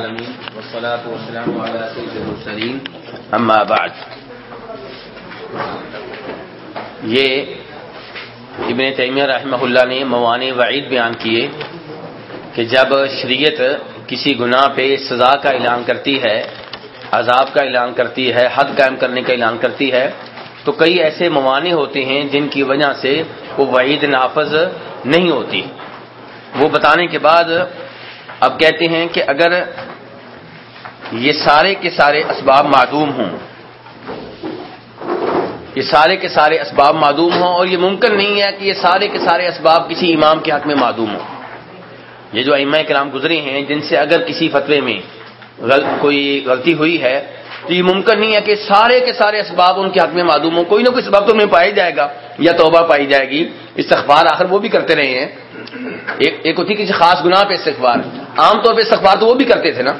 والصلاة والسلام على سيد المرسلين. اما بعد. یہ ابن تیمیہ رحمہ اللہ نے موانع وعید بیان کیے کہ جب شریعت کسی گناہ پہ سزا کا اعلان کرتی ہے، عذاب کا اعلان کرتی ہے، حد قائم کرنے کا اعلان کرتی ہے، تو کئی ایسے موانع ہوتے ہیں جن کی وجہ سے وہ وعید نافذ نہیں ہوتی۔ وہ بتانے کے بعد اب کہتے ہیں کہ اگر یہ سارے کے سارے اسباب معدوم ہوں۔ یہ سارے کے سارے اسباب معدوم ہوں اور یہ ممکن نہیں ہے کہ یہ سارے کے سارے اسباب کسی امام کے حق میں معدوم ہوں۔ یہ جو ائمہ کرام گزرے ہیں، جن سے اگر کسی فتوے میں غل، کوئی غلطی ہوئی ہے، تو یہ ممکن نہیں ہے کہ سارے کے سارے اسباب ان کے حق میں معدوم ہوں۔ کوئی نہ کوئی سبب تو انہیں پایا جائے گا یا توبہ پائی جائے گی۔ استغفار آخر وہ بھی کرتے رہے ہیں۔ ایک ایک ہوتی کسی خاص گناہ پہ استغفار۔ عام طور پہ استغفار تو وہ بھی کرتے تھے نا۔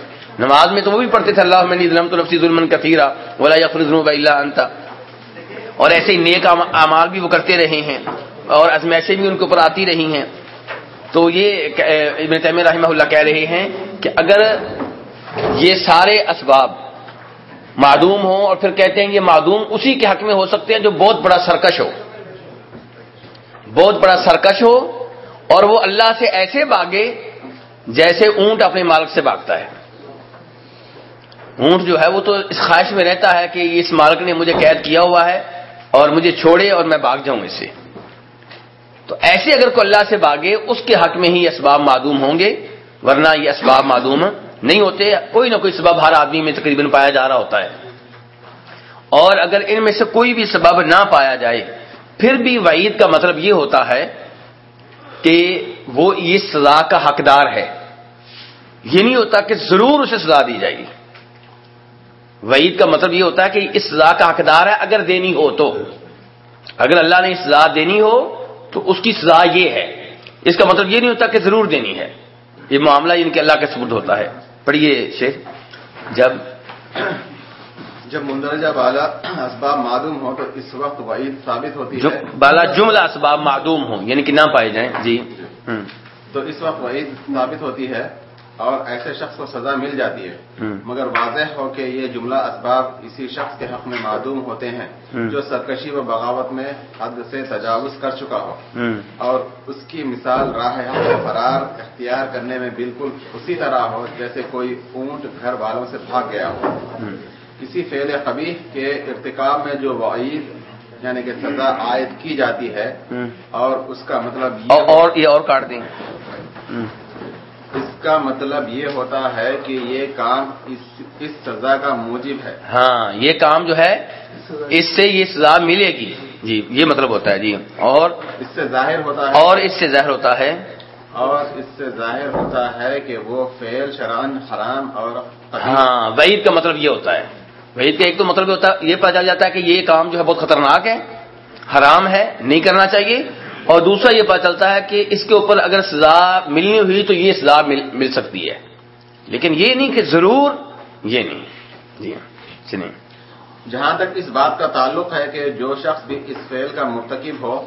نماز میں تو وہ بھی پڑھتے تھے، اللہ میں ظلم تو نفسی ظلم کثیرہ ولا یغفر الذنوب الا انت۔ اور ایسے ہی نیک اعمال بھی وہ کرتے رہے ہیں، اور ازمائشیں بھی ان کے اوپر آتی رہی ہیں۔ تو یہ ابن تیمیہ رحمہ اللہ کہہ رہے ہیں کہ اگر یہ سارے اسباب معدوم ہوں اور پھر کہتے ہیں یہ معدوم اسی کے حق میں ہو سکتے ہیں جو بہت بڑا سرکش ہو۔ بہت بڑا سرکش ہو اور وہ اللہ سے ایسے باغے جیسے اونٹ اپنے مالک سے باغتا ہے۔ اونٹ جو ہے وہ تو اس خواہش میں رہتا ہے کہ اس مالک نے مجھے قید کیا ہوا ہے اور مجھے چھوڑے اور میں بھاگ جاؤں اس سے تو ایسے اگر کوئی اللہ سے باغے اس کے حق میں ہی اسباب معدوم ہوں گے، ورنہ یہ اسباب معدوم نہیں ہوتے۔ کوئی نہ کوئی سبب ہر آدمی میں تقریباً پایا جا رہا ہوتا ہے۔ اور اگر ان میں سے کوئی بھی سبب نہ پایا جائے، پھر بھی وعید کا مطلب یہ ہوتا ہے کہ وہ یہ سزا کا حقدار ہے۔ یہ نہیں ہوتا کہ ضرور اسے سزا دی جائے۔ گی وعید کا مطلب یہ ہوتا ہے کہ اس سزا کا حقدار ہے اگر دینی ہو تو۔ اگر اللہ نے سزا دینی ہو تو اس کی سزا یہ ہے۔ اس کا مطلب یہ نہیں ہوتا کہ ضرور دینی ہے۔ یہ معاملہ ان کے اللہ کے سبرد ہوتا ہے۔ پڑھیے شیخ جب جب مندرجہ بالا اسباب معدوم ہو تو اس وقت وعید ثابت ہوتی ہے۔ بالا جملہ اسباب معدوم ہوں یعنی کہ نہ پائے جائیں۔ جی۔ تو اس وقت وعید ثابت ہوتی ہے۔ اور ایسے شخص کو سزا مل جاتی ہے۔ مگر واضح ہو کہ یہ جملہ اسباب اسی شخص کے حق میں معدوم ہوتے ہیں جو سرکشی و بغاوت میں حد سے تجاوز کر چکا ہو۔ اور اس کی مثال راہ فرار اختیار کرنے میں بالکل اسی طرح ہو جیسے کوئی اونٹ گھر والوں سے بھاگ گیا ہو۔ کسی فعل قبیح کے ارتکاب میں جو وعید یعنی کہ سزا عائد کی جاتی ہے اور اس کا مطلب اور یہ اور کاٹ دیں۔ اس کا مطلب یہ ہوتا ہے کہ یہ کام اس اس سزا کا موجب ہے۔ ہاں یہ کام جو ہے اس سے یہ سزا ملے گی۔ جی یہ مطلب ہوتا ہے جی۔ اور اس سے ظاہر ہوتا ہے۔ اور اس سے ظاہر ہوتا ہے۔ اور اس سے ظاہر ہوتا ہے کہ وہ فعل شران حرام اور ہاں وعید کا مطلب یہ ہوتا ہے۔ وعید کا ایک تو مطلب ہوتا ہے یہ پتا چل جاتا ہے کہ یہ کام جو ہے بہت خطرناک ہے حرام ہے نہیں کرنا چاہیے۔ اور دوسرا یہ پتا چلتا ہے کہ اس کے اوپر اگر سزا ملنی ہوئی تو یہ سزا مل مل سکتی ہے۔ لیکن یہ نہیں کہ ضرور یہ نہیں۔ جی سنیں جہاں تک اس بات کا تعلق ہے کہ جو شخص بھی اس فعل کا مرتکب ہو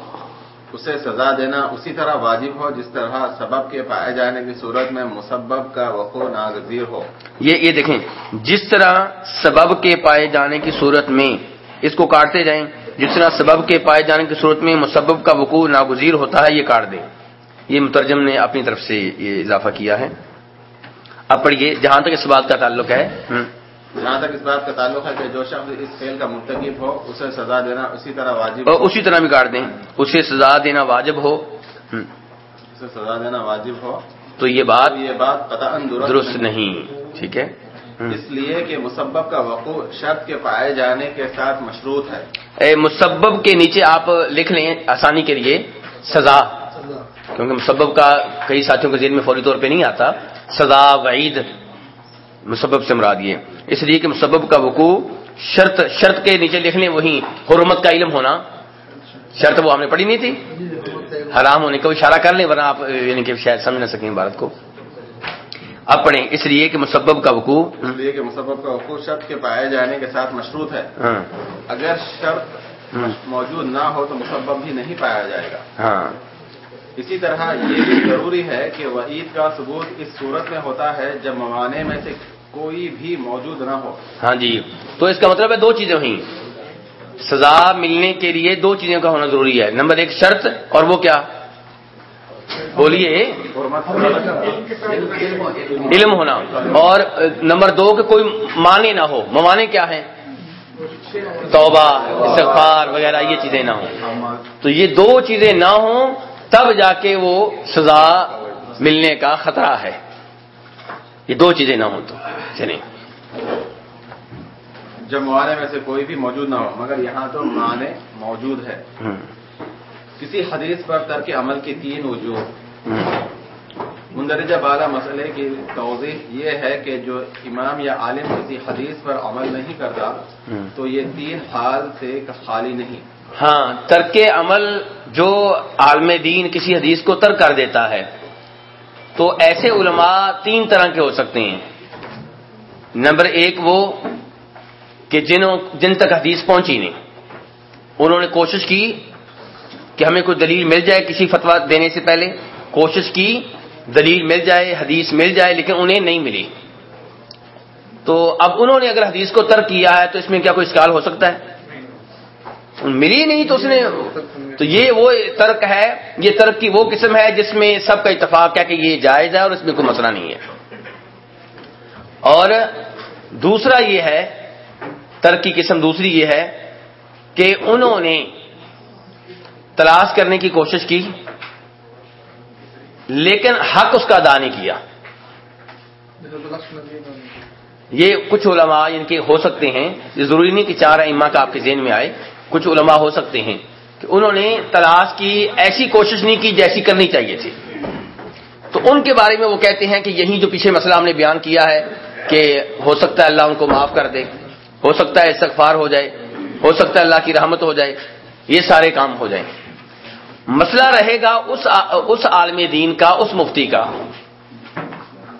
اسے سزا دینا اسی طرح واجب ہو جس طرح سبب کے پائے جانے کی صورت میں مسبب کا وقوع ناگزیر ہو۔ یہ یہ دیکھیں جس طرح سبب کے پائے جانے کی صورت میں اس کو کاٹتے جائیں جس طرح سبب کے پائے جانے کی صورت میں مسبب کا وقوع ناگزیر ہوتا ہے یہ کاٹ دیں۔ یہ مترجم نے اپنی طرف سے یہ اضافہ کیا ہے۔ اب پڑھیے جہاں تک اس بات کا تعلق ہے۔ جہاں تک اس بات کا تعلق ہے کہ جو شخص اس فعل کا مرتکب ہو اسے سزا دینا اسی طرح واجب اور اسی طرح بھی کاٹ دیں۔ اسے سزا دینا واجب ہو۔ اسے سزا دینا واجب ہو۔ تو یہ بات یہ بات درست نہیں۔ ٹھیک ہے۔ اس لیے کہ مسبب کا وقوع شرط کے پائے جانے کے ساتھ مشروط ہے۔ اے مسبب کے نیچے آپ لکھ لیں آسانی کے لیے۔ سزا۔ کیونکہ مسبب کا کئی ساتھیوں کے ذہن میں فوری طور پہ نہیں آتا۔ سزا وعید۔ مسبب سے مراد یہ۔ اس لیے کہ مسبب کا وقوع شرط شرط کے نیچے لکھ لیں وہی۔ حرمت کا علم ہونا۔ شرط وہ ہم نے پڑھی نہیں تھی۔ حرام ہونے کا اشارہ کر لیں ورنہ آپ یعنی کہ شاید سمجھ نہ سکیں بھارت کو۔ پڑھیں اس لیے کہ مسبب کا وقوع اس لیے کہ مسبب کا وقوع شرط کے پائے جانے کے ساتھ مشروط ہے۔ اگر شرط موجود نہ ہو تو مسبب بھی نہیں پایا جائے گا۔ ہاں۔ اسی طرح یہ بھی ضروری ہے کہ وعید کا ثبوت اس صورت میں ہوتا ہے جب موانع میں سے کوئی بھی موجود نہ ہو۔ ہاں جی۔ تو اس کا مطلب ہے دو چیزیں ہوئی سزا ملنے کے لیے دو چیزوں کا ہونا ضروری ہے۔ نمبر ایک شرط اور وہ کیا؟ بولیے۔ علم ہونا۔ اور نمبر دو کہ کوئی مانے نہ ہو۔ موانے کیا ہیں؟ توبہ استغفار وغیرہ یہ چیزیں نہ ہوں۔ تو یہ دو چیزیں نہ ہوں تب جا کے وہ سزا ملنے کا خطرہ ہے۔ یہ دو چیزیں نہ ہوں تو۔ چلیں جب موانے میں سے کوئی بھی موجود نہ ہو مگر یہاں تو معنی موجود ہے۔ کسی حدیث پر ترک عمل کی تین وجوہ۔ مندرجہ بالا مسئلے کی توضیح یہ ہے کہ جو امام یا عالم کسی حدیث پر عمل نہیں کرتا، تو یہ تین حال سے خالی نہیں۔ ہاں ترک عمل جو عالم دین کسی حدیث کو ترک کر دیتا ہے، تو ایسے علماء تین طرح کے ہو سکتے ہیں۔ نمبر ایک وہ کہ جنہوں جن تک حدیث پہنچی نہیں۔ انہوں نے کوشش کی کہ ہمیں کوئی دلیل مل جائے کسی فتوا دینے سے پہلے، کوشش کی، دلیل مل جائے، حدیث مل جائے، لیکن انہیں نہیں ملی۔ تو اب انہوں نے اگر حدیث کو ترک کیا ہے، تو اس میں کیا کوئی اسکال ہو سکتا ہے؟ ملی نہیں تو اس نے۔ تو یہ وہ ترک ہے، یہ ترک کی وہ قسم ہے جس میں سب کا اتفاق ہے کہ یہ جائز ہے اور اس میں کوئی مسئلہ نہیں ہے۔ اور دوسرا یہ ہے، ترک کی قسم دوسری یہ ہے کہ انہوں نے تلاش کرنے کی کوشش کی، لیکن حق اس کا ادا نہیں کیا۔ یہ کچھ علماء ان کے ہو سکتے ہیں، یہ ضروری نہیں کہ چار اما کا آپ کے ذہن میں آئے۔ کچھ علماء ہو سکتے ہیں کہ انہوں نے تلاش کی، ایسی کوشش نہیں کی جیسی کرنی چاہیے تھی۔ تو ان کے بارے میں وہ کہتے ہیں کہ یہی جو پیچھے مسئلہ ہم نے بیان کیا ہے کہ ہو سکتا ہے اللہ ان کو معاف کر دے۔ ہو سکتا ہے استغفار ہو جائے۔ ہو سکتا ہے اللہ کی رحمت ہو جائے۔ یہ سارے کام ہو جائیں۔ مسئلہ رہے گا اس اس عالم دین کا، اس مفتی کا۔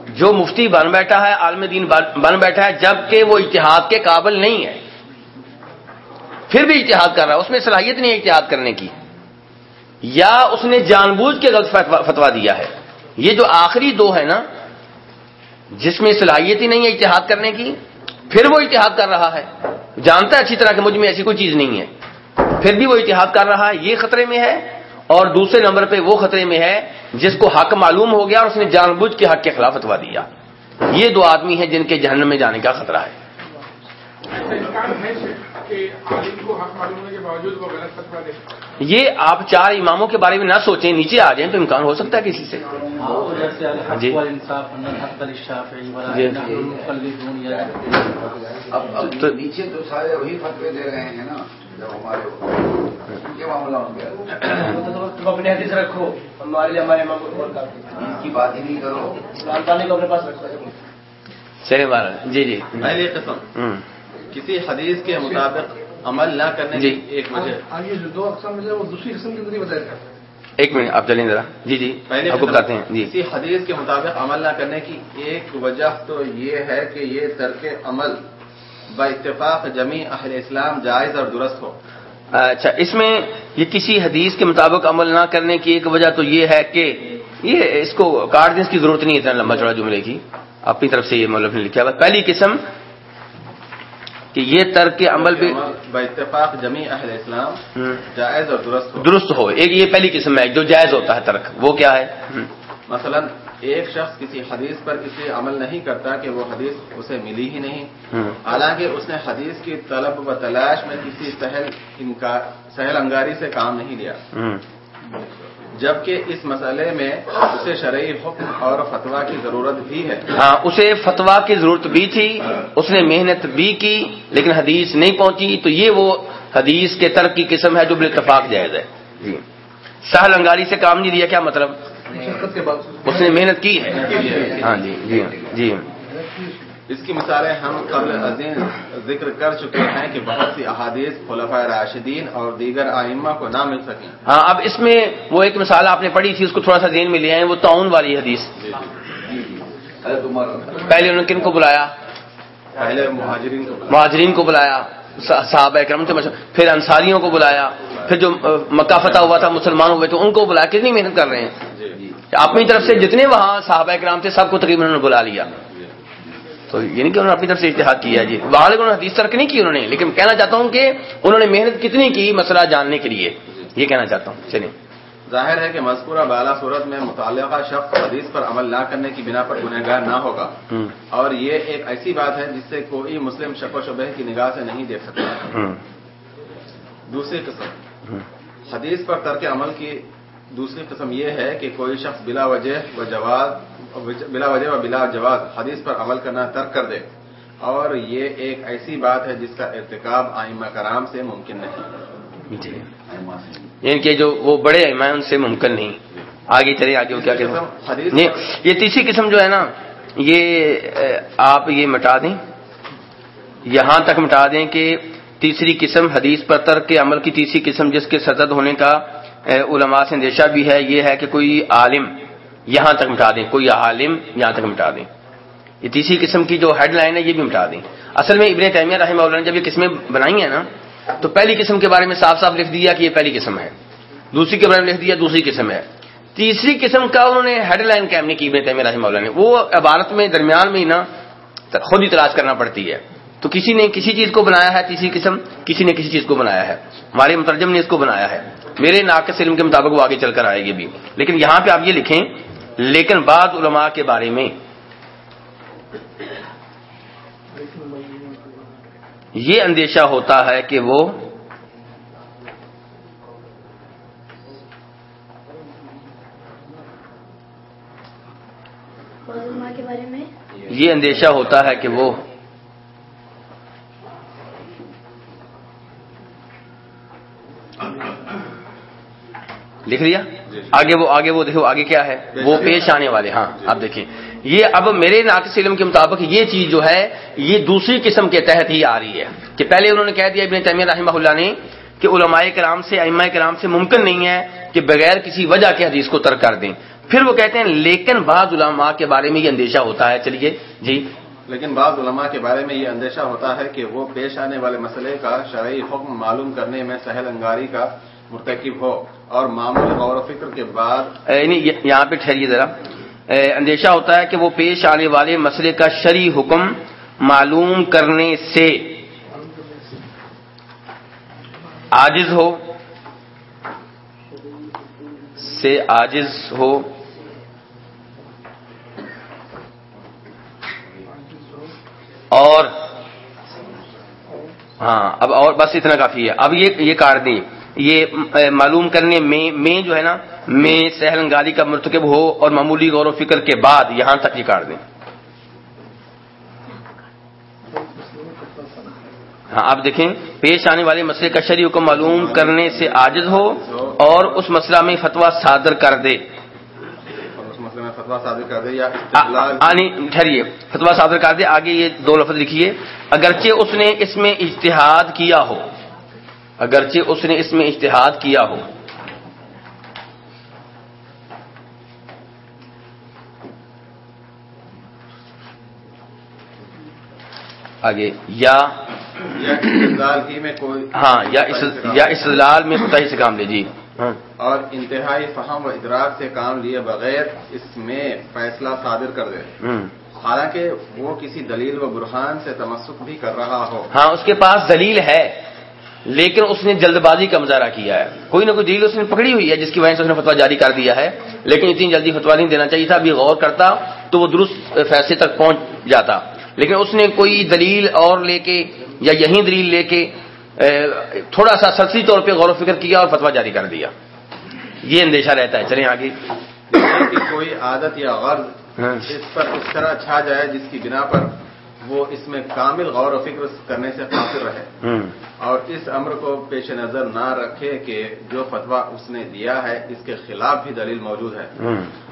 جو مفتی بن بیٹھا ہے، عالم دین بن بیٹھا ہے، جبکہ وہ اتحاد کے قابل نہیں ہے۔ پھر بھی اتحاد کر رہا ہے، اس میں صلاحیت نہیں ہے اتحاد کرنے کی۔ یا اس نے جان بوجھ کے غلط فتوا دیا ہے۔ یہ جو آخری دو ہے نا، جس میں صلاحیت ہی نہیں ہے اتحاد کرنے کی، پھر وہ اتحاد کر رہا ہے۔ جانتا ہے اچھی طرح کہ مجھ میں ایسی کوئی چیز نہیں ہے۔ پھر بھی وہ اتحاد کر رہا ہے، یہ خطرے میں ہے۔ اور دوسرے نمبر پہ وہ خطرے میں ہے جس کو حق معلوم ہو گیا اور اس نے جان بوجھ کے حق کے خلاف فتوا دیا۔ یہ دو آدمی ہیں جن کے جہنم میں جانے کا خطرہ ہے۔ یہ آپ چار اماموں کے بارے میں نہ سوچیں نیچے آ جائیں تو امکان ہو سکتا ہے کسی سے۔ جی۔ نیچے تو سارے وہی فتوے دے رہے ہیں نا۔ جب ہمارے تم اپنے حدیث رکھو ہمارے لیے ہمارے کی بات ہی نہیں کرو۔ لال کو اپنے پاس رکھو چلے مہاراج جی جی۔ پہلی قسم۔ کسی حدیث کے مطابق عمل نہ کرنے کی ایک وجہ۔ آگے جو دو اقسام ملے وہ دوسری قسم کے اندر ہی بتایا ایک منٹ آپ چلیں ذرا۔ جی جی پہلے آپ کو بتاتے ہیں۔ جی۔ کسی حدیث کے مطابق عمل نہ کرنے کی ایک وجہ تو یہ ہے کہ یہ ترک عمل با اتفاق جمی اہل اسلام جائز اور درست ہو۔ اچھا اس میں یہ کسی حدیث کے مطابق عمل نہ کرنے کی ایک وجہ تو یہ ہے کہ یہ اس کو کاٹ دیں اس کی ضرورت نہیں اتنا لمبا چوڑا جملے کی۔ اپنی طرف سے یہ مولف نے لکھا ہوا۔ پہلی قسم کہ یہ ترک عمل بھی با اتفاق جمی اہل اسلام جائز اور درست ہو۔ درست ہو۔ ایک یہ پہلی قسم ہے جو جائز ہوتا ہے ترک وہ کیا ہے؟ مثلا ایک شخص کسی حدیث پر اس لیے عمل نہیں کرتا کہ وہ حدیث اسے ملی ہی نہیں۔ حالانکہ اس نے حدیث کی طلب و تلاش میں کسی سہل سہل انگاری سے کام نہیں لیا۔ جبکہ اس مسئلے میں اسے شرعی حکم اور فتوا کی ضرورت بھی ہے۔ ہاں اسے فتوا کی ضرورت بھی تھی اس نے محنت بھی کی لیکن حدیث نہیں پہنچی تو یہ وہ حدیث کے ترک کی قسم ہے جو بال اتفاق جائز ہے۔ جی۔ سہل انگاری سے کام نہیں لیا کیا مطلب؟ اس نے محنت کی ہے. ہاں جی جی جی۔ اس کی مثالیں ہم قبل عظیم ذکر کر چکے ہیں کہ بہت سی احادیث خلفۂ راشدین اور دیگر آئمہ کو نہ مل سکیں۔ ہاں اب اس میں وہ ایک مثال آپ نے پڑھی تھی اس کو تھوڑا سا ذہن میں لے آئے وہ تعاون والی حدیث۔ پہلے انہوں نے کن کو بلایا؟ پہلے مہاجرین کو مہاجرین کو بلایا صحابہ اکرم کے پھر انصاریوں کو بلایا پھر جو مکہ فتح ہوا تھا مسلمان ہوئے تو ان کو بلا کے نہیں محنت کر رہے ہیں؟ جی اپنی طرف سے جتنے وہاں صحابہ کرام تھے سب کو تقریباً انہوں نے بلا لیا۔ تو یہ نہیں کہ انہوں نے اپنی طرف سے اتحاد کیا جی۔ وہاں انہوں نے حدیث ترک نہیں کی انہوں نے لیکن کہنا چاہتا ہوں کہ انہوں نے محنت کتنی کی مسئلہ جاننے کے لیے۔ یہ کہنا چاہتا ہوں۔ چلیے ظاہر ہے کہ مذکورہ بالا صورت میں متعلقہ شخص حدیث پر عمل نہ کرنے کی بنا پر گنہگار نہ ہوگا۔ اور یہ ایک ایسی بات ہے جس سے کوئی مسلم شک و شبہ کی نگاہ سے نہیں دیکھ سکتا۔ دوسری قسم۔ حدیث پر ترک عمل کی دوسری قسم یہ ہے کہ کوئی شخص بلا وجہ و جواز بلا وجہ و بلا جواز حدیث پر عمل کرنا ترک کر دے۔ اور یہ ایک ایسی بات ہے جس کا ارتکاب آئمہ کرام سے ممکن نہیں۔ جی۔ یعنی کہ جو وہ بڑے ہیں ان سے ممکن نہیں۔ آگے چلے آگے وہ کیا نہیں یہ تیسری قسم جو ہے نا یہ آپ یہ مٹا دیں۔ یہاں تک مٹا دیں کہ تیسری قسم حدیث پر ترک کے عمل کی تیسری قسم جس کے سرد ہونے کا علماء سے اندیشہ بھی ہے، یہ ہے کہ کوئی عالم یہاں تک مٹا دیں، کوئی عالم یہاں تک مٹا دیں۔ یہ تیسری قسم کی جو ہیڈ لائن ہے، یہ بھی مٹا دیں۔ اصل میں ابن تیمیہ رحمہ اللہ نے جب یہ قسمیں بنائی ہیں نا، تو پہلی قسم کے بارے میں صاف صاف لکھ دیا کہ یہ پہلی قسم ہے۔ دوسری کے بارے میں لکھ دیا دوسری قسم ہے۔ تیسری قسم کا انہوں نے ہیڈ لائن قائم نہیں کی، ابن تیمیہ رحمہ اللہ نے۔ وہ عبارت میں درمیان میں ہی نا، خود ہی تلاش کرنا پڑتی ہے۔ تو کسی نے کسی چیز کو بنایا ہے تیسری قسم کسی نے کسی چیز کو بنایا ہے۔ ہمارے مترجم نے اس کو بنایا ہے۔ میرے ناقص علم کے مطابق وہ آگے چل کر آئے گی بھی۔ لیکن یہاں پہ آپ یہ لکھیں لیکن بعض علماء کے بارے میں۔ یہ اندیشہ ہوتا ہے کہ وہ علماء کے بارے میں؟ یہ اندیشہ ہوتا ہے کہ وہ لکھ لیا؟ آگے وہ آگے وہ دیکھو آگے کیا ہے؟ وہ پیش آنے والے ہاں آپ دیکھیں۔ یہ اب میرے ناقص علم کے مطابق یہ چیز جو ہے یہ دوسری قسم کے تحت ہی آ رہی ہے۔ کہ پہلے انہوں نے کہہ دیا ابن تیمیہ رحمہ اللہ نے کہ علماء کرام سے ائمہ کرام سے ممکن نہیں ہے کہ بغیر کسی وجہ کے حدیث کو ترک کر دیں۔ پھر وہ کہتے ہیں لیکن بعض علماء کے بارے میں یہ اندیشہ ہوتا ہے۔ چلیے جی۔ لیکن بعض علماء کے بارے میں یہ اندیشہ ہوتا ہے کہ وہ پیش آنے والے مسئلے کا شرعی حکم معلوم کرنے میں سہل انگاری کا مرتکب ہو اور معمول غور و فکر کے بعد اے، یعنی نہیں یہ- یہاں پہ ٹھہریے ذرا۔ اندیشہ ہوتا ہے کہ وہ پیش آنے والے مسئلے کا شرعی حکم معلوم کرنے سے عاجز ہو سے عاجز ہو۔ اور ہاں اب اور بس اتنا کافی ہے۔ اب یہ یہ کاٹ دیں۔ یہ معلوم کرنے میں میں جو ہے نا میں سہل انگاری کا مرتکب ہو اور معمولی غور و فکر کے بعد یہاں تک یہ کاٹ دیں۔ ہاں آپ دیکھیں پیش آنے والے مسئلے کا شرعی حکم معلوم کرنے سے عاجز ہو اور اس مسئلہ میں فتویٰ صادر کر دے۔ فتویٰ صادر کر دے آگے یہ دو لفظ لکھیے۔ اگرچہ اس نے اس میں اجتہاد کیا ہو۔ اگرچہ اس نے اس میں اجتہاد کیا ہو۔ آگے یا میں کوئی ہاں یا اس- یا استدلال میں کوتاہی سے کام لے جی۔ ہاں۔ اور انتہائی فہم و ادراک سے کام لیے بغیر اس میں فیصلہ صادر کر دے۔ ہوں حالانکہ وہ کسی دلیل و برہان سے تمسک بھی کر رہا ہو۔ ہاں اس کے پاس دلیل ہے۔ لیکن اس نے جلد بازی کا مظاہرہ کیا ہے۔ کوئی نہ کوئی دلیل اس نے پکڑی ہوئی ہے جس کی وجہ سے اس نے فتویٰ جاری کر دیا ہے۔ لیکن اتنی جلدی فتویٰ نہیں دینا چاہیے تھا ابھی غور کرتا تو وہ درست فیصلے تک پہنچ جاتا۔ لیکن اس نے کوئی دلیل اور لے کے یا یہی دلیل لے کے تھوڑا سا سرسری طور پہ غور و فکر کیا اور فتویٰ جاری کر دیا۔ یہ اندیشہ رہتا ہے۔ چلیں آگے۔ کوئی عادت یا غرض ہاں۔ اس پر اس طرح چھا جائے جس کی بنا پر وہ اس میں کامل غور و فکر کرنے سے قاصر رہے۔ اور اس امر کو پیش نظر نہ رکھے کہ جو فتویٰ اس نے دیا ہے اس کے خلاف بھی دلیل موجود ہے۔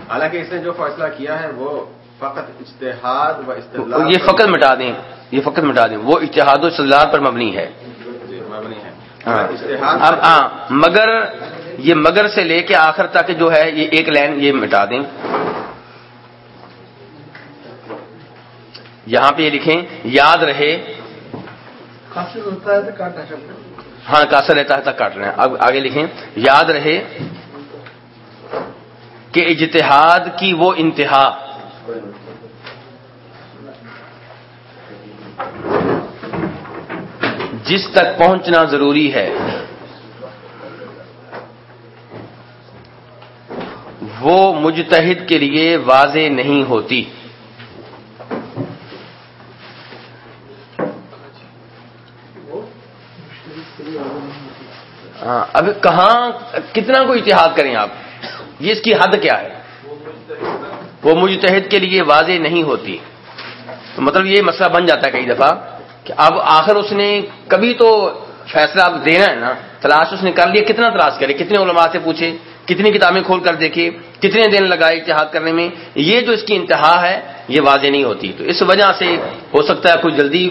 حالانکہ اس نے جو فیصلہ کیا ہے وہ فقط اجتہاد و استدلال یہ فقط مٹا دیں۔ یہ فقط مٹا دیں۔ وہ اتحاد و استدلال پر مبنی ہے۔ جی، مبنی ہے۔ ہاں۔ اجتہاد اب ہاں مگر یہ مگر سے لے کے آخر تک جو ہے یہ ایک لائن یہ مٹا دیں۔ یہاں پہ یہ لکھیں یاد رہے۔ ہاں کا اثر رہتا ہے تک کاٹ رہے ہیں۔ اب آگے لکھیں یاد رہے کہ اجتہاد کی وہ انتہا۔ جس تک پہنچنا ضروری ہے وہ مجتہد کے لیے واضح نہیں ہوتی۔ ہاں اب کہاں، کتنا کو اتحاد کریں آپ؟ یہ اس کی حد کیا ہے؟ وہ مجتہد کے لیے واضح نہیں ہوتی۔ تو مطلب یہ مسئلہ بن جاتا ہے کئی دفعہ کہ اب آخر اس نے کبھی تو فیصلہ اب دینا ہے نا، تلاش اس نے کر لیا، کتنا تلاش کرے؟ کتنے علماء سے پوچھے؟ کتنی کتابیں کھول کر دیکھے؟ کتنے دن لگائے اتحاد کرنے میں؟ یہ جو اس کی انتہا ہے، یہ واضح نہیں ہوتی۔ تو اس وجہ سے ہو سکتا ہے کوئی جلدی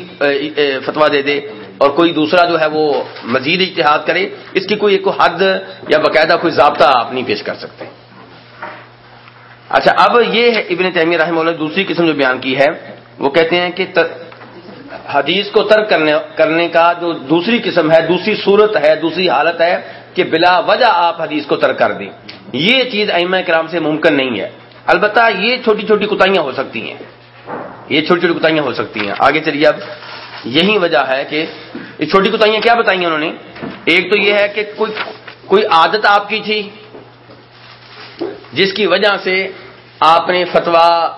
فتوا دے دے۔ اور کوئی دوسرا جو ہے وہ مزید اتحاد کرے، اس کی کوئی ایک حد یا باقاعدہ کوئی ضابطہ آپ نہیں پیش کر سکتے۔ اچھا اب یہ ہے ابن تیمیہ رحمہ اللہ دوسری قسم جو بیان کی ہے، وہ کہتے ہیں کہ حدیث کو ترک کرنے کرنے کا جو دوسری قسم ہے، دوسری صورت ہے، دوسری حالت ہے کہ بلا وجہ آپ حدیث کو ترک کر دیں۔ یہ چیز ائمہ کرام سے ممکن نہیں ہے۔ البتہ یہ چھوٹی چھوٹی کوتاہیاں ہو سکتی ہیں۔ یہ چھوٹی چھوٹی کوتاہیاں ہو سکتی ہیں۔ آگے چلیے اب۔ یہی وجہ ہے کہ یہ چھوٹی کوتاہیاں کیا بتائی انہوں نے؟ ایک تو یہ ہے کہ کوئی کوئی عادت آپ کی تھی جس کی وجہ سے آپ نے فتوا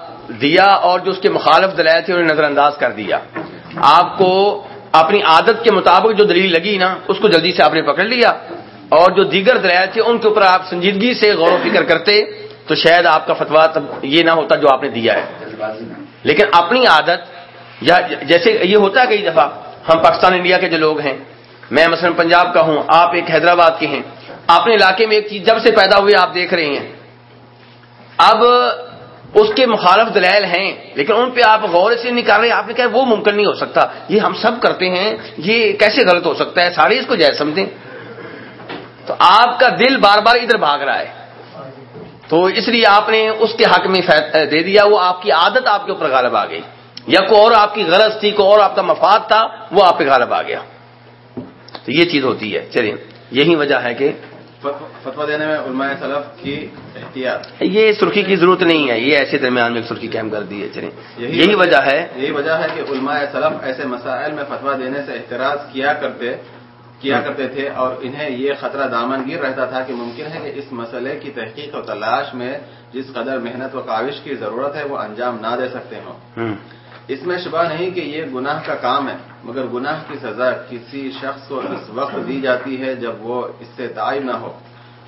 دیا اور جو اس کے مخالف دلائل تھے انہیں نظر انداز کر دیا۔ آپ کو اپنی عادت کے مطابق جو دلیل لگی نا، اس کو جلدی سے آپ نے پکڑ لیا اور جو دیگر دلائل تھے، ان کے اوپر آپ سنجیدگی سے غور و فکر کرتے تو شاید آپ کا فتوا یہ نہ ہوتا جو آپ نے دیا ہے۔ لیکن اپنی عادت یا جیسے یہ ہوتا ہے کئی دفعہ، ہم پاکستان انڈیا کے جو لوگ ہیں، میں مثلا پنجاب کا ہوں، آپ ایک حیدرآباد کے ہیں اپنے علاقے میں ایک چیز جب سے پیدا ہوئی، آپ دیکھ رہے ہیں۔ اب اس کے مخالف دلائل ہیں، لیکن ان پہ آپ غور سے نہیں کر رہے، آپ نے کہا وہ ممکن نہیں ہو سکتا۔ یہ ہم سب کرتے ہیں، یہ کیسے غلط ہو سکتا ہے؟ سارے اس کو جائز سمجھیں۔ تو آپ کا دل بار بار ادھر بھاگ رہا ہے۔ تو اس لیے آپ نے اس کے حق میں دے دیا، وہ آپ کی عادت آپ کے اوپر غالب آ گئی۔ یا کوئی اور آپ کی غرض تھی کوئی اور آپ کا مفاد تھا وہ آپ پہ غالب آ گیا۔ تو یہ چیز ہوتی ہے۔ چلیے یہی وجہ ہے کہ فتوا دینے میں علماء سلف کی احتیاط۔ یہ سرخی کی ضرورت نہیں ہے یہ ایسے درمیان میں سرخی قائم کر دی ہے۔ چلیں یہی وجہ ہے۔ یہی وجہ ہے کہ علماء سلف ایسے مسائل میں فتوا دینے سے احتراج کیا کرتے کیا کرتے تھے اور انہیں یہ خطرہ دامن گیر رہتا تھا کہ ممکن ہے کہ اس مسئلے کی تحقیق و تلاش میں جس قدر محنت و کاوش کی ضرورت ہے وہ انجام نہ دے سکتے ہوں۔ اس میں شبہ نہیں کہ یہ گناہ کا کام ہے مگر گناہ کی سزا کسی شخص کو اس وقت دی جاتی ہے جب وہ اس سے دائم نہ ہو۔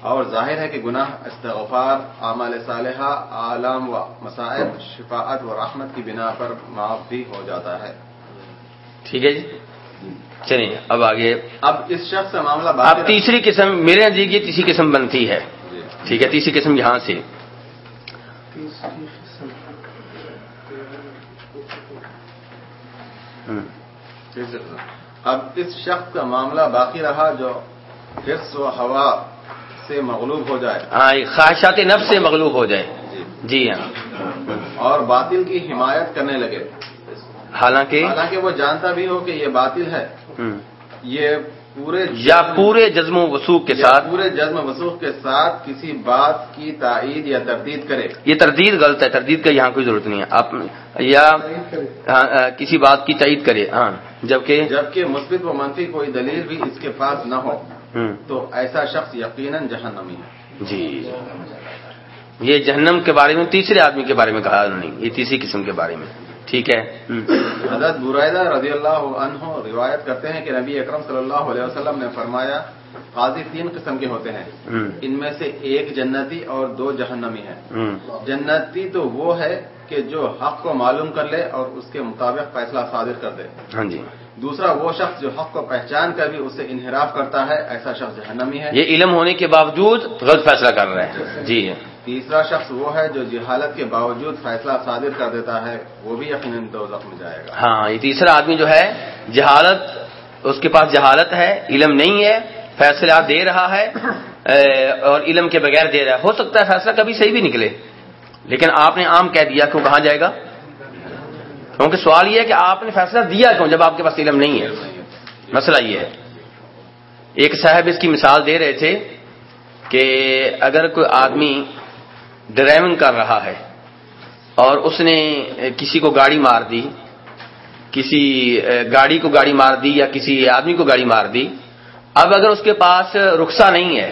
اور ظاہر ہے کہ گناہ استغفار اعمال صالحہ عالم و مسائب شفاعت و رحمت کی بنا پر معاف بھی ہو جاتا ہے۔ ٹھیک ہے جی؟ چلیے اب آگے۔ اب اس شخص کا معاملہ اب تیسری قسم میرے نزدیک یہ تیسری قسم بنتی ہے۔ جی۔ ٹھیک ہے تیسری قسم یہاں سے۔ اب اس شخص کا معاملہ باقی رہا جو حص و ہوا سے مغلوب ہو جائے۔ ہاں خواہشات نفس سے مغلوب ہو جائے۔ جی, جی ہاں۔ اور باطل کی حمایت کرنے لگے۔ حالانکہ؟ حالانکہ وہ جانتا بھی ہو کہ یہ باطل ہے۔ یہ پورے یا پورے جزم و وسوخ کے ساتھ پورے جزم وسوخ کے ساتھ کسی بات کی تائید یا تردید کرے۔ یہ تردید غلط ہے تردید کا یہاں کوئی ضرورت نہیں ہے۔ آپ یا ہاں، کسی بات کی تائید کرے ہاں جبکہ جبکہ مثبت و منفی کوئی دلیل بھی اس کے پاس نہ ہو تو ایسا شخص یقیناً جہنمی ہے۔ جی۔ یہ جہنم کے بارے میں تیسرے آدمی کے بارے میں کہا نہیں یہ تیسری قسم کے بارے میں۔ ٹھیک ہے۔ حضرت برائدہ رضی اللہ عنہ روایت کرتے ہیں کہ نبی اکرم صلی اللہ علیہ وسلم نے فرمایا قاضی تین قسم کے ہوتے ہیں۔ ان میں سے ایک جنتی اور دو جہنمی ہیں۔ جنتی تو وہ ہے کہ جو حق کو معلوم کر لے اور اس کے مطابق فیصلہ صادر کر دے۔ ہاں جی۔ دوسرا وہ شخص جو حق کو پہچان کر بھی اسے انحراف کرتا ہے ایسا شخص جہنمی ہے۔ یہ علم ہونے کے باوجود غلط فیصلہ کر رہا ہے۔ جی۔ تیسرا شخص وہ ہے جو جہالت کے باوجود فیصلہ صادر کر دیتا ہے، وہ بھی یقیناً دو زخم جائے گا۔ ہاں یہ تیسرا آدمی جو ہے، جہالت، اس کے پاس جہالت ہے، علم نہیں ہے، فیصلہ دے رہا ہے اور علم کے بغیر دے رہا ہے۔ ہو سکتا ہے فیصلہ کبھی صحیح بھی نکلے، لیکن آپ نے عام کہہ دیا کہ وہ کہاں جائے گا؟ کیونکہ سوال یہ ہے کہ آپ نے فیصلہ دیا کیوں جب آپ کے پاس علم نہیں ہے؟ مسئلہ یہ ہے۔ ایک صاحب اس کی مثال دے رہے تھے کہ اگر کوئی آدمی ڈرائیونگ کر رہا ہے اور اس نے کسی کو گاڑی مار دی، کسی گاڑی کو گاڑی مار دی یا کسی آدمی کو گاڑی مار دی، اب اگر اس کے پاس رخصا نہیں ہے،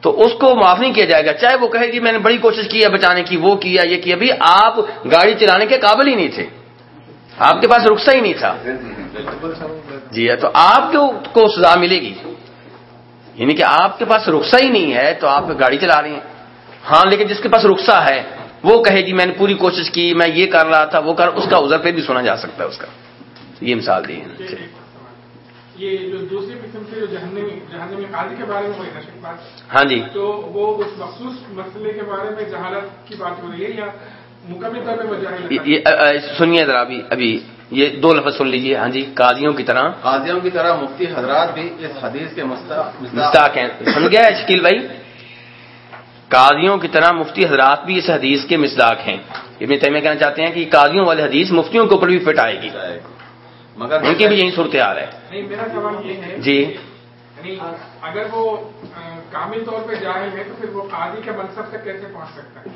تو اس کو معاف نہیں کیا جائے گا۔ چاہے وہ کہے کہ میں نے بڑی کوشش کی ہے بچانے کی، وہ کیا، یہ کیا بھی آپ گاڑی چلانے کے قابل ہی نہیں تھے۔ آپ کے پاس رخصا ہی نہیں تھا۔ جی تو آپ کو سزا ملے گی؟ یعنی کہ آپ کے پاس رخصا ہی نہیں ہے تو آپ گاڑی چلا رہے ہیں۔ ہاں لیکن جس کے پاس رخصا ہے وہ کہے گی میں نے پوری کوشش کی میں یہ کر رہا تھا وہ کر اس کا ازر پہ بھی سنا جا سکتا ہے اس کا۔ یہ مثال دی ہے یہ جو دوسری قسم سے جو جہنمی قاضی کے بارے میں بات ہاں جی۔ تو وہ اس مخصوص مسئلے کے بارے میں جہالت کی بات ہو رہی ہے یا مکمل طور پہ سنیے ذرا ابھی ابھی یہ دو لفظ سن لیجیے۔ ہاں جی قاضیوں کی طرح۔ قاضیوں کی طرح مفتی حضرات بھی اس حدیث کے مستاق ہیں۔ سن گیا شکیل بھائی؟ قاضیوں کی طرح مفتی حضرات بھی اس حدیث کے مزداق ہیں۔ ابن تیمیہ کہنا چاہتے ہیں کہ قاضیوں والی حدیث مفتیوں کے اوپر بھی فٹ آئے گی۔ مگر ان کی بھی یہی صورتحال ہے۔ میرا سوال یہ ہے جی۔ یعنی اگر وہ کامل طور پہ جاہل ہے تو پھر وہ قاضی کے منصب تک کیسے پہنچ سکتا ہے؟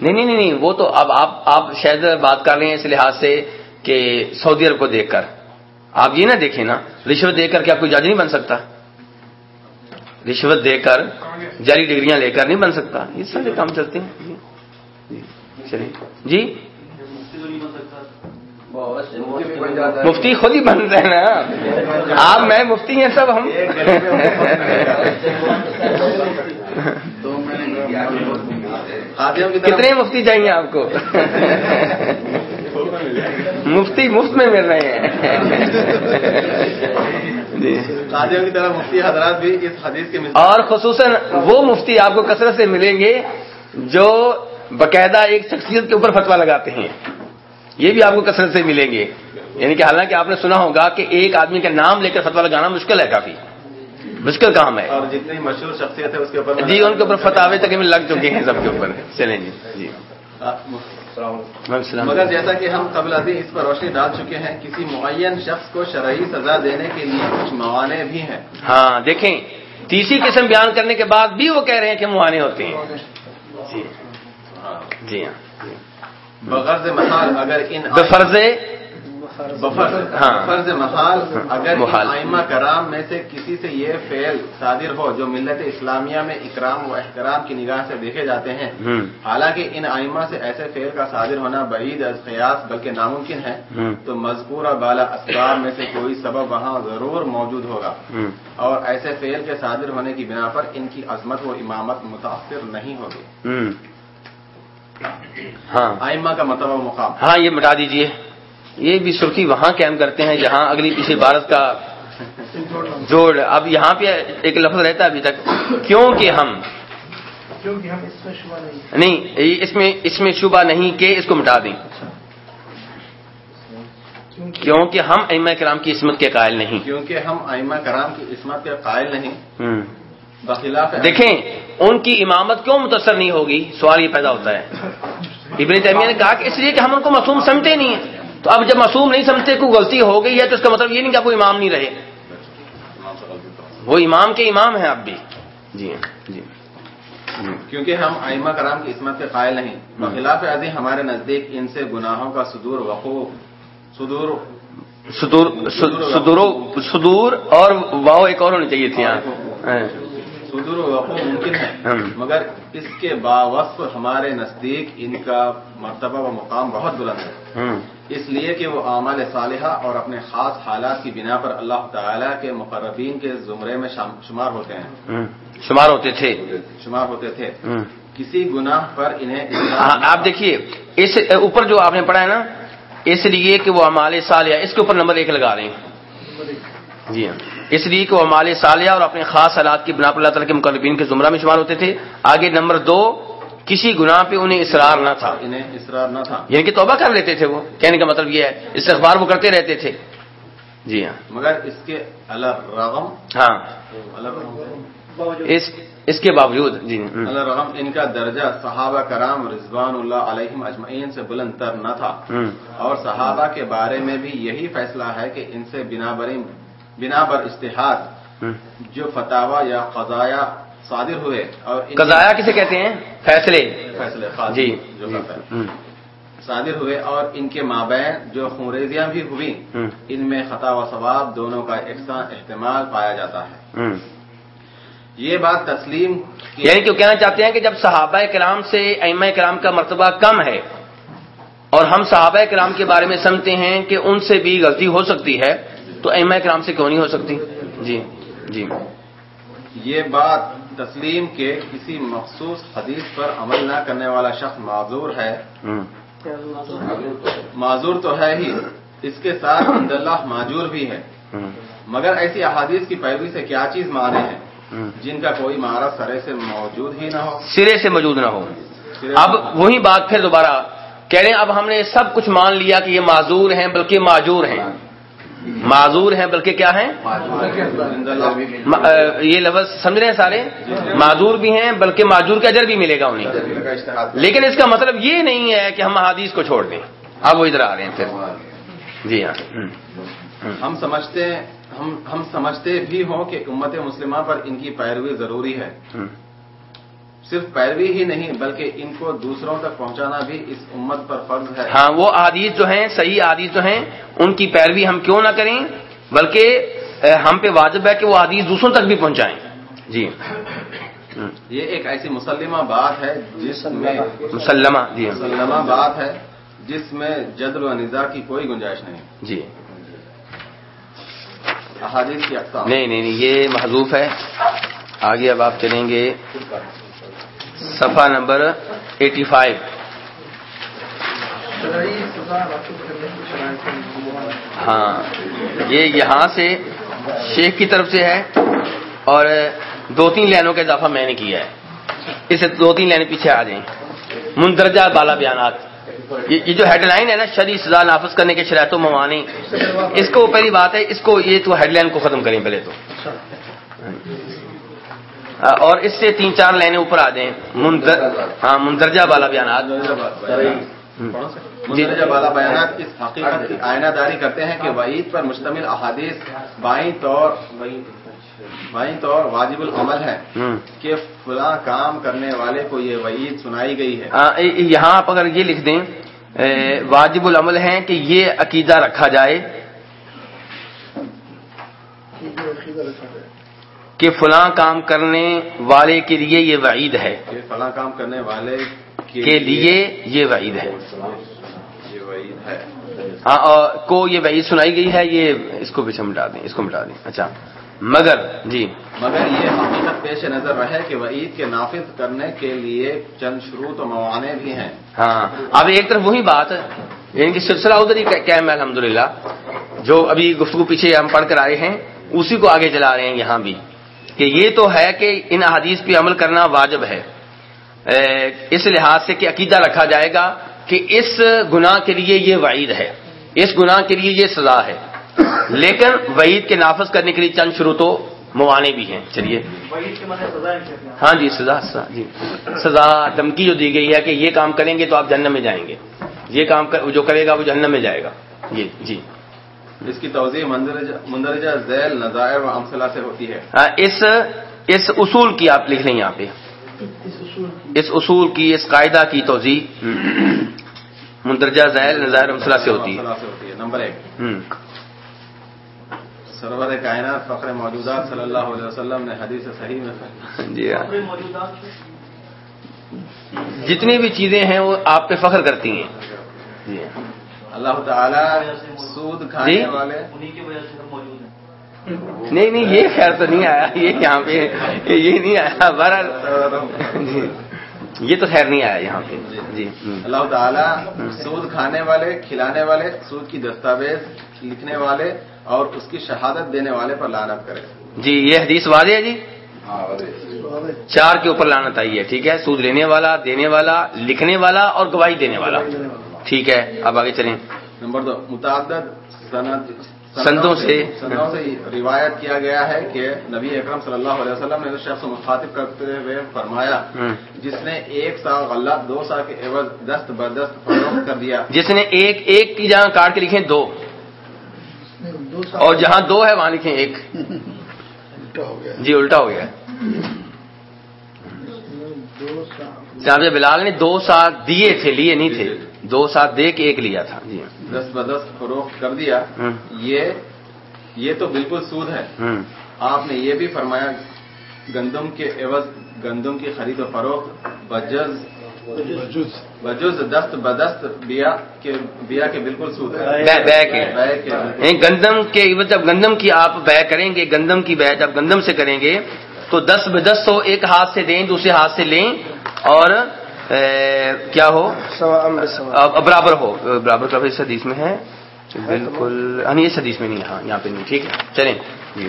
نہیں نہیں نہیں وہ تو اب آپ آپ شاید بات کر رہے ہیں اس لحاظ سے کہ سعودی عرب کو دیکھ کر۔ آپ یہ نہ دیکھیں نا رشوت دے کر کیا کوئی جج نہیں بن سکتا؟ رشوت دے کر جاری ڈگریاں لے کر نہیں بن سکتا۔ یہ سارے کام چلتے ہیں۔ جی۔ چلیے جی؟ مفتی خود ہی بن رہے نا۔ آپ میں مفتی ہیں سب ہم۔ کتنے مفتی چاہیے آپ کو؟ مفتی مفت میں مل رہے ہیں۔ کی طرح مفتی حضرات بھی اس حدیث کے اور خصوصاً وہ مفتی آپ کو کثرت سے ملیں گے جو باقاعدہ ایک شخصیت کے اوپر فتوا لگاتے ہیں۔ یہ بھی آپ کو کثرت سے ملیں گے۔ یعنی کہ حالانکہ آپ نے سنا ہوگا کہ ایک آدمی کا نام لے کر فتوا لگانا مشکل ہے کافی۔ مشکل کام ہے۔ اور جتنی مشہور شخصیت ہے اس کے اوپر جی ان کے اوپر فتوے تک لگ چکے ہیں سب کے اوپر۔ چلیں جی۔ جی۔ مگر جیسا کہ ہم قبل ابھی اس پر روشنی ڈال چکے ہیں کسی معین شخص کو شرعی سزا دینے کے لیے کچھ موانع بھی ہیں۔ ہاں دیکھیں تیسری قسم بیان کرنے کے بعد بھی وہ کہہ رہے ہیں کہ موانع ہوتے ہیں۔ جی۔ جی ہاں بغرض محال اگر ان بفرض ہاں۔ فرض محال اگر آئمہ کرام میں سے کسی سے یہ فعل صادر ہو جو ملت اسلامیہ میں اکرام و احترام کی نگاہ سے دیکھے جاتے ہیں حالانکہ ان آئمہ سے ایسے فعل کا صادر ہونا بعید از قیاس بلکہ ناممکن ہے تو مذکورہ بالا اسباب میں سے کوئی سبب وہاں ضرور موجود ہوگا۔ اور ایسے فعل کے صادر ہونے کی بنا پر ان کی عظمت و امامت متاثر نہیں ہوگی۔ ہاں۔ آئمہ کا مطلب مقام۔ ہاں یہ مٹا دیجیے۔ یہ بھی سرخی وہاں قائم کرتے ہیں جہاں اگلی پیچھے بھارت کا جوڑ۔ اب یہاں پہ ایک لفظ رہتا ہے ابھی تک کیونکہ ہم۔ نہیں اس میں اس میں شبہ نہیں کہ اس کو مٹا دیں۔ کیونکہ ہم ائمہ کرام کی عصمت کے قائل نہیں۔ کیونکہ ہم ائمہ کرام کی عصمت کے قائل نہیں۔ بخلاف دیکھیں ان کی امامت کیوں متاثر نہیں ہوگی؟ سوال یہ پیدا ہوتا ہے۔ ابن تیمیہ نے کہا کہ اس لیے کہ ہم ان کو معصوم سمجھتے نہیں ہیں۔ تو اب جب معصوم نہیں سمجھتے کوئی غلطی ہو گئی ہے تو اس کا مطلب یہ نہیں کہ وہ امام نہیں رہے۔ وہ امام کے امام ہیں اب بھی۔ جی جی۔ کیونکہ ہم آئمہ کرام کی عصمت کے قائل نہیں۔ بخلاف ازی ہمارے نزدیک ان سے گناہوں کا صدور وقوع صدور صدور صدور اور واؤ ایک اور ہونی چاہیے تھی یہاں صدور وقوع ممکن ہے۔ مگر اس کے باوصف ہمارے نزدیک ان کا مرتبہ و مقام بہت بلند ہے۔ اس لیے کہ وہ اعمال صالحہ اور اپنے خاص حالات کی بنا پر اللہ تعالیٰ کے مقربین کے زمرے میں شمار ہوتے ہیں۔ شمار ہوتے تھے۔ شمار ہوتے تھے۔ کسی گناہ پر انہیں آپ دیکھیے اس اوپر جو آپ نے پڑھا ہے نا اس لیے کہ وہ امال صالحہ اس کے اوپر نمبر ایک لگا رہے ہیں۔ جی ہاں۔ اس لیے کہ وہ امال صالحہ اور اپنے خاص حالات کی بنا پر اللہ تعالیٰ کے مقربین کے زمرہ میں شمار ہوتے تھے۔ آگے نمبر دو کسی گناہ پہ انہیں اصرار نہ تھا۔ انہیں اصرار نہ تھا۔ یعنی کہ توبہ کر لیتے تھے وہ۔ کہنے کا مطلب یہ ہے اس اخبار وہ کرتے رہتے تھے۔ جی ہاں۔ مگر اس کے الرغم ہاں۔ اس اس کے باوجود جی الرغم ان کا درجہ صحابہ کرام رضوان اللہ علیہم اجمعین سے بلند تر نہ تھا۔ اور صحابہ کے بارے میں بھی یہی فیصلہ ہے کہ ان سے بنا برین بنا پر اشتہاد۔ جو فتوا یا قضایا صادر ہوئے اور قضایا کسے کہتے ہیں؟ فیصلے۔ فیصلے جی۔ جو ہوں، صادر ہوئے اور ان کے مابین جو خونریزیاں بھی ہوئی ان میں خطا و ثواب دونوں کا یکساں احتمال پایا جاتا ہے۔ یہ بات تسلیم یعنی کہ کہنا چاہتے ہیں کہ جب صحابہ کرام سے ائمہ کرام کا مرتبہ کم ہے اور ہم صحابہ کرام کے بارے میں سمجھتے ہیں کہ ان سے بھی غلطی ہو سکتی ہے تو ائمہ کرام سے کیوں نہیں ہو سکتی؟ جی جی۔ یہ بات تسلیم کے کسی مخصوص حدیث پر عمل نہ کرنے والا شخص معذور ہے۔ معذور تو ہے ہی اس کے ساتھ عند اللہ معجور بھی ہے۔ مگر ایسی احادیث کی پیروی سے کیا چیز مانے ہیں۔ جن کا کوئی مہارت سرے سے موجود ہی نہ ہو۔ سرے سے موجود نہ ہو۔ اب وہی بات پھر دوبارہ کہہ رہے ہیں اب ہم نے سب کچھ مان لیا کہ یہ معذور ہیں بلکہ معجور ہیں۔ معذور ہیں بلکہ کیا ہیں؟ یہ لفظ سمجھ رہے ہیں سارے؟ معذور بھی ہیں بلکہ معذور کا اجر بھی ملے گا انہیں۔ لیکن اس کا مطلب یہ نہیں ہے کہ ہم حدیث کو چھوڑ دیں۔ اب وہ ادھر آ رہے ہیں پھر۔ جی ہاں۔ ہم۔ سمجھتے ہم سمجھتے بھی ہوں کہ امت مسلمہ پر ان کی پیروی ضروری ہے۔ صرف پیروی ہی نہیں بلکہ ان کو دوسروں تک پہنچانا بھی اس امت پر فرض ہے۔ ہاں وہ احادیث جو ہیں صحیح احادیث جو ہیں ان کی پیروی ہم کیوں نہ کریں بلکہ ہم پہ واجب ہے کہ وہ حدیث دوسروں تک بھی پہنچائیں۔ جی۔ یہ ایک ایسی مسلمہ بات ہے جس میں مسلمہ جی۔ مسلمہ بات ہے جس میں جدل و نزاع کی کوئی گنجائش نہیں۔ جی۔ احادیث کی اقسام۔ نہیں نہیں نہیں یہ محضوف ہے۔ آگے اب آپ چلیں گے۔ صفحہ نمبر ایٹی فائیو۔ ہاں یہ یہاں سے شیخ کی طرف سے ہے اور دو تین لائنوں کا اضافہ میں نے کیا ہے۔ اس سے دو تین لائنیں پیچھے آ جائیں۔ مندرجہ بالا بیانات۔ یہ جو ہیڈ لائن ہے نا، شرعی سزا نافذ کرنے کے شرائط و موانع، اس کو پہلی بات ہے، اس کو یہ تو ہیڈ لائن کو ختم کریں پہلے تو۔ اور اس سے تین چار لائنیں اوپر آ جائیں۔ ہاں مندرجہ بالا بیانات۔ مندرجہ بالا بیانات اس حقیقت کی آئینہ داری کرتے ہیں کہ وعید پر مشتمل احادیث بائیں طور بائیں طور واجب العمل ہے کہ فلاں کام کرنے والے کو یہ وعید سنائی گئی ہے۔ آ، یہاں آپ اگر یہ لکھ دیں واجب العمل ہے کہ یہ عقیدہ رکھا جائے۔ کہ فلاں کام کرنے والے کے لیے یہ وعید ہے۔ فلاں کام کرنے والے کے لیے یہ وعید ہے۔ ہاں اور کو یہ وعید سنائی گئی ہے یہ اس کو پیچھے مٹا دیں اس کو مٹا دیں۔ اچھا۔ مگر جی۔ مگر یہ حقیقت پیش نظر رہے کہ وعید کے نافذ کرنے کے لیے چند شروط و موانع بھی ہیں۔ ہاں۔ اب ایک طرف وہی بات یعنی کہ سلسلہ ادھر ہی قائم ہے الحمد جو ابھی گفتگو پیچھے ہم پڑھ کر آئے ہیں اسی کو آگے چلا رہے ہیں یہاں بھی۔ کہ یہ تو ہے کہ ان احادیث پہ عمل کرنا واجب ہے۔ اس لحاظ سے کہ عقیدہ رکھا جائے گا کہ اس گناہ کے لیے یہ وعید ہے اس گناہ کے لیے یہ سزا ہے۔ لیکن وعید کے نافذ کرنے کے لیے چند شروط و موانع بھی ہیں۔ چلیے۔ ہاں جی سزا جی۔ سزا دھمکی جو دی گئی ہے کہ یہ کام کریں گے تو آپ جہنم میں جائیں گے۔ یہ کام جو کرے گا وہ جہنم میں جائے گا۔ جی جی۔ اس کی توضیح مندرجہ مندرجہ ذیل نظائر و امثلہ سے ہوتی ہے۔ اس اس اصول کی آپ لکھ لیں یہاں پہ۔ اس اصول کی اس قاعدہ کی توضیح مندرجہ ذیل نظائر مسئلہ سے ہوتی ہے۔ امثلہ سے ہوتی ہے۔ نمبر ایک۔ سرور کائنات فخر موجودات صلی اللہ علیہ وسلم نے حدیث صحیح میں جی ہاں۔ جتنی بھی چیزیں ہیں وہ آپ پہ فخر کرتی ہیں۔ جی ہاں۔ اللہ تعالی سود کھانے جی؟ والے۔ نہیں نہیں یہ خیر تو نہیں آیا۔ یہ یہاں پہ یہ نہیں آیا۔ بہرحال جی۔ یہ تو خیر نہیں آیا یہاں پہ۔ جی۔ اللہ تعالی سود کھانے والے کھلانے والے سود کی دستاویز لکھنے والے اور اس کی شہادت دینے والے پر لعنت کرے۔ جی یہ حدیث واضح ہے جی؟ ہاں چار کے اوپر لانت آئی ہے ٹھیک ہے؟ سود لینے والا دینے والا لکھنے والا اور گواہی دینے والا۔ ٹھیک ہے اب آگے چلیں۔ نمبر دو متعدد سند سندوں سے۔ سندوں سے روایت کیا گیا ہے کہ نبی اکرم صلی اللہ علیہ وسلم نے اس شخص مخاطب کرتے ہوئے فرمایا۔ جس نے ایک سا غلہ دو سا کے عوض دست بردست فروخت کر دیا۔ جس نے ایک ایک کی جگہ کاٹ کے لکھیں دو۔ اور جہاں دو ہے وہاں لکھیں ایک۔ جی الٹا ہو گیا۔ جناب بلال نے دو ساتھ دیے تھے لیے نہیں تھے۔ دو ساتھ دے کے ایک لیا تھا۔ جی۔ دس بدس فروخت کر دیا۔ ہوں۔ یہ یہ تو بالکل سود ہے۔ ہوں آپ نے یہ بھی فرمایا گندم کے عوض گندم کی خرید و فروخت بجز بجز۔ دست بدست بیا کے بیا کے بالکل سود ہے۔ یعنی گندم کے عوض جب گندم کی آپ بے کریں گے گندم کی بے جب گندم سے کریں گے تو دس بے دس سو ایک ہاتھ سے دیں دوسرے ہاتھ سے لیں اور کیا ہو؟ اب برابر ہو۔ برابر کا بھی اس حدیث میں ہے۔ بالکل۔ ہاں نہیں اس حدیث میں نہیں ہاں یہاں پہ نہیں۔ ٹھیک ہے۔ چلیں۔ جی۔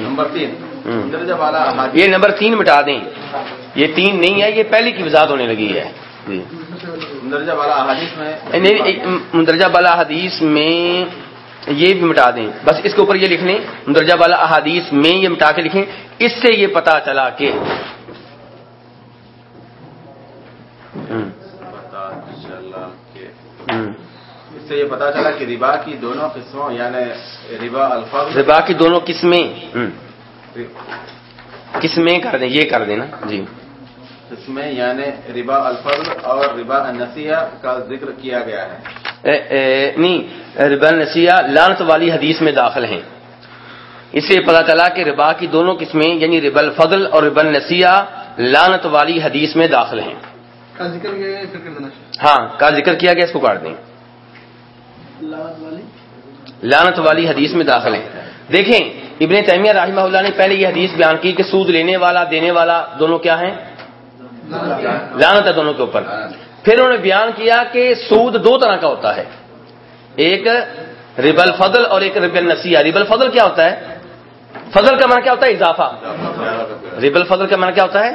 نمبر تین۔ یہ نمبر تین مٹا دیں۔ یہ تین نہیں ہے یہ پہلے کی وضاحت ہونے لگی ہے۔ جی۔ مندرجہ بالا حدیث میں۔ یہ بھی مٹا دیں۔ بس اس کے اوپر یہ لکھ لیں۔ مندرجہ بالا احادیث میں یہ مٹا کے لکھیں۔ اس سے یہ پتا چلا کہ ہم، پتا چلا کہ ہم۔ اس سے یہ پتا چلا کہ ربا کی دونوں قسموں یعنی ربا الفاظ ربا کی دونوں قسمیں قسمیں کر دیں یہ کر دیں نا جی۔ قسمیں یعنی ربا الفضل اور ربا النسیہ کا ذکر کیا گیا ہے۔ اے اے نہیں ربا نسیہ لانت والی حدیث میں داخل ہیں۔ اس سے پتا چلا کہ ربا کی دونوں قسمیں یعنی ربا الفضل اور ربا نسیہ لانت والی حدیث میں داخل ہیں۔ کا ذکر دینا۔ ہاں کا ذکر کیا گیا اس کو کاٹ دیں۔ لانت والی؟ حدیث میں داخل ہیں۔ دیکھیں، ابن تیمیہ رحمہ اللہ نے پہلے یہ حدیث بیان کی کہ سود لینے والا، دینے والا دونوں کیا ہیں؟ لانت ہے دونوں کے اوپر۔ پھر انہوں نے بیان کیا کہ سود دو طرح کا ہوتا ہے۔ ایک رب الفضل اور ایک رب النسیہ رب الفضل کیا ہوتا ہے؟ فضل کا معنی کیا ہوتا ہے؟ اضافہ۔ رب الفضل کا معنی کیا ہوتا ہے؟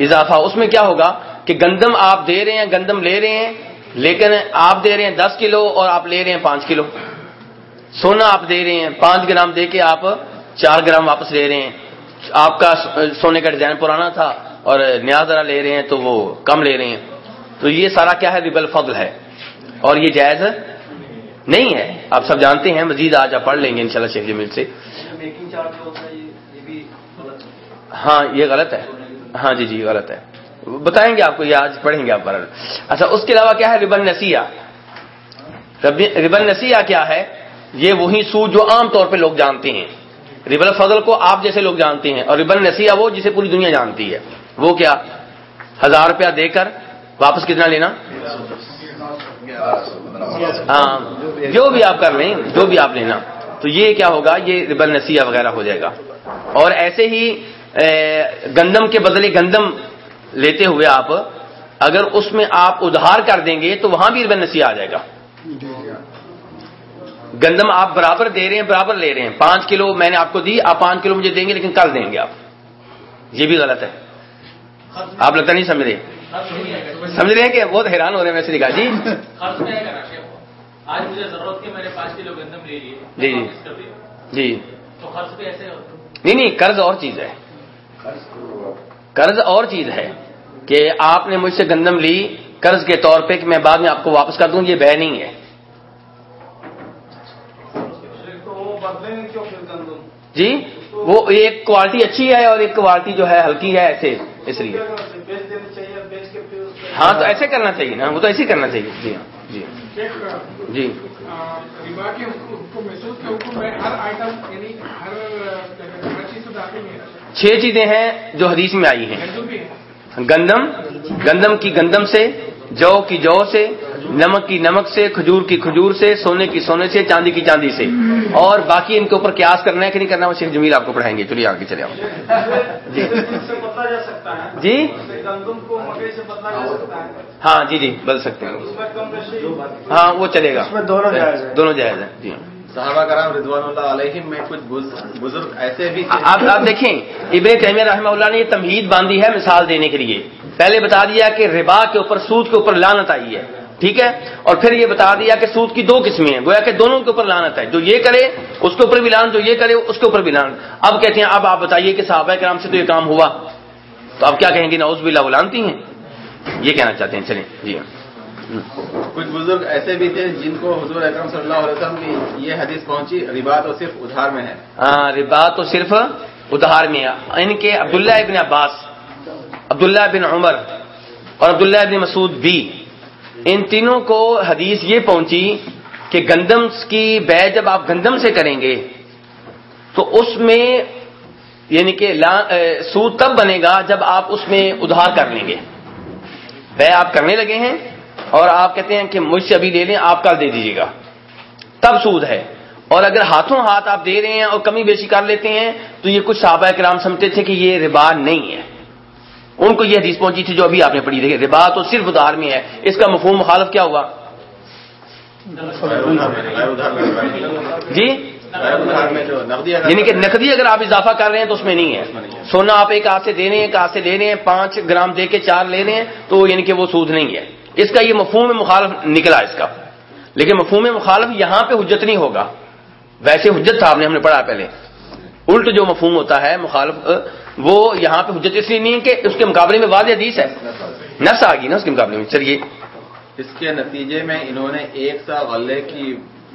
اضافہ۔ اس میں کیا ہوگا کہ گندم آپ دے رہے ہیں، گندم لے رہے ہیں لیکن آپ دے رہے ہیں دس کلو اور آپ لے رہے ہیں پانچ کلو۔ سونا آپ دے رہے ہیں پانچ گرام دے کے آپ چار گرام واپس لے رہے ہیں۔ آپ کا سونے کا ڈیزائن پرانا تھا اور نیا ذرا لے رہے ہیں تو وہ کم لے رہے ہیں۔ تو یہ سارا کیا ہے؟ رب الفضل ہے۔ اور یہ جائز نہیں ہے۔ آپ سب جانتے ہیں مزید آج آپ پڑھ لیں گے انشاءاللہ شیخ جمیل سے۔ ہاں یہ غلط ہے۔ ہاں جی جی غلط ہے۔ بتائیں گے آپ کو، یہ آج پڑھیں گے آپ پر۔ اچھا اس کے علاوہ کیا ہے؟ ربن نسیہ ربن نسیہ کیا ہے؟ یہ وہی سود جو عام طور پہ لوگ جانتے ہیں۔ ربن فضل کو آپ جیسے لوگ جانتے ہیں، اور ربن نسیہ وہ جسے پوری دنیا جانتی ہے۔ وہ کیا؟ ہزار روپیہ دے کر واپس کتنا لینا؟ ہاں جو بھی آپ کر لیں، جو بھی آپ لینا۔ تو یہ کیا ہوگا؟ یہ ربن نسیہ وغیرہ ہو جائے گا۔ اور ایسے ہی گندم کے بدلے گندم لیتے ہوئے آپ اگر اس میں آپ ادھار کر دیں گے تو وہاں بھی ربن نسیہ آ جائے گا۔ گندم آپ برابر دے رہے ہیں برابر لے رہے ہیں۔ پانچ کلو میں نے آپ کو دی آپ پانچ کلو مجھے دیں گے لیکن کل دیں گے آپ۔ یہ بھی غلط ہے۔ آپ لگتا نہیں سمجھ رہے۔ سمجھ رہے ہیں کہ بہت حیران ہو رہے ہیں میں سے کہا جی؟ آج مجھے ضرورت تھی میں نے پانچ کلو گندم لے لیے۔ جی جی۔ جی۔ تو خرچ بھی ایسے ہوتا۔ نہیں نہیں قرض اور چیز ہے۔ قرض اور چیز ہے کہ آپ نے مجھ سے گندم لی قرض کے طور پہ کہ میں بعد میں آپ کو واپس کر دوں یہ بہ نہیں ہے۔ جی وہ ایک کوالٹی اچھی ہے اور ایک کوالٹی جو ہے ہلکی ہے ایسے اس لیے۔ ہاں تو ایسے کرنا چاہیے نا وہ تو ایسے کرنا چاہیے۔ جی ہاں جی۔ جی۔ کے حکم میں ہر آئٹم یعنی ہر چھ چیزیں ہیں جو حدیث میں آئی ہیں۔ گندم گندم کی گندم سے جو کی جو سے نمک کی نمک سے کھجور کی کھجور سے سونے کی سونے سے چاندی کی چاندی سے۔ اور باقی ان کے اوپر قیاس کرنا ہے کہ نہیں کرنا وہ شیخ جمیل آپ کو پڑھائیں گے۔ چلیے آگے چلے آؤ۔ جی۔ جی؟ ہاں جی جی بدل سکتے ہیں۔ ہاں وہ چلے گا۔ دونوں جائز ہیں۔ دونوں جائز ہیں۔ جی۔ ہاں صحابہ کرام رضوان اللہ علیہ میں کچھ بزرگ ایسے بھی آپ آپ دیکھیں، ابن تیمیہ رحمہ اللہ نے یہ تمہید باندھی ہے مثال دینے کے لیے۔ پہلے بتا دیا کہ ربا کے اوپر، سود کے اوپر لانت آئی ہے، ٹھیک ہے؟ اور پھر یہ بتا دیا کہ سود کی دو قسمیں ہیں، گویا کہ دونوں کے اوپر لانت ہے جو یہ کرے، اس کے اوپر بھی لانت جو یہ کرے، اس کے اوپر بھی لانت اب کہتے ہیں، اب آپ بتائیے کہ صحابہ کرام سے تو یہ کام ہوا۔ تو اب کیا کہیں گے؟ نعوذ باللہ، وہ لانتی ہیں۔ یہ کہنا چاہتے ہیں، چلیں۔ جی ہاں۔ کچھ بزرگ ایسے بھی تھے جن کو حضور اکرم صلی اللہ علیہ وسلم کی یہ حدیث پہنچی ربا تو صرف ادھار میں ہے۔ ہاں ربا تو صرف ادھار میں ہے۔ ان کے عبداللہ ابن عباس، عبداللہ بن عمر اور عبداللہ ابن مسعود بھی، ان تینوں کو حدیث یہ پہنچی کہ گندم کی بے جب آپ گندم سے کریں گے، تو اس میں یعنی کہ سود تب بنے گا جب آپ اس میں ادھار کر لیں گے۔ بے آپ کرنے لگے ہیں اور آپ کہتے ہیں کہ مجھ سے ابھی لے لیں، آپ کل دے دیجیے گا۔ تب سود ہے۔ اور اگر ہاتھوں ہاتھ آپ دے رہے ہیں اور کمی بیشی کر لیتے ہیں، تو یہ کچھ صحابہ کرام سمجھتے تھے کہ یہ ربا نہیں ہے۔ ان کو یہ حدیث پہنچی تھی جو ابھی آپ نے پڑھی۔ دیکھے ربا تو صرف ادھار میں ہے۔ اس کا مفہوم مخالف کیا ہوا؟ جی؟ یعنی کہ نقدی اگر آپ اضافہ کر رہے ہیں تو اس میں نہیں ہے۔ سونا آپ ایک ہاتھ سے دے رہے ہیں، ایک ہاتھ سے دے رہے ہیں، پانچ گرام دے کے چار لے رہے ہیں، تو یعنی کہ وہ سود نہیں ہے۔ اس کا یہ مفہوم مخالف نکلا اس کا۔ لیکن مفہوم مخالف یہاں پہ حجت نہیں ہوگا۔ ویسے حجت تھا آپ نے ہم نے پڑھا پہلے۔ الٹ جو مفہوم ہوتا ہے مخالف وہ یہاں پہ حجت اس لیے نہیں کہ اس کے مقابلے میں واضح حدیث ہے۔ نس آ گئی نا اس کے مقابلے میں۔ چلیے۔ اس کے نتیجے میں انہوں نے ایک سا غلے کی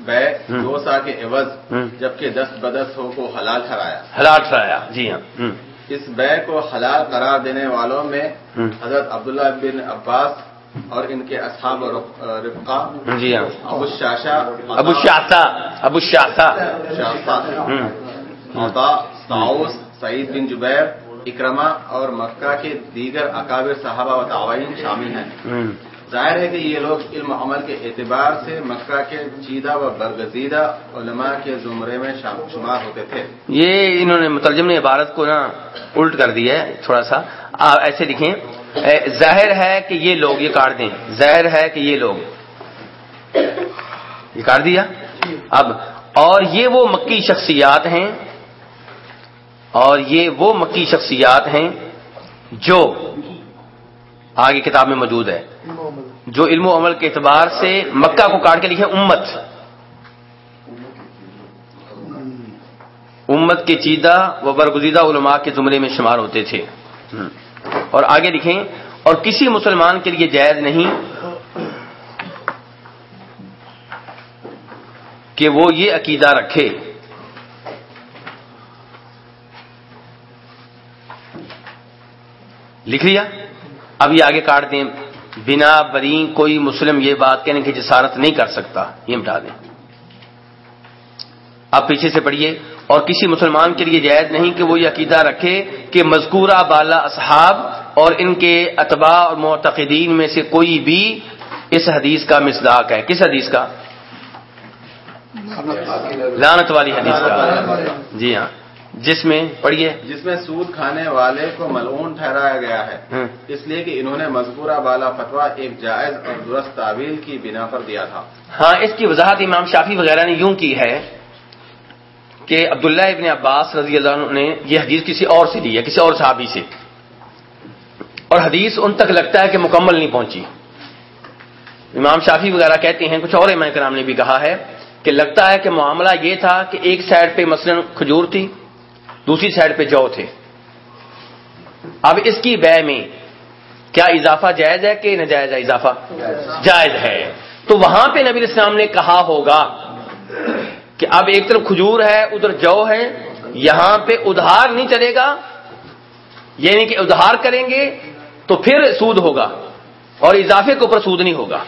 بے دو سا کے عوض جبکہ دس بدس ہو کو حلال ٹھہرایا۔ حلال ٹھہرایا۔ جی ہاں۔ اس بے کو حلال قرار دینے والوں میں حضرت عبداللہ بن عباس اور ان کے اصحاب رفقا جی ہاں۔ ابو شاشا ابو شاہتا ابو شاہتا ساؤس سعید بن جبیر اکرما اور مکہ کے دیگر اکابر صحابہ و تعوین شامل ہیں۔ ظاہر ہے کہ یہ لوگ علم عمل کے اعتبار سے مکہ کے چیدہ و برگزیدہ علماء کے زمرے میں شمار ہوتے تھے۔ یہ انہوں نے مترجم نے عبارت کو نا الٹ کر دیا ہے تھوڑا سا۔ ایسے لکھیں۔ ظاہر ہے کہ یہ لوگ، یہ کاٹ دیں۔ ظاہر ہے کہ یہ لوگ۔ یہ کاٹ دیا؟ اب، اور یہ وہ مکی شخصیات ہیں، اور یہ وہ مکی شخصیات ہیں جو آگے کتاب میں موجود ہے، جو علم و عمل کے اعتبار سے مکہ کو کاٹ کے لکھے امت۔ امت کے چیدہ و برگزیدہ علماء کے زمرے میں شمار ہوتے تھے۔ اور آگے لکھیں، اور کسی مسلمان کے لیے جائز نہیں کہ وہ یہ عقیدہ رکھے۔ لکھ لیا؟ اب یہ آگے کاٹ دیں۔ بنا بری کوئی مسلم یہ بات کہنے کی جسارت نہیں کر سکتا۔ یہ مٹا دیں۔ آپ پیچھے سے پڑھیے۔ اور کسی مسلمان کے لیے جائز نہیں کہ وہ یہ عقیدہ رکھے کہ مذکورہ بالا اصحاب اور ان کے اتباع اور معتقدین میں سے کوئی بھی اس حدیث کا مصداق ہے۔ کس حدیث کا؟ لانت والی حدیث کا۔ جی ہاں۔ جس میں پڑھیے۔ جس میں سود کھانے والے کو ملعون ٹھہرایا گیا ہے۔ ہاں۔ اس لیے کہ انہوں نے مذکورہ بالا فتوا ایک جائز اور درست تعویل کی بنا پر دیا تھا۔ ہاں اس کی وضاحت امام شافی وغیرہ نے یوں کی ہے کہ عبداللہ ابن عباس رضی اللہ عنہ نے یہ حدیث کسی اور سے لی ہے کسی اور صحابی سے۔ اور حدیث ان تک لگتا ہے کہ مکمل نہیں پہنچی۔ امام شافی وغیرہ کہتے ہیں، کچھ اور امام کرام نے بھی کہا ہے کہ لگتا ہے کہ معاملہ یہ تھا کہ ایک سائڈ پہ مثلا کھجور تھی، دوسری سائڈ پہ جو تھے۔ اب اس کی بے میں کیا اضافہ جائز ہے کہ ناجائز ہے اضافہ؟ جائز ہے۔ تو وہاں پہ نبی اسلام نے کہا ہوگا کہ اب ایک طرف کھجور ہے، ادھر جو ہے، یہاں پہ ادھار نہیں چلے گا یعنی کہ ادھار کریں گے تو پھر سود ہوگا اور اضافے کے اوپر سود نہیں ہوگا۔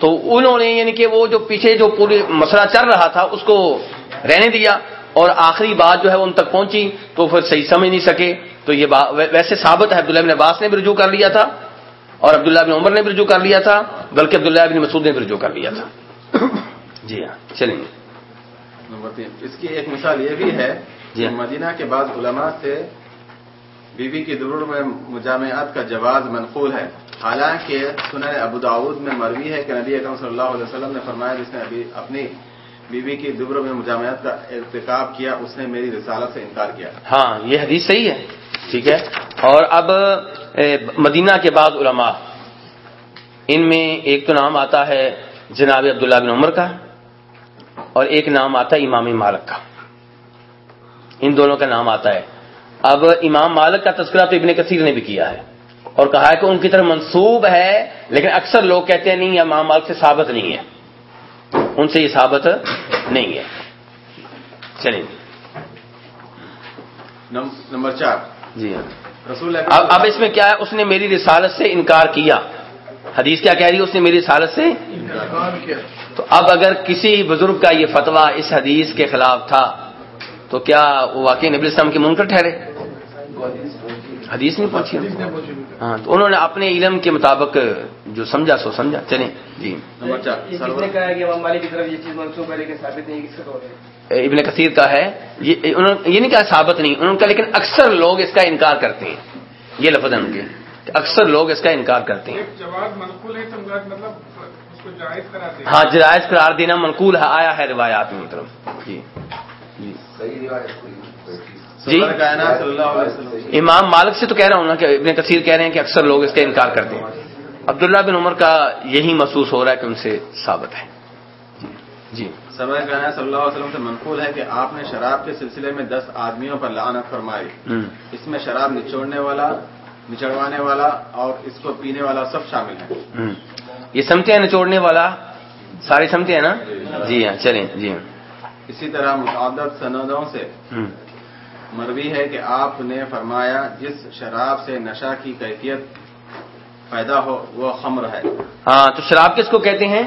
تو انہوں نے یعنی کہ وہ جو پیچھے جو پوری مسئلہ چل رہا تھا اس کو رہنے دیا اور آخری بات جو ہے ان تک پہنچی تو پھر صحیح سمجھ نہیں سکے۔ تو یہ ویسے ثابت ہے عبداللہ بن عباس نے بھی رجوع کر لیا تھا اور عبداللہ بن عمر نے بھی رجوع کر لیا تھا بلکہ عبداللہ بن مسعود نے بھی رجوع کر لیا تھا۔ جی ہاں چلیں گے۔ اس کی ایک مثال یہ بھی ہے جی کہ مدینہ کے بعض علماء سے بی بی کی درور میں مجامعات کا جواز منقول ہے۔ حالانکہ سنن ابو داود میں مروی ہے کہ نبی اکرم صلی اللہ علیہ وسلم نے فرمایا جس نے ابھی اپنی بی بی کی دبر میں مجامعت کا ارتکاب کیا، اس نے میری رسالت سے انکار کیا۔ ہاں یہ حدیث صحیح ہے، ٹھیک ہے۔ اور اب مدینہ کے بعد علماء، ان میں ایک تو نام آتا ہے جناب عبداللہ بن عمر کا اور ایک نام آتا ہے امام مالک کا۔ ان دونوں کا نام آتا ہے۔ اب امام مالک کا تذکرہ تو ابن کثیر نے بھی کیا ہے اور کہا ہے کہ ان کی طرف منسوب ہے لیکن اکثر لوگ کہتے ہیں نہیں امام مالک سے ثابت نہیں ہے۔ ان سے یہ ثابت نہیں ہے۔ چلیے نم- نمبر چار۔ جی ہاں۔ رسول اب اب اس میں کیا ہے؟ اس نے میری رسالت سے انکار کیا۔ حدیث کیا کہہ رہی ہے؟ اس نے میری رسالت سے تو اب اگر کسی بزرگ کا یہ فتویٰ اس حدیث کے خلاف تھا تو کیا وہ واقعی نبی السلام کے منکر ٹھہرے؟ حدیث نہیں پہنچی ہاں تو انہوں نے اپنے علم کے مطابق جو سمجھا سو سمجھا۔ چلیں جی۔ نمبر چار یہ کس سرور- نے کہا ہے کہ امام مالک کی طرف یہ چیز منسوخ ہے لیکن ثابت نہیں کس کا قول ہے؟ ابن کثیر کا ہے۔ یہ انہوں نے یہ نہیں کہا ثابت نہیں انہوں نے کہا لیکن اکثر لوگ اس کا انکار کرتے ہیں۔ یہ لفظ ہے ان کے۔ اکثر لوگ اس کا انکار کرتے ہیں۔ ایک جواب منقول ہے تو مراد مطلب اس کو جائز کراتے ہیں ہاں جرائز قرار دینا منقول آیا ہے روایات میں مطلب جی۔ جی؟ جی امام مالک سے تو کہہ رہا ہوں نا کہ ابن کثیر کہہ رہے ہیں کہ اکثر لوگ اس کا انکار کرتے ہیں۔ عبداللہ بن عمر کا یہی محسوس ہو رہا ہے کہ ان سے ثابت ہے۔ جی جی۔ سرور کائنات صلی اللہ علیہ وسلم سے منقول ہے کہ آپ نے شراب کے سلسلے میں دس آدمیوں پر لعنت فرمائی۔ اس میں شراب نچوڑنے والا نچڑوانے والا اور اس کو پینے والا سب شامل ہے یہ سمتے ہیں نچوڑنے والا سارے سمتے ہیں نا؟ جی ہاں چلیں جی ہاں۔ اسی طرح متعدد سندوں سے مروی ہے کہ آپ نے فرمایا جس شراب سے نشہ کی کیفیت پیدا ہو وہ خمر ہے۔ ہاں تو شراب کس کو کہتے ہیں۔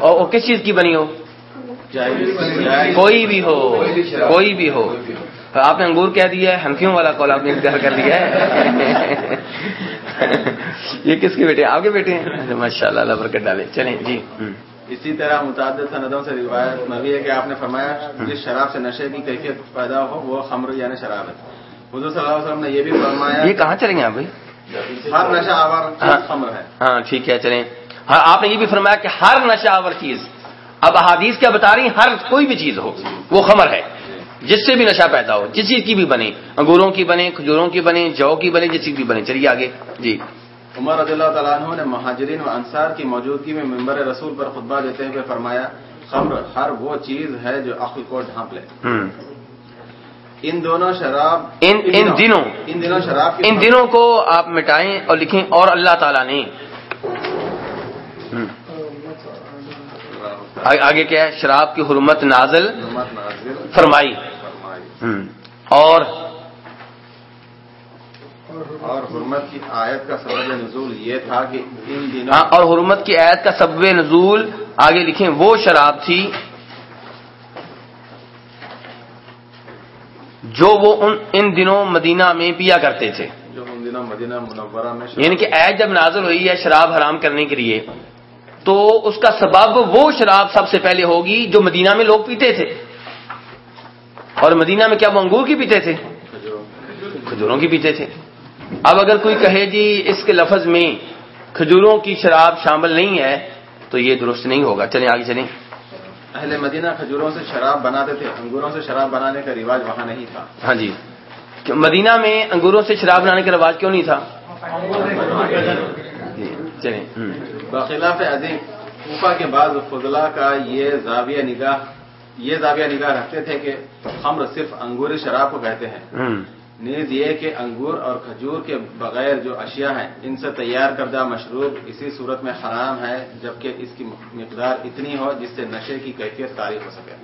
اور وہ کس چیز کی بنی ہو؟ کوئی بھی ہو کوئی بھی ہو۔ آپ نے انگور کہہ دیا ہے ہنفیوں والا کال آپ نے اختیار کر دیا ہے۔ یہ کس کے بیٹے؟ آپ کے بیٹے ہیں؟ ماشاء اللہ اللہ برکت ڈالے۔ چلیں جی۔ اسی طرح متعدد سندوں سے روایت مروی ہے کہ آپ نے فرمایا جس شراب سے نشے کی کیفیت پیدا ہو وہ خمر یعنی شراب ہے۔ حضور صلی اللہ علیہ وسلم نے یہ بھی فرمایا یہ کہاں چلیں گے آپ بھائی؟ ہر نشہ آور ہاں۔ خمر ہے۔ ہاں ٹھیک ہے چلیں۔ ہاں آپ نے یہ بھی فرمایا کہ ہر نشہ آور چیز۔ اب احادیث کیا بتا رہی ہیں؟ ہر کوئی بھی چیز ہو وہ خمر ہے۔ جس سے بھی نشہ پیدا ہو جس چیز کی بھی بنے انگوروں کی بنے کھجوروں کی بنے جو کی بنے جس چیز کی بنے چلیے آگے۔ جی۔ عمر رضی اللہ تعالیٰ عنہ نے مہاجرین و انصار کی موجودگی میں ممبر رسول پر خطبہ دیتے ہوئے فرمایا خمر ہر وہ چیز ہے جو عقل کو ڈھانپ لے۔ ان دونوں شراب ان- ان دنوں۔ ان دنوں شراب ان دنوں کو آپ مٹائیں اور لکھیں اور اللہ تعالیٰ نے۔ آگے- کیا ہے؟ شراب کی حرمت نازل فرمائی۔ اور اور حرمت کی آیت کا سبب نزول یہ تھا کہ ان ہاں دنوں اور حرمت کی آیت کا سبب نزول آگے لکھیں وہ شراب تھی جو وہ ان دنوں مدینہ میں پیا کرتے تھے۔ جو ان دنوں مدینہ منورہ میں یعنی کہ آیت جب نازل ہوئی ہے شراب حرام کرنے کے لیے تو اس کا سبب وہ شراب سب سے پہلے ہوگی جو مدینہ میں لوگ پیتے تھے۔ اور مدینہ میں کیا وہ انگور کی پیتے تھے؟ کھجوروں کی پیتے تھے۔ اب اگر کوئی کہے جی اس کے لفظ میں کھجوروں کی شراب شامل نہیں ہے تو یہ درست نہیں ہوگا۔ چلیں آگے چلیں۔ اہل مدینہ کھجوروں سے شراب بناتے تھے انگوروں سے شراب بنانے کا رواج وہاں نہیں تھا۔ ہاں جی۔ مدینہ میں انگوروں سے شراب بنانے کا رواج کیوں نہیں تھا؟ جی چلیں۔ بخلاف عظیم کوفہ کے بعض فضلہ کا یہ زاویہ نگاہ یہ زاویہ نگاہ رکھتے تھے کہ خمر صرف انگوری شراب کو کہتے ہیں۔ نیز یہ کہ انگور اور کھجور کے بغیر جو اشیاء ہیں ان سے تیار کردہ مشروب اسی صورت میں حرام ہے جبکہ اس کی مقدار اتنی ہو جس سے نشے کی کیفیت تعریف ہو سکے۔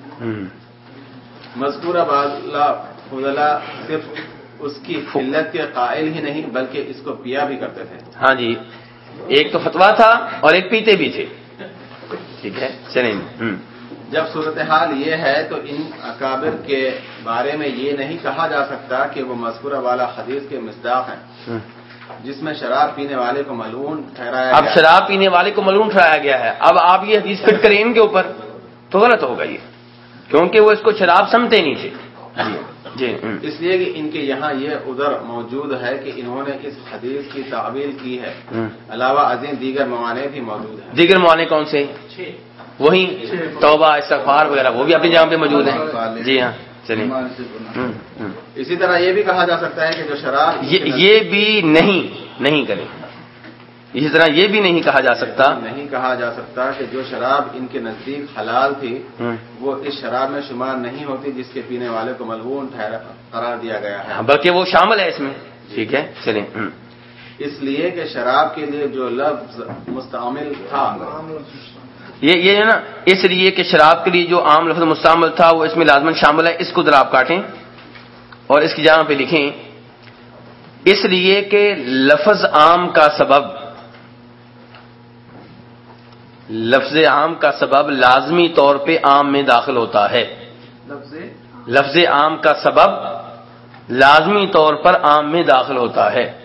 مذکورہ بالا فضلہ صرف اس کی قلت کے قائل ہی نہیں بلکہ اس کو پیا بھی کرتے تھے ہاں جی ایک تو فتوا تھا اور ایک پیتے بھی تھے ٹھیک ہے چلیں۔ جب صورتحال یہ ہے تو ان اکابر کے بارے میں یہ نہیں کہا جا سکتا کہ وہ مذکورہ والا حدیث کے مصداق ہیں۔ ہوں۔ جس میں شراب پینے والے کو ملعون ٹھہرایا اب گیا شراب پینے والے کو ملون ٹھہرایا گیا ہے۔ اب آپ یہ حدیث فٹ کریں ان کے اوپر تو غلط ہوگا یہ۔ کیونکہ وہ اس کو شراب سمتے نہیں تھے۔ جی۔ جی۔ اس لیے کہ ان کے یہاں یہ ادھر موجود ہے کہ انہوں نے اس حدیث کی تعویل کی ہے۔ ہوں۔ علاوہ عظیم دیگر موانع بھی موجود ہیں۔ دیگر معانے کون سے؟ وہی توبہ استغفار وغیرہ وہ بھی اپنی جگہ پہ موجود ہیں۔ جی ہاں چلیے۔ اسی طرح یہ بھی کہا جا سکتا ہے کہ جو شراب یہ بھی نہیں نہیں کریں۔ اسی طرح یہ بھی نہیں کہا جا سکتا۔ نہیں کہا جا سکتا کہ جو شراب ان کے نزدیک حلال تھی۔ وہ اس شراب میں شمار نہیں ہوتی جس کے پینے والے کو ملعون ٹھہرا قرار دیا گیا ہے۔ ہاں، بلکہ وہ شامل ہے اس میں۔ ٹھیک ہے چلیں۔ اس لیے کہ شراب کے لیے جو لفظ مستعمل تھا یہ یہ ہے نا اس لیے کہ شراب کے لیے جو عام لفظ مستعمل تھا وہ اس میں لازمن شامل ہے اس کو ذرا آپ کاٹیں اور اس کی جگہ پہ لکھیں۔ اس لیے کہ لفظ عام کا سبب لفظ عام کا سبب لازمی طور پہ عام میں داخل ہوتا ہے۔ لفظ عام کا سبب لازمی طور پر عام میں داخل ہوتا ہے۔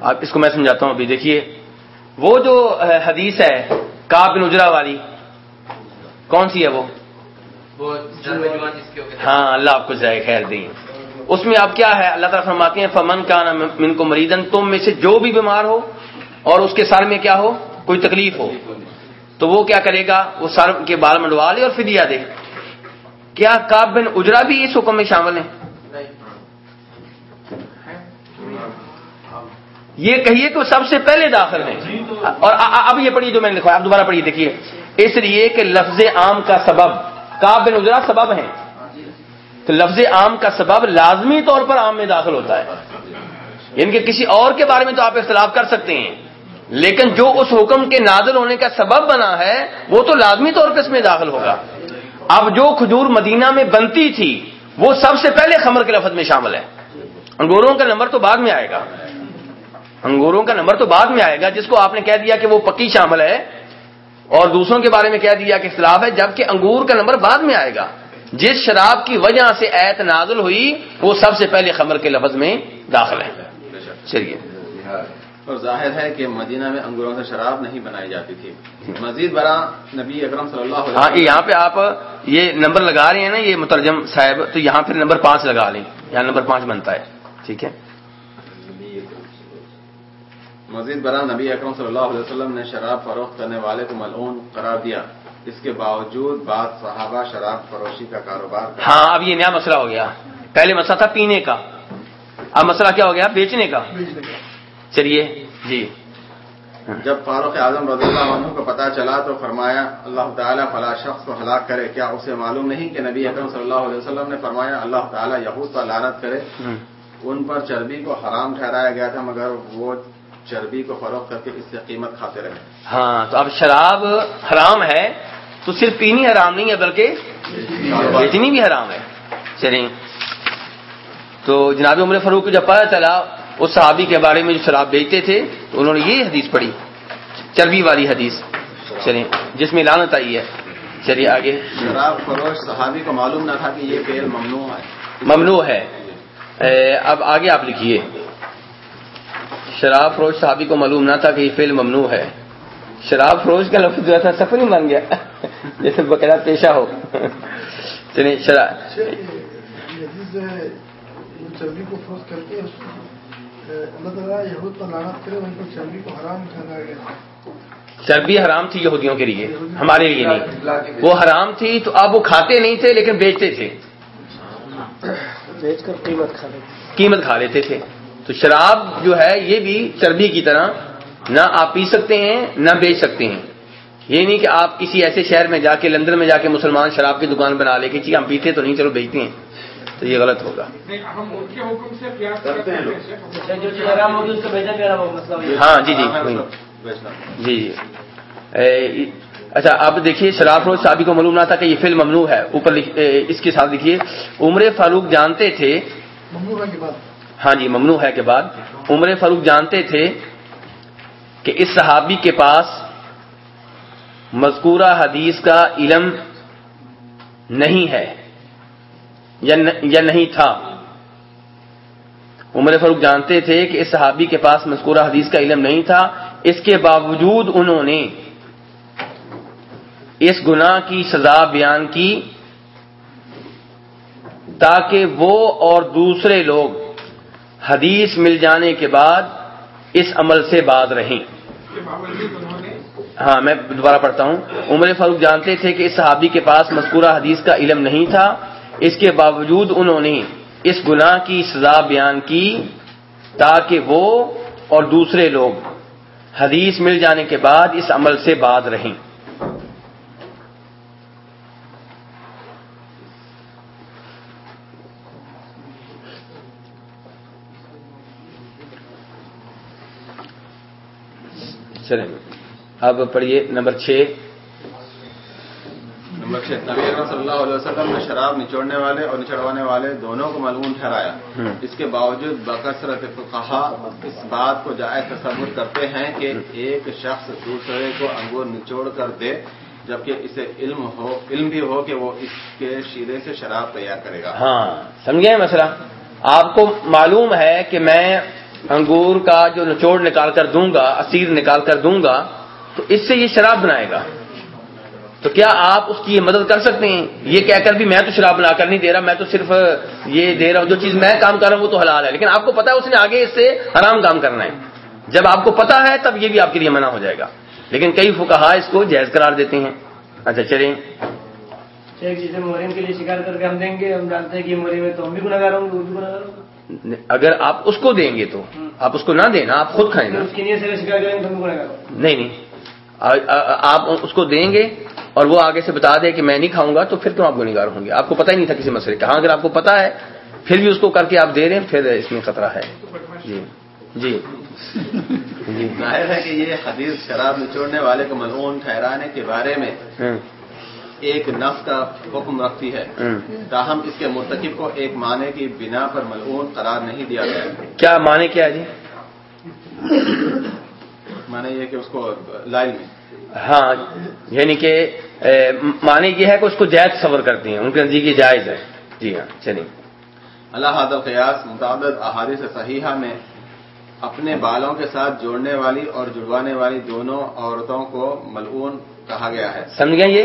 آپ اس کو میں سمجھاتا ہوں. ابھی دیکھیے. وہ جو حدیث ہے کاب بن اجرا والی کون سی ہے وہ؟ ہاں اللہ آپ کو جائے خیر دیں. اس میں آپ کیا ہے؟ اللہ تعالیٰ فرماتے ہیں فمن کا نام کو مریدن تم میں سے جو بھی بیمار ہو اور اس کے سر میں کیا ہو؟ کوئی تکلیف ہو. تو وہ کیا کرے گا؟ وہ سر کے بال منڈوا لے اور فدیہ دے. کیا کاب بن اجرا بھی اس حکم میں شامل ہیں؟ یہ کہیے کہ وہ سب سے پہلے داخل ہیں۔ اور آ- آ- اب یہ پڑھیے جو میں نے لکھا اب دوبارہ پڑھیے دیکھیے۔ اس لیے کہ لفظ عام کا سبب کاب بن اجرا سبب ہیں۔ تو لفظ عام کا سبب لازمی طور پر عام میں داخل ہوتا ہے۔ یعنی کہ کسی اور کے بارے میں تو آپ اختلاف کر سکتے ہیں۔ لیکن جو اس حکم کے نازل ہونے کا سبب بنا ہے وہ تو لازمی طور پر اس میں داخل ہوگا۔ اب جو کھجور مدینہ میں بنتی تھی وہ سب سے پہلے خمر کے لفظ میں شامل ہے۔ انگوروں کا نمبر تو بعد میں آئے گا۔ انگوروں کا نمبر تو بعد میں آئے گا جس کو آپ نے کہہ دیا کہ وہ پکی شامل ہے اور دوسروں کے بارے میں کہہ دیا کہ اختلاف ہے جبکہ انگور کا نمبر بعد میں آئے گا۔ جس شراب کی وجہ سے ایت نازل ہوئی وہ سب سے پہلے خمر کے لفظ میں داخل ہے۔ چلیے۔ اور ظاہر ہے کہ مدینہ میں انگوروں سے شراب نہیں بنائی جاتی تھی۔ مزید برآں نبی اکرم صلی اللہ علیہ ہاں یہاں پہ آپ یہ نمبر لگا رہے ہیں نا یہ مترجم صاحب تو یہاں پھر نمبر پانچ لگا لیں۔ یہاں نمبر پانچ بنتا ہے۔ ٹھیک ہے۔ مزید برآں نبی اکرم صلی اللہ علیہ وسلم نے شراب فروخت کرنے والے کو ملعون قرار دیا۔ اس کے باوجود بعض صحابہ شراب فروشی کا کاروبار کر ہاں اب یہ نیا مسئلہ ہو گیا۔ پہلے مسئلہ تھا پینے کا۔ اب مسئلہ کیا ہو گیا؟ بیچنے کا۔ چلیے جی۔ جب فاروق اعظم رضی اللہ عنہ کو پتا چلا تو فرمایا اللہ تعالیٰ فلا شخص کو ہلاک کرے۔ کیا اسے معلوم نہیں کہ نبی اکرم صلی اللہ علیہ وسلم نے فرمایا اللہ تعالیٰ یہود پر لعنت کرے۔ ان پر چربی کو حرام ٹھہرایا گیا تھا مگر وہ چربی کو فروخت کر کے اس سے قیمت کھاتے رہے۔ ہاں تو اب شراب حرام ہے تو صرف پینی حرام نہیں ہے بلکہ بیچنی بھی حرام ہے۔ چلیں۔ تو جناب عمر فاروق کو جب پتا چلا اس صحابی کے بارے میں جو شراب بیچتے تھے تو انہوں نے یہ حدیث پڑھی چربی والی حدیث۔ چلیں جس میں لانت آئی ہے۔ چلیے آگے۔ شراب فروش صحابی کو معلوم نہ تھا کہ یہ فعل ممنوع ہے۔ ممنوع ہے۔ اب آگے آپ لکھیے۔ شراب فروش صحابی کو معلوم نہ تھا کہ یہ فعل ممنوع ہے۔ شراب فروش کا لفظ جو ہے سفر ہی مان گیا۔ جیسے بقیدہ پیشہ ہو۔ چلیے شراب چربی کو فروخت کرتے ہیں اس کو اے، اللہ تعالیٰ یہود پر لعنت کرے وہیں پر چربی کو حرام گیا چربی حرام تھی یہودیوں کے لیے ہمارے لیے نہیں۔ وہ حرام تھی تو اب وہ کھاتے نہیں تھے لیکن بیچتے تھے۔ بیچ کر قیمت کھا لیتے۔ قیمت کھا لیتے تھے۔ تو شراب جو ہے یہ بھی چربی کی طرح نہ آپ پی سکتے ہیں نہ بیچ سکتے ہیں۔ یہ نہیں کہ آپ کسی ایسے شہر میں جا کے لندن میں جا کے مسلمان شراب کی دکان بنا لے کہ جی ہم پیتے تو نہیں چلو بیچتے ہیں۔ تو یہ غلط ہوگا۔ کے ہے۔ ہاں جی جی وہی۔ بیچنا۔ جی جی۔ اے، اچھا اب دیکھیے شراب فروش صحابی کو معلوم نہ تھا کہ یہ فلم ممنوع ہے۔ اوپر اس کے ساتھ لکھیے عمر فاروق جانتے تھے؟ ہاں جی ممنوع ہے کے بعد۔ عمر فاروق جانتے تھے کہ اس صحابی کے پاس مذکورہ حدیث کا علم نہیں ہے، یا یا نہیں تھا۔ عمر فاروق جانتے تھے کہ اس صحابی کے پاس مذکورہ حدیث کا علم نہیں تھا۔ اس کے باوجود انہوں نے اس گناہ کی سزا بیان کی تاکہ وہ اور دوسرے لوگ حدیث مل جانے کے بعد اس عمل سے باز رہیں۔ ہاں میں دوبارہ پڑھتا ہوں۔ عمر فاروق جانتے تھے کہ اس صحابی کے پاس مذکورہ حدیث کا علم نہیں تھا۔ اس کے باوجود انہوں نے اس گناہ کی سزا بیان کی تاکہ وہ اور دوسرے لوگ حدیث مل جانے کے بعد اس عمل سے باز رہیں۔ چلیں اب پڑھیے نمبر چھ۔ نمبر چھ نبی اکرم صلی اللہ علیہ وسلم نے شراب نچوڑنے والے اور نچڑوانے والے دونوں کو ملعون ٹھہرایا۔ اس کے باوجود بکثرت فقہا اس بات کو جائز تصور کرتے ہیں کہ ایک شخص دوسرے کو انگور نچوڑ کر دے جبکہ اسے علم ہو علم بھی ہو کہ وہ اس کے شیرے سے شراب تیار کرے گا۔ ہاں سمجھے مسئلہ؟ آپ کو معلوم ہے کہ میں انگور کا جو نچوڑ نکال کر دوں گا، اسیر نکال کر دوں گا، تو اس سے یہ شراب بنائے گا۔ تو کیا آپ اس کی یہ مدد کر سکتے ہیں؟ یہ کہہ کر بھی میں تو شراب بنا کر نہیں دے رہا، میں تو صرف یہ دے رہا ہوں۔ جو چیز میں کام کر رہا ہوں وہ تو حلال ہے، لیکن آپ کو پتا ہے اس نے آگے اس سے حرام کام کرنا ہے۔ جب آپ کو پتا ہے، تب یہ بھی آپ کے لیے منع ہو جائے گا۔ لیکن کئی فقہا اس کو جائز قرار دیتے ہیں۔ اچھا چلیں۔ ایک چیز مریم کے لیے شکار کر کے ہم دیں گے، ہم جانتے ہیں کہ مریم میں تو ہم بھی گناگار ہوں گے، وہ بھی گناگار ہوں گے۔ اگر آپ اس کو دیں گے تو آپ اس کو نہ دینا آپ خود کھائیں گے۔ تو نہیں نہیں۔ آپ اس کو دیں گے اور وہ آگے سے بتا دے کہ میں نہیں کھاؤں گا تو پھر کیوں آپ گنگار ہوں گے۔ آپ کو پتہ ہی نہیں تھا کسی مسئلے کا۔ ہاں اگر آپ کو پتا ہے پھر بھی اس کو کر کے آپ دے رہے ہیں پھر اس میں خطرہ ہے۔ جی جی۔ ظاہر ہے کہ یہ حدیث شراب نچوڑنے والے کو ملعون ٹھہرانے کے بارے میں ہوں، ایک نف کا حکم رکھتی ہے۔ ہوں۔ تاہم اس کے مرتکب کو ایک معنی کی بنا پر ملعون قرار نہیں دیا گیا۔ کیا مانے کیا جی؟ مانے یہ کہ اس کو لائن میں۔ ہاں یعنی کہ مانے یہ ہے کہ اس کو جائز تصور کرتی ہیں۔ ان کے نزدیک یہ جائز ہے۔ جی ہاں چلیے۔ اللہ حد القیاس متعدد احادیث صحیحہ میں اپنے بالوں کے ساتھ جوڑنے والی اور جڑوانے والی دونوں عورتوں کو ملعون کہا گیا ہے۔ سمجھ گئے یہ؟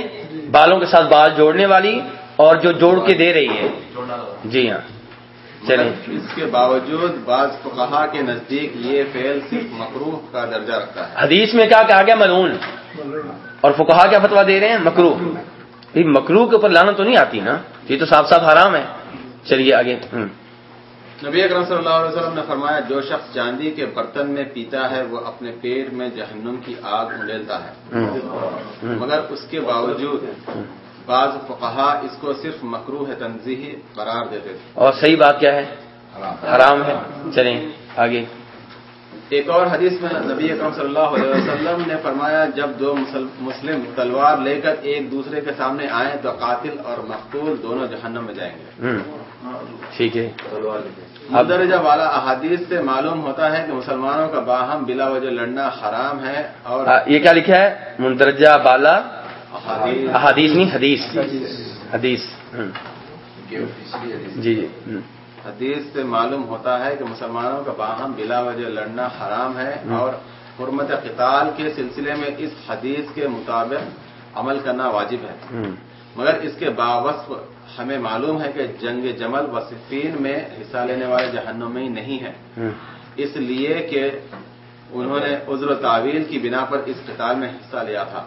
بالوں کے ساتھ بال جوڑنے والی اور جو جوڑ کے دے رہی ہے۔ جی ہاں۔ چلیں۔ اس کے باوجود بعض فقہا کے نزدیک یہ فعل صرف مقروح کا درجہ رکھتا ہے۔ حدیث میں کیا کہا گیا؟ ملعون۔ اور فقہا کیا فتوا دے رہے ہیں؟ مکرو مکرو کے اوپر لانا تو نہیں آتی نا؟ یہ تو صاف صاف حرام ہے۔ چلیے آگے۔ نبی اکرم صلی اللہ علیہ وسلم نے فرمایا جو شخص چاندی کے برتن میں پیتا ہے وہ اپنے پیٹ میں جہنم کی آگ انڈیلتا ہے۔ مگر اس کے باوجود بعض فقہا اس کو صرف مکروح تنظیحی قرار دیتے تھے۔ اور صحیح بات کیا ہے؟ حرام ہے۔ چلیں آگے۔ ایک اور حدیث میں نبی اکرم صلی اللہ علیہ وسلم نے فرمایا جب دو مسل- مسلم تلوار لے کر ایک دوسرے کے سامنے آئیں تو قاتل اور مقتول دونوں جہنم میں جائیں گے۔ ٹھیک ہے۔ مندرجہ والا احادیث سے معلوم ہوتا ہے کہ مسلمانوں کا باہم بلا وجہ لڑنا حرام ہے اور آ، یہ کیا لکھا ہے؟ مندرجہ بالا احادیث۔ نہیں حدیث۔ حدیث۔ جی جی۔ حدیث سے معلوم ہوتا ہے کہ مسلمانوں کا باہم بلا وجہ لڑنا حرام ہے اور حرمت قتال کے سلسلے میں اس حدیث کے مطابق عمل کرنا واجب ہے۔ مگر اس کے باوصف ہمیں معلوم ہے کہ جنگ جمل و صفین میں حصہ لینے والے جہنم میں نہیں ہیں۔ اس لیے کہ انہوں نے عذر و تعویل کی بنا پر اس قتال میں حصہ لیا تھا۔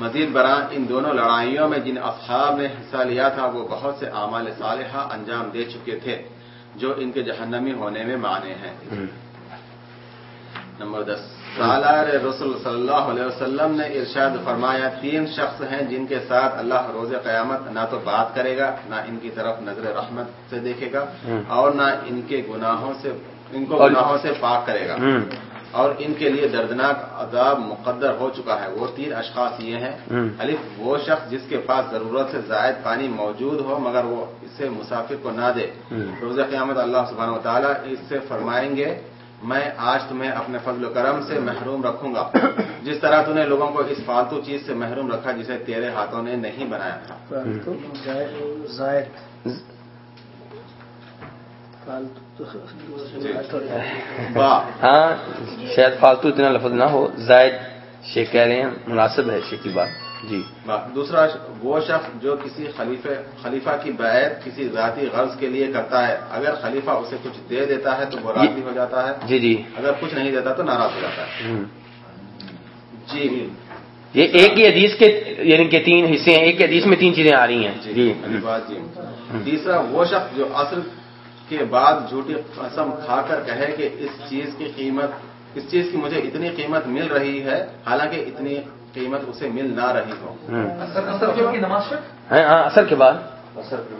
مزید برآں ان دونوں لڑائیوں میں جن اصحاب نے حصہ لیا تھا وہ بہت سے اعمال صالحہ انجام دے چکے تھے جو ان کے جہنمی ہونے میں مانے ہیں۔ نمبر دس سالار رسول صلی اللہ علیہ وسلم نے ارشاد فرمایا تین شخص ہیں جن کے ساتھ اللہ روز قیامت نہ تو بات کرے گا نہ ان کی طرف نظر رحمت سے دیکھے گا۔ اور نہ ان کے گناہوں سے ان کو گناہوں سے پاک کرے گا۔ اور ان کے لیے دردناک عذاب مقدر ہو چکا ہے۔ وہ تین اشخاص یہ ہیں۔ الف وہ شخص جس کے پاس ضرورت سے زائد پانی موجود ہو مگر وہ اسے مسافر کو نہ دے۔ روز قیامت اللہ سبحانہ و تعالیٰ اس سے فرمائیں گے میں آج تمہیں اپنے فضل و کرم سے محروم رکھوں گا۔ جس طرح تم نے لوگوں کو اس فالتو چیز سے محروم رکھا جسے تیرے ہاتھوں نے نہیں بنایا تھا۔ ہاں شاید فالتو اتنا لفظ نہ ہو زائد شیخ کہہ رہے ہیں مناسب ہے شیخ کی بات۔ جی۔ دوسرا وہ شخص جو کسی خلیفہ خلیفہ کی بیعت کسی ذاتی غرض کے لیے کرتا ہے۔ اگر خلیفہ اسے کچھ دے دیتا ہے تو وہ راضی ہو جاتا ہے۔ جی جی۔ اگر کچھ نہیں دیتا تو ناراض ہو جاتا ہے۔ جی۔ یہ ایک ہی حدیث کے یعنی کہ تین حصے ہیں ایک ہی حدیث میں تین چیزیں آ رہی ہیں۔ جی جی۔ تیسرا وہ شخص جو اصل کے بعد جھوٹی قسم کھا کر کہے کہ اس چیز کی قیمت اس چیز کی مجھے اتنی قیمت مل رہی ہے حالانکہ اتنی قیمت اسے مل نہ رہی ہو۔ ہاں اثر کے بعد۔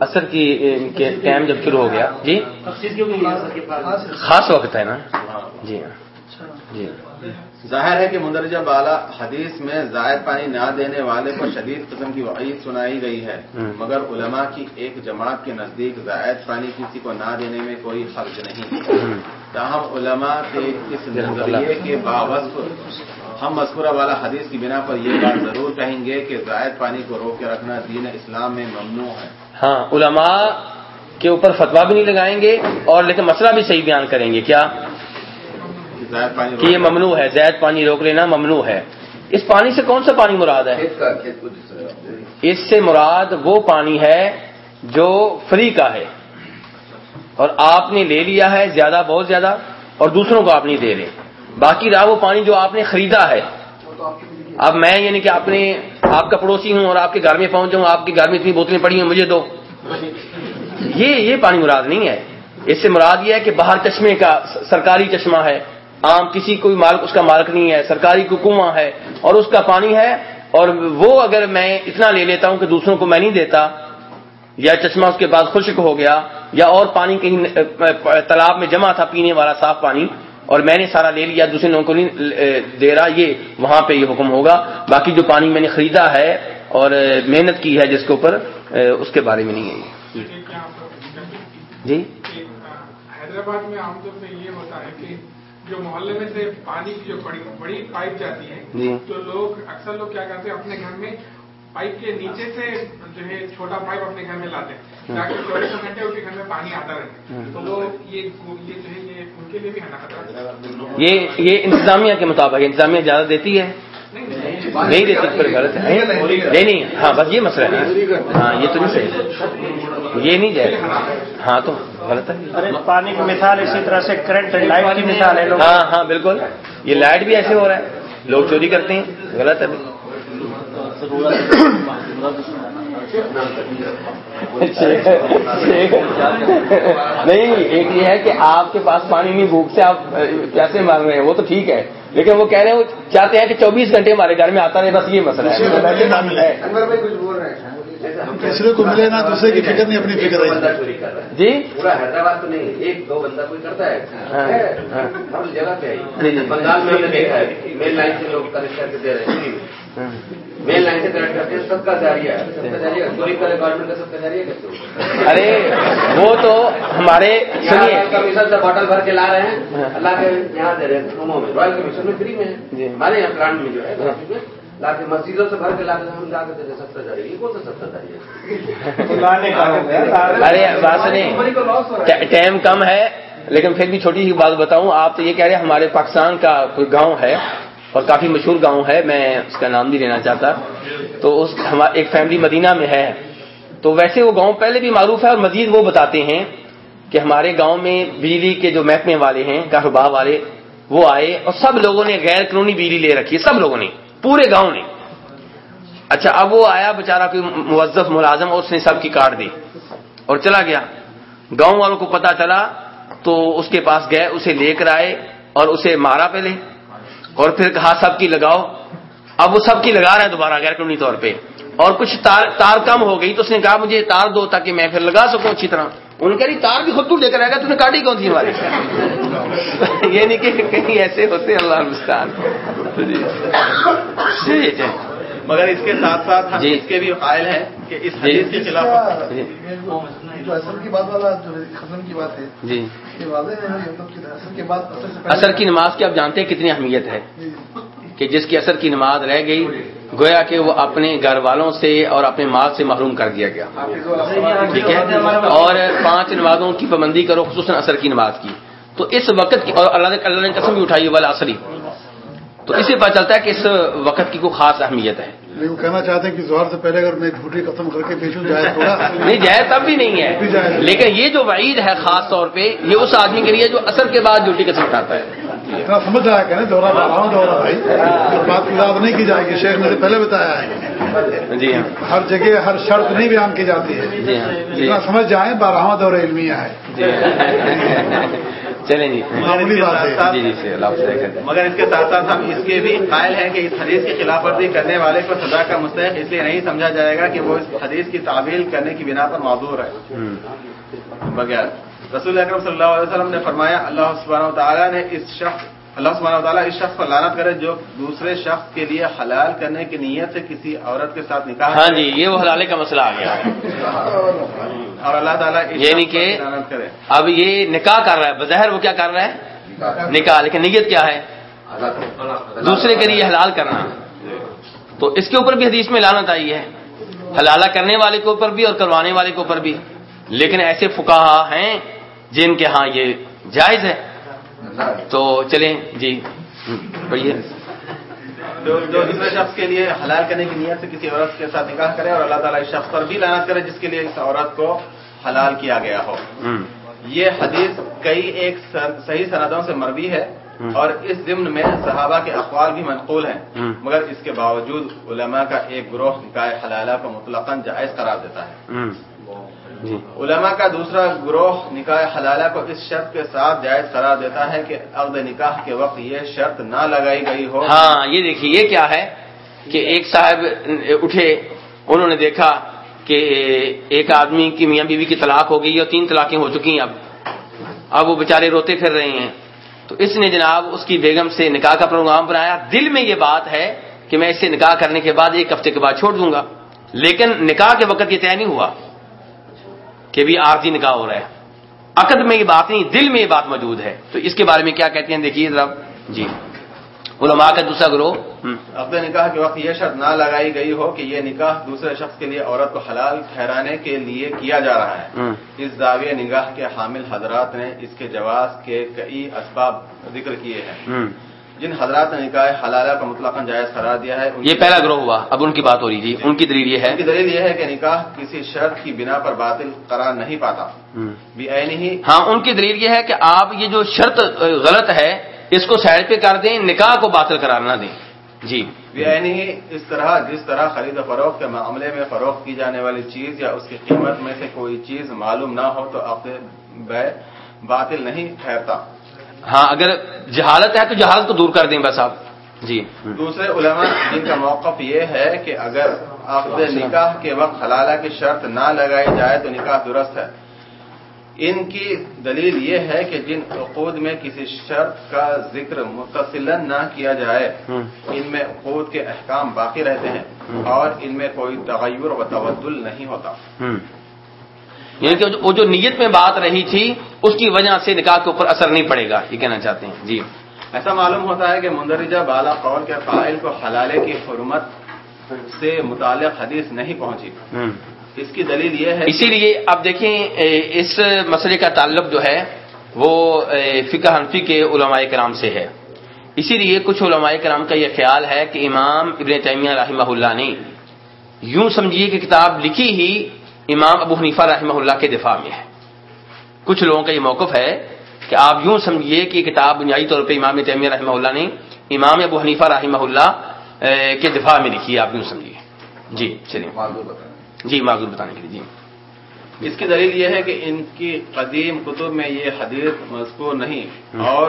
اثر کی ان کے ٹائم جب شروع ہو گیا۔ جی؟ خاص وقت ہے نا۔ جی ہاں۔ جی۔ ظاہر ہے کہ مندرجہ بالا حدیث میں زائد پانی نہ دینے والے پر شدید قسم کی وعید سنائی گئی ہے۔ مگر علماء کی ایک جماعت کے نزدیک زائد پانی کسی کو نہ دینے میں کوئی حرج نہیں۔ تاہم علماء کے اس نظریے کے باوجود ہم مذکورہ والا حدیث کی بنا پر یہ بات ضرور کہیں گے کہ زائد پانی کو روک کے رکھنا دین اسلام میں ممنوع ہے۔ ہاں علماء کے اوپر فتوا بھی نہیں لگائیں گے اور لیکن مسئلہ بھی صحیح بیان کریں گے۔ کیا؟ کہ یہ ممنوع ہے زائد پانی روک لینا ممنوع ہے۔ اس پانی سے کون سا پانی مراد ہے؟ اس سے مراد وہ پانی ہے جو فری کا ہے۔ اور آپ نے لے لیا ہے زیادہ بہت زیادہ اور دوسروں کو آپ نہیں دے رہے۔ باقی رہا وہ پانی جو آپ نے خریدا ہے۔ اب میں یعنی کہ اپنے آپ کا پڑوسی ہوں اور آپ کے گھر میں پہنچ جاؤں آپ کے گھر میں اتنی بوتلیں پڑی ہیں مجھے دو۔ یہ یہ پانی مراد نہیں ہے۔ اس سے مراد یہ ہے کہ باہر چشمے کا سرکاری چشمہ ہے۔ عام کسی کوئی مالک اس کا مالک نہیں ہے سرکاری کو کنواں ہے اور اس کا پانی ہے اور وہ اگر میں اتنا لے لیتا ہوں کہ دوسروں کو میں نہیں دیتا یا چشمہ اس کے بعد خشک ہو گیا یا اور پانی کہیں تالاب میں جمع تھا پینے والا صاف پانی اور میں نے سارا لے لیا دوسرے لوگوں کو نہیں دے رہا یہ وہاں پہ یہ حکم ہوگا۔ باقی جو پانی میں نے خریدا ہے اور محنت کی ہے جس کے اوپر اس کے بارے میں نہیں ہے۔ جی۔ کہ حیدرآباد میں عام طور پہ یہ ہوتا ہے کہ جو محلے میں سے پانی کی جو بڑی بڑی پائپ جاتی جی۔ ہے تو لوگ اکثر لوگ کیا کرتے ہیں اپنے گھر میں پائپ کے نیچے سے جو ہے چھوٹا پائپ اپنے گھر میں لاتے ہیں تاکہ چوبیسوں گھنٹے ان کے گھر میں پانی آتا رہے۔ تو لوگ یہ جو ہے یہ ان کے لیے بھی خطرہ یہ یہ انتظامیہ کے مطابق انتظامیہ زیادہ دیتی ہے۔ نہیں دیتی پھر غلط ہے۔ نہیں نہیں ہاں بس یہ مسئلہ ہے۔ ہاں یہ تو نہیں صحیح۔ یہ نہیں جائے۔ ہاں تو غلط ہے۔ پانی کی مثال اسی طرح سے کرنٹ لائٹ کی مثال ہے۔ ہاں ہاں بالکل۔ یہ لائٹ بھی ایسے ہو رہا ہے۔ لوگ چوری کرتے ہیں۔ غلط ہے۔ نہیں ایک یہ ہے کہ آپ کے پاس پانی نہیں بھوک سے آپ پیسے مانگ رہے ہیں۔ وہ تو ٹھیک ہے۔ لیکن وہ کہہ رہے ہیں وہ چاہتے ہیں کہ چوبیس گھنٹے ہمارے گھر میں آتا رہے بس یہ مسئلہ ہے۔ تیسرے کو ملے نا دوسرے کی فکر نہیں اپنی فکر بندہ ہے۔ چوری کر رہا ہے۔ جی؟ پورا حیدرآباد تو نہیں ایک دو بندہ کوئی کرتا ہے۔ ہاں، ہاں۔ ہر جگہ پہ جی، جی۔ بنگال میں ہم نے دیکھا ہے۔ مین لائن سے لوگ کنیکٹ کر کے دے رہے ہیں۔ مین لائن سے کنیکٹ کرتے ہیں سب کا جاری ہے۔ سب کا جاری ہے۔ چوری کرے گورنمنٹ کا سب کا جاری ہے کیسے؟ ارے وہ تو ہمارے سنیے۔ کمیشن سے بوٹل بھر کے لا رہے ہیں۔ اللہ کے یہاں دے رہے ہیں۔ روموں میں رائل کمیشن میں فری میں جی۔ ہمارے یہاں پلانٹ میں جو ہے لا کے مسجدوں سے بھر کے لا کے ہم لا کے دے سب جاری ہے یہ کون سا سب بات سنیں۔ ٹائم کم ہے لیکن پھر بھی چھوٹی سی بات بتاؤں۔ آپ تو یہ کہہ رہے ہیں ہمارے پاکستان کا کوئی گاؤں ہے اور کافی مشہور گاؤں ہے میں اس کا نام نہیں لینا چاہتا۔ تو اس ایک فیملی مدینہ میں ہے۔ تو ویسے وہ گاؤں پہلے بھی معروف ہے اور مزید وہ بتاتے ہیں کہ ہمارے گاؤں میں بجلی کے جو محکمے والے ہیں کاروبار والے وہ آئے اور سب لوگوں نے غیر قانونی بجلی لے رکھی ہے سب لوگوں نے۔ پورے گاؤں نے۔ اچھا اب وہ آیا بےچارا کوئی موظف، ملازم، اور اس نے سب کی کاٹ دی۔ اور چلا گیا۔ گاؤں والوں کو پتا چلا تو اس کے پاس گئے، اسے لے کر آئے اور اسے مارا پہلے۔ اور پھر کہا، سب کی لگاؤ۔ اب وہ سب کی لگا رہا ہے دوبارہ، غیر قانونی طور پہ۔ اور کچھ تار تار کم ہو گئی تو اس نے کہا، مجھے تار دو تاکہ میں پھر لگا سکوں اچھی طرح۔ انہوں نے کہا "نہیں، تار بھی خود تو لے کر آئے گا تم نے کاٹی کون تھی ہماری؟ یہ نہیں کہ کہیں ایسے ہوتے ہیں اللہ المستعان جی۔ جی جی۔ مگر اس کے ساتھ ساتھ ہم جی۔ اس کے بھی قائل ہیں کہ اس۔ حدیث کے خلاف کی بات والا جو ختم کی بات ہے جی۔ مطلب اثر کے بعد کی نماز کی آپ جانتے ہیں کتنی اہمیت ہے۔ کہ جس کی اثر کی نماز رہ گئی گویا کہ وہ اپنے گھر والوں سے اور اپنے مال سے محروم کر دیا گیا۔ ٹھیک ہے؟ اور پانچ نمازوں کی پابندی کرو خصوصاً اثر کی نماز کی۔ تو اس وقت کی اور اللہ نے اللہ نے قسم بھی اٹھائی والا اثری تو اس سے پتہ چلتا ہے کہ اس وقت کی کوئی خاص اہمیت ہے۔ لیکن وہ کہنا چاہتے ہیں کہ زہر سے پہلے اگر میں جھوٹی ختم کر کے بیچوں جائے تھوڑا نہیں جائز تب بھی نہیں ہے۔ لیکن یہ جو وعید ہے خاص طور پہ یہ اس آدمی کے لیے جو اثر کے بعد ڈیوٹی قسم اٹھاتا ہے۔ اتنا سمجھ رہا ہے کہ دورہ بڑھا ہوں دورہ بھائی۔ اس بات کی یاد نہیں کی جائے گی شیخ نے پہلے بتایا ہے۔ جی ہاں۔ ہر جگہ ہر شرط نہیں بیان کی جاتی ہے۔ جی ہاں۔ جی۔ اتنا سمجھ جائیں بارہواں دور علمیہ ہے۔ جی۔ چلیں جی۔ جی جی۔ مگر اس کے ساتھ ساتھ ہم اس کے بھی قائل ہیں کہ اس حدیث کی خلاف ورزی کرنے والے کو سزا کا مستحق اس لیے نہیں سمجھا جائے گا کہ وہ اس حدیث کی تعویل کرنے کی بنا پر معذور ہے۔ بغیر رسول اکرم صلی اللہ علیہ وسلم نے فرمایا اللہ سبحانہ و تعالیٰ نے اس شخص اللہ سبحانہ تعالیٰ اس شخص پر لانت کرے جو دوسرے شخص کے لیے حلال کرنے کی نیت سے کسی عورت کے ساتھ نکاح ہاں جی یہ وہ حلالے کا مسئلہ آ گیا۔ اور اللہ تعالیٰ اس یعنی کہ پر لعنت کرے۔ اب یہ نکاح کر رہا ہے بظاہر وہ کیا کر رہا ہے؟ نکاح۔ لیکن نیت کیا ہے؟ دوسرے کے لیے حلال کرنا۔ تو اس کے اوپر بھی حدیث میں لانت آئی ہے۔ حلالہ کرنے والے کے اوپر بھی اور کروانے والے کے اوپر بھی۔ لیکن ایسے فکا ہیں جن کے ہاں یہ جائز ہے؟ تو چلیں جی۔ پڑھیے۔ جو دوسرے شخص کے لیے حلال کرنے کی نیت سے کسی عورت کے ساتھ نکاح کرے اور اللہ تعالیٰ اس شخص پر بھی لعنت کرے جس کے لیے اس عورت کو حلال کیا گیا ہو۔ یہ حدیث کئی ایک صحیح سندوں سے مروی ہے اور اس ضمن میں صحابہ کے اقوال بھی منقول ہیں۔ مگر اس کے باوجود علماء کا ایک گروہ نکاح حلالہ کو مطلقاً جائز قرار دیتا ہے۔ جی۔ علماء کا دوسرا گروہ نکاح حلالہ کو اس شرط کے ساتھ جائز قرار دیتا ہے کہ عقد نکاح کے وقت یہ شرط نہ لگائی گئی ہو۔ ہاں یہ دیکھیے یہ کیا ہے کہ ایک صاحب اٹھے انہوں نے دیکھا کہ ایک آدمی کی میاں بیوی کی طلاق ہو گئی اور تین طلاقیں ہو چکی ہیں اب۔ اب وہ بیچارے روتے پھر رہے ہیں۔ تو اس نے جناب اس کی بیگم سے نکاح کا پروگرام بنایا۔ دل میں یہ بات ہے کہ میں اسے نکاح کرنے کے بعد ایک ہفتے کے بعد چھوڑ دوں گا۔ لیکن نکاح کے وقت یہ طے نہیں ہوا۔ کہ بھی عارضی نکاح ہو رہا ہے۔ عقد میں یہ بات نہیں دل میں یہ بات موجود ہے۔ تو اس کے بارے میں کیا کہتے ہیں؟ دیکھیے ذرا۔ جی۔ علماء کا دوسرا گروہ۔ عقد نکاح کے وقت یہ شرط نہ لگائی گئی ہو کہ یہ نکاح دوسرے شخص کے لیے عورت کو حلال ٹھہرانے کے لیے کیا جا رہا ہے۔ اس دعوی نگاہ کے حامل حضرات نے اس کے جواز کے کئی اسباب ذکر کیے ہیں۔ جن حضرات نے نکاح حلالہ کو مطلقاً جائز قرار دیا ہے یہ پہلا گروہ ہوا اب ان کی بات ہو رہی جی ان کی دلیل یہ ہے۔ ان کی دلیل یہ ہے کہ نکاح کسی شرط کی بنا پر باطل قرار نہیں پاتا۔ بھی ہی۔ ہاں ان کی دلیل یہ ہے کہ آپ یہ جو شرط غلط ہے اس کو سائڈ پہ کر دیں نکاح کو باطل قرار نہ دیں۔ جی۔ ہی اس طرح جس طرح خرید و فروخت کے معاملے میں فروخت کی جانے والی چیز یا اس کی قیمت میں سے کوئی چیز معلوم نہ ہو تو عقد باطل نہیں ٹھہرتا۔ ہاں اگر جہالت ہے تو جہالت کو دور کر دیں بس آپ۔ جی۔ دوسرے علماء جن کا موقف یہ ہے کہ اگر عقد نکاح کے وقت حلالہ کی شرط نہ لگائی جائے تو نکاح درست ہے۔ ان کی دلیل یہ ہے کہ جن عقود میں کسی شرط کا ذکر متصل نہ کیا جائے۔ ان میں عقود کے احکام باقی رہتے ہیں اور ان میں کوئی تغیر و تبدل نہیں ہوتا۔ یعنی کہ وہ جو نیت میں بات رہی تھی اس کی وجہ سے نکاح کے اوپر اثر نہیں پڑے گا یہ کہنا چاہتے ہیں۔ جی۔ ایسا معلوم ہوتا ہے کہ مندرجہ بالا قول کے قائل کو حلالے کی حرمت سے متعلق حدیث نہیں پہنچی۔ اس کی دلیل یہ ہے اسی لیے اب دیکھیں اس مسئلے کا تعلق جو ہے وہ فقہ حنفی کے علماء کرام سے ہے۔ اسی لیے کچھ علماء کرام کا یہ خیال ہے کہ امام ابن تیمیہ رحمہ اللہ نے یوں سمجھیے کہ کتاب لکھی ہی امام ابو حنیفہ رحمہ اللہ کے دفاع میں ہے۔ کچھ لوگوں کا یہ موقف ہے کہ آپ یوں سمجھیے کہ کتاب بنیادی طور پہ امام تیمیہ رحمہ اللہ نے امام ابو حنیفہ رحمہ اللہ کے دفاع میں لکھی ہے آپ یوں سمجھیے۔ جی چلیے جی معذور بتانے کے لیے جی۔ اس کی دلیل یہ ہے کہ ان کی قدیم کتب میں یہ حدیث مذکور نہیں اور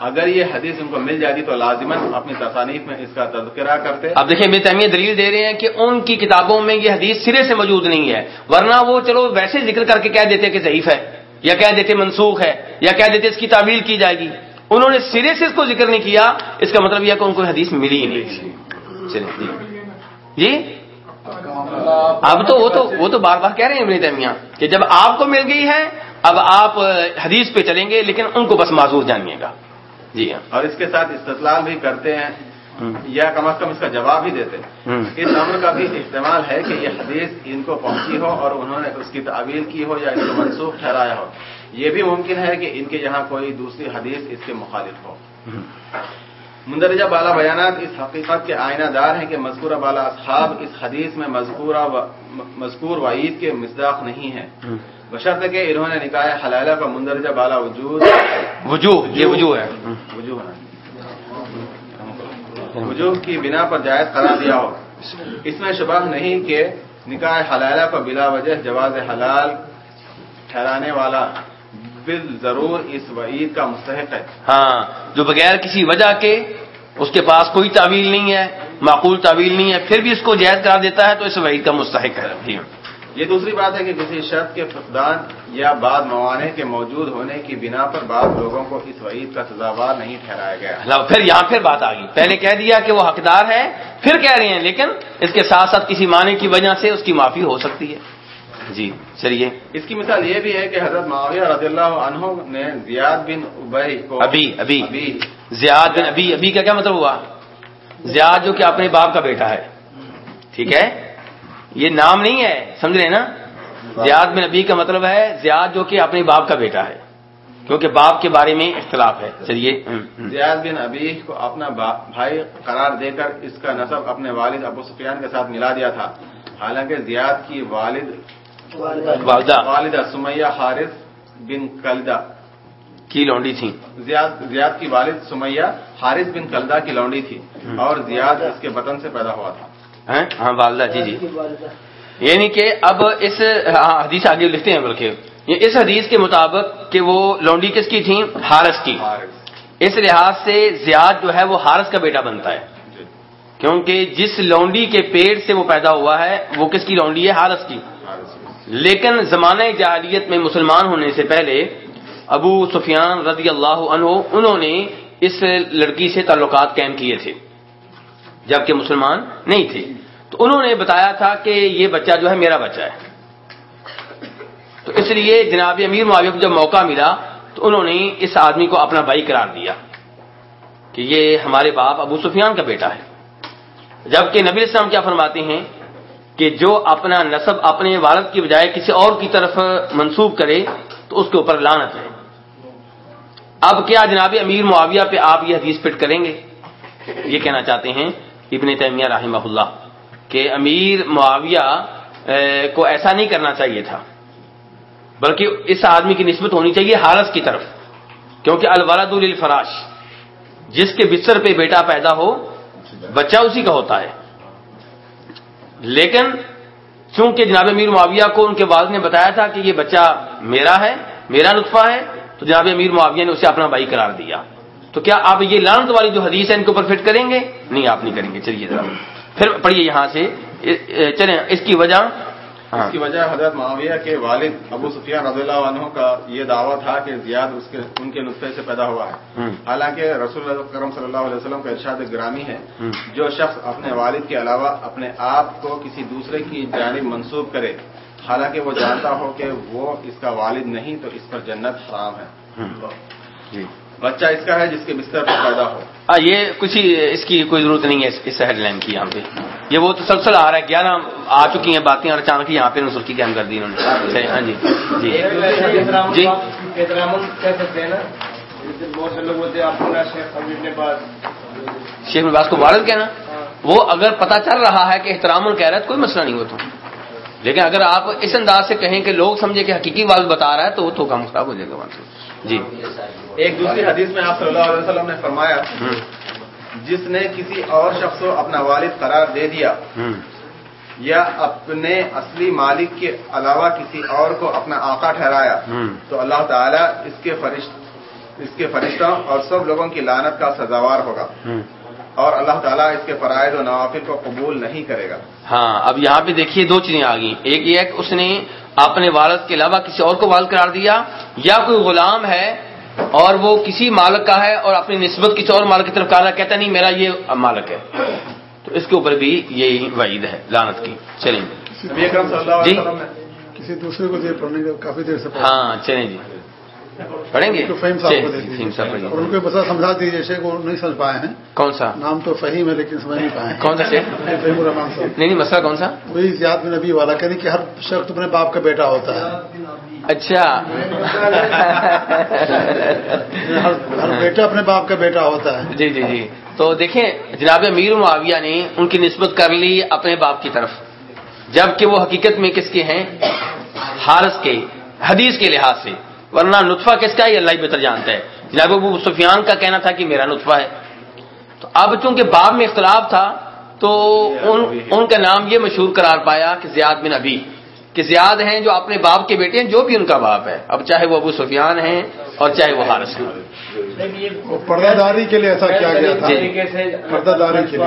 اگر یہ حدیث ان کو مل جاتی تو لازماً اپنی تصانیف میں اس کا تذکرہ کرتے۔ اب دیکھیں، ابن تیمیہ دلیل دے رہے ہیں کہ ان کی کتابوں میں یہ حدیث سرے سے موجود نہیں ہے، ورنہ وہ چلو ویسے ذکر کر کے کہہ دیتے کہ ضعیف ہے، یا کہہ دیتے منسوخ ہے، یا کہہ دیتے اس کی تعویل کی جائے گی۔ انہوں نے سرے سے اس کو ذکر نہیں کیا، اس کا مطلب یہ کہ ان کو حدیث ملی ہی نہیں۔ چلیں جی۔ جی؟ اب تو وہ تو وہ تو بار بار کہہ رہے ہیں ابن تیمیہ کہ جب آپ کو مل گئی ہے، اب آپ حدیث پہ چلیں گے، لیکن ان کو بس معذور جانیے گا۔ جی ہاں۔ اور اس کے ساتھ استدلال بھی کرتے ہیں۔ یا کم از کم اس کا جواب بھی دیتے۔ ہم۔ اس امر کا بھی احتمال ہے کہ یہ حدیث ان کو پہنچی ہو اور انہوں نے اس کی تعویل کی ہو یا اس کو منسوخ ٹھہرایا ہو۔ یہ بھی ممکن ہے کہ ان کے یہاں کوئی دوسری حدیث اس کے مخالف ہو۔ مندرجہ بالا بیانات اس حقیقت کے آئینہ دار ہیں کہ مذکورہ بالا اصحاب اس حدیث میں مذکورہ و مذکور وعید کے مصداق نہیں ہیں۔ بشرط کہ انہوں نے نکاح حلالہ کا مندرجہ بالا وجود وجوہ یہ وجوہ ہے۔ وجوہ وجوہ کی بنا پر جائز قرار دیا ہو۔ اس میں شبہ نہیں کہ نکاح حلالہ کو بلا وجہ جواز حلال ٹھہرانے والا بال ضرور اس وعید کا مستحق ہے۔ ہاں جو بغیر کسی وجہ کے اس کے پاس کوئی تعویل نہیں ہے معقول تعویل نہیں ہے پھر بھی اس کو جائز قرار دیتا ہے تو اس وعید کا مستحق ہے۔ جی۔ یہ دوسری بات ہے کہ کسی شرط کے فقدان یا بعض موانع کے موجود ہونے کی بنا پر بعض لوگوں کو اس وعید کا سزاوار نہیں ٹھہرایا گیا۔ پھر یہاں پھر بات آ گئی پہلے کہہ دیا کہ وہ حقدار ہے پھر کہہ رہے ہیں لیکن اس کے ساتھ ساتھ کسی معنی کی وجہ سے اس کی معافی ہو سکتی ہے۔ جی چلیے۔ اس کی مثال یہ بھی ہے کہ حضرت معاویہ رضی اللہ عنہ نے زیاد بن ابئی کو ابھی ابھی زیاد بن ابھی ابھی کا کیا مطلب ہوا؟ زیاد جو کہ اپنے باپ کا بیٹا ہے۔ ٹھیک ہے؟ یہ نام نہیں ہے سمجھ رہے ہیں نا؟ زیاد بن ابھی کا مطلب ہے زیاد جو کہ اپنے باپ کا بیٹا ہے کیونکہ باپ کے بارے میں اختلاف ہے۔ چلیے۔ زیاد بن ابی کو اپنا بھائی قرار دے کر اس کا نصب اپنے والد ابو سفیان کے ساتھ ملا دیا تھا۔ حالانکہ زیاد کی والد والدہ۔ والدہ۔ سمیہ حارث بن کلدہ۔ کی لونڈی تھی زیاد زیاد کی والد سمیہ حارث بن کلدہ کی لونڈی تھی۔ اور زیاد اس کے وطن سے پیدا ہوا تھا؟ ہاں والدہ جی جی۔ یعنی کہ اب اس ہاں، حدیث آگے لکھتے ہیں بلکہ۔ اس حدیث کے مطابق کہ وہ لونڈی کس کی تھی؟ ہارس کی۔ اس لحاظ سے زیاد جو ہے وہ ہارس کا بیٹا بنتا ہے۔ کیونکہ جس لونڈی کے پیٹ سے وہ پیدا ہوا ہے، وہ کس کی لونڈی ہے؟ ہارس کی۔ لیکن زمانہ جاہلیت میں مسلمان ہونے سے پہلے ابو سفیان رضی اللہ عنہ، انہوں نے اس لڑکی سے تعلقات قائم کیے تھے۔ جبکہ مسلمان نہیں تھے۔ تو انہوں نے بتایا تھا کہ یہ بچہ جو ہے میرا بچہ ہے۔ تو اس لیے جناب امیر معاویہ کو جب موقع ملا، تو انہوں نے اس آدمی کو اپنا بھائی قرار دیا کہ یہ ہمارے باپ ابو سفیان کا بیٹا ہے۔ جبکہ نبی اسلام کیا فرماتے ہیں کہ جو اپنا نصب اپنے والد کی بجائے کسی اور کی طرف منسوب کرے، تو اس کے اوپر لانت ہے۔ اب کیا جناب امیر معاویہ پہ آپ یہ حدیث فٹ کریں گے؟ یہ کہنا چاہتے ہیں ابن تیمیہ رحمہ اللہ کہ امیر معاویہ کو ایسا نہیں کرنا چاہیے تھا، بلکہ اس آدمی کی نسبت ہونی چاہیے حارث کی طرف، کیونکہ الولد للفراش، جس کے بستر پہ بیٹا پیدا ہو، بچہ اسی کا ہوتا ہے۔ لیکن چونکہ جناب امیر معاویہ کو ان کے والد نے بتایا تھا کہ یہ بچہ میرا ہے، میرا نطفہ ہے، تو جناب امیر معاویہ نے اسے اپنا بھائی قرار دیا۔ تو کیا آپ یہ لانت والی جو حدیث ہے ان کے اوپر فٹ کریں گے؟ نہیں آپ نہیں کریں گے چلیے ذرا۔ پھر پڑھیے یہاں سے۔ چلیں اس کی وجہ۔ ہاں۔ اس کی وجہ حضرت معاویہ کے والد ابو سفیان رضی اللہ عنہ کا یہ دعویٰ تھا کہ زیاد اس کے ان کے نطفے سے پیدا ہوا ہے۔ حالانکہ رسول اللہ کرم صلی اللہ علیہ وسلم کا ارشاد گرامی ہے۔ جو شخص اپنے والد کے علاوہ اپنے آپ کو کسی دوسرے کی جانب منسوب کرے حالانکہ وہ جانتا ہو کہ وہ اس کا والد نہیں تو اس پر جنت حرام ہے۔ جی۔ بچہ اس کا ہے جس کے بستر پر پیدا ہو۔ ہاں یہ کچھ ہی اس کی کوئی ضرورت نہیں ہے اس- ہیڈ لائن کی یہاں پہ۔ یہ وہ تسلسل آ رہا ہے گیارہ آ چکی ہیں باتیں اور اچانک یہاں پہ نسل کی قائم کر دی انہوں نے۔ ہاں جی جی۔ جی۔ نا۔ نا شیخ نواز کو والد کہنا۔ وہ اگر پتا چل رہا ہے کہ احترام کہہ رہا ہے تو کوئی مسئلہ نہیں ہوتا لیکن اگر آپ اس انداز سے کہیں کہ لوگ سمجھے کہ حقیقی والد بتا رہا ہے تو وہ تو کام خراب ہو جائے گا۔ وہاں سے جی۔ ایک دوسری حدیث میں آپ صلی اللہ علیہ وسلم نے فرمایا جس نے کسی اور شخص کو اپنا والد قرار دے دیا یا اپنے اصلی مالک کے علاوہ کسی اور کو اپنا آقا ٹھہرایا۔ تو اللہ تعالیٰ اس کے فرشت اس کے فرشتوں اور سب لوگوں کی لانت کا سزاوار ہوگا۔ اور اللہ تعالیٰ اس کے فرائض و نوافل کو قبول نہیں کرے گا۔ ہاں اب یہاں پہ دیکھیے دو چیزیں آ گئی ایک یہ اس نے اپنے والد کے علاوہ کسی اور کو والد قرار دیا؟ یا کوئی غلام ہے اور وہ کسی مالک کا ہے اور اپنی نسبت کسی اور مالک کی طرف کہا کہتا نہیں میرا یہ مالک ہے تو اس کے اوپر بھی یہی وعید ہے لانت کی۔ چلیں جی۔ نے کسی دوسرے کو دے پڑھنے کا کافی دیر سے ہاں چلیں جی۔ پڑھیں گے؟ تو فہیم صاحب فہیم صاحب اور ان کو بسا سمجھا دیجیے شیخ وہ نہیں سمجھ پائے ہیں۔ کون سا؟ نام تو فہیم ہے لیکن سمجھ نہیں پائے کون سا شیخ؟ فہیم الرحمان صاحب۔ نہیں نہیں مسئلہ کون سا؟ وہی زیاد بن نبی والا کہنے کہ ہر شخص اپنے باپ کا بیٹا ہوتا ہے۔ اچھا۔ ہر ہر بیٹا اپنے باپ کا بیٹا ہوتا ہے۔ جی جی جی۔ تو دیکھیں جناب امیر معاویہ نے ان کی نسبت کر لی اپنے باپ کی طرف۔ جبکہ وہ حقیقت میں کس کے ہیں؟ حارث کے حدیث کے لحاظ سے۔ ورنہ نطفہ کس کا ہے؟ یہ اللہ ہی بہتر جانتا ہے۔ جناب ابو سفیان کا کہنا تھا کہ میرا نطفہ ہے۔ تو اب چونکہ باب میں اختلاف تھا تو ان ان کا نام یہ مشہور قرار پایا کہ زیاد بن ابی کہ زیاد ہیں جو اپنے باپ کے بیٹے ہیں جو بھی ان کا باپ ہے۔ اب چاہے وہ ابو سفیان ہیں اور چاہے وہ حارث ہیں۔ پردہ داری کے لیے ایسا کیا گیا تھا؟ طریقے سے پردہ داری کے لیے۔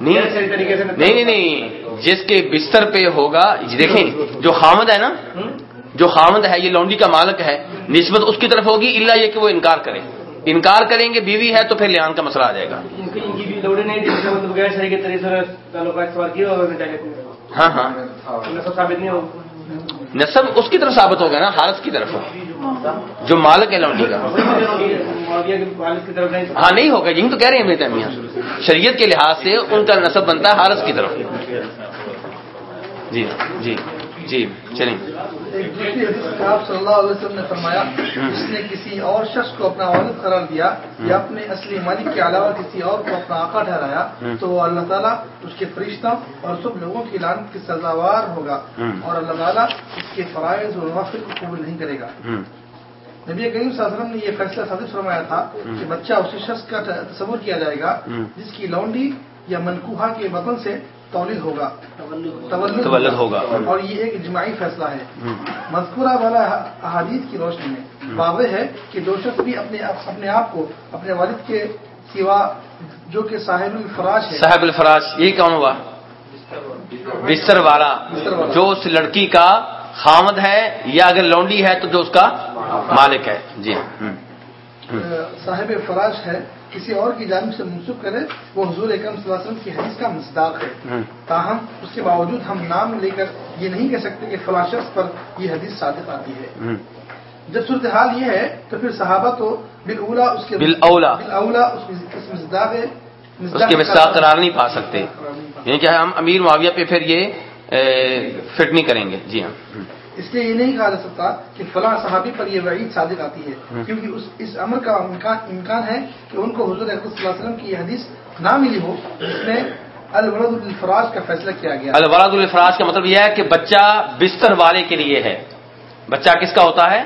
نہیں ہوگا طریقے سے نہیں نہیں جس کے بستر پہ ہوگا دیکھیں جو خامد ہے نا؟ جو خامد ہے یہ لونڈی کا مالک ہے نسبت اس کی طرف ہوگی اللہ یہ کہ وہ انکار کرے۔ انکار کریں گے بیوی ہے تو پھر لیان کا مسئلہ آ جائے گا۔ ہاں ہاں۔ ہوگا نسب اس کی طرف ثابت ہوگا نا حارث کی طرف جو مالک ہے لونڈی کا ہاں نہیں ہوگا، یہی تو کہہ رہے ہیں میرے تیمیہ۔ شریعت کے لحاظ سے ان کا نصب بنتا ہے حارث کی طرف۔ جی جی جی چلیں۔ ایک دوسری حدیث آپ صلی اللہ علیہ وسلم نے فرمایا، جس نے کسی اور شخص کو اپنا والد قرار دیا یا اپنے اصلی مالک کے علاوہ کسی اور کو اپنا آقا ٹھہرایا، تو وہ اللہ تعالیٰ اس کے فرشتوں اور سب لوگوں کی لانت کی سزاوار ہوگا اور اللہ تعالیٰ اس کے فرائض اور نوافل کو قبول نہیں کرے گا۔ نبی کریم صلی اللہ علیہ وسلم نے یہ فیصلہ ثابت فرمایا تھا کہ بچہ اسی شخص کا تصور کیا جائے گا، جس کی لونڈی یا منکوہا کے بطن سے تولد ہوگا۔ تولد ہوگا۔ اور یہ ایک اجماعی فیصلہ ہے۔ مذکورہ والا احادیث کی روشنی میں واضح ہے کہ جو شخص بھی اپنے اپنے آپ کو اپنے والد کے سوا جو کہ صاحب الفراش ہے۔ صاحب الفراش یہی کون ہوا؟ بستر والا۔ جو اس لڑکی کا خامد ہے یا اگر لونڈی ہے تو جو اس کا مالک ہے۔ جی۔ صاحب فراش ہے۔ کسی اور کی جانب سے منسوخ کرے وہ حضور اکرم صلی اللہ علیہ وسلم کی حدیث کا مصداق ہے۔ ہوں تاہم اس کے باوجود ہم نام لے کر یہ نہیں کہہ سکتے کہ فلاں شخص پر یہ حدیث صادق آتی ہے۔ ہوں جب صورتحال یہ ہے تو پھر صحابہ تو بالاولا اس کے بالاولا۔ بالاولا اس مصداق اس کے قرار نہیں پا سکتے۔ یعنی کہ ہم امیر معاویہ پہ پھر یہ فٹ نہیں کریں گے۔ جی ہاں۔ اس لیے یہ نہیں کہا جا سکتا کہ فلاں صحابی پر یہ وعید صادق آتی ہے کیونکہ اس اس امر کا امکان امکان ہے کہ ان کو حضور اکرم صلی اللہ علیہ وسلم کی یہ حدیث نہ ملی ہو جس میں الولد الفراج کا فیصلہ کیا گیا۔ الوراد الفراش کا مطلب یہ ہے کہ بچہ بستر والے کے لیے ہے۔ بچہ کس کا ہوتا ہے؟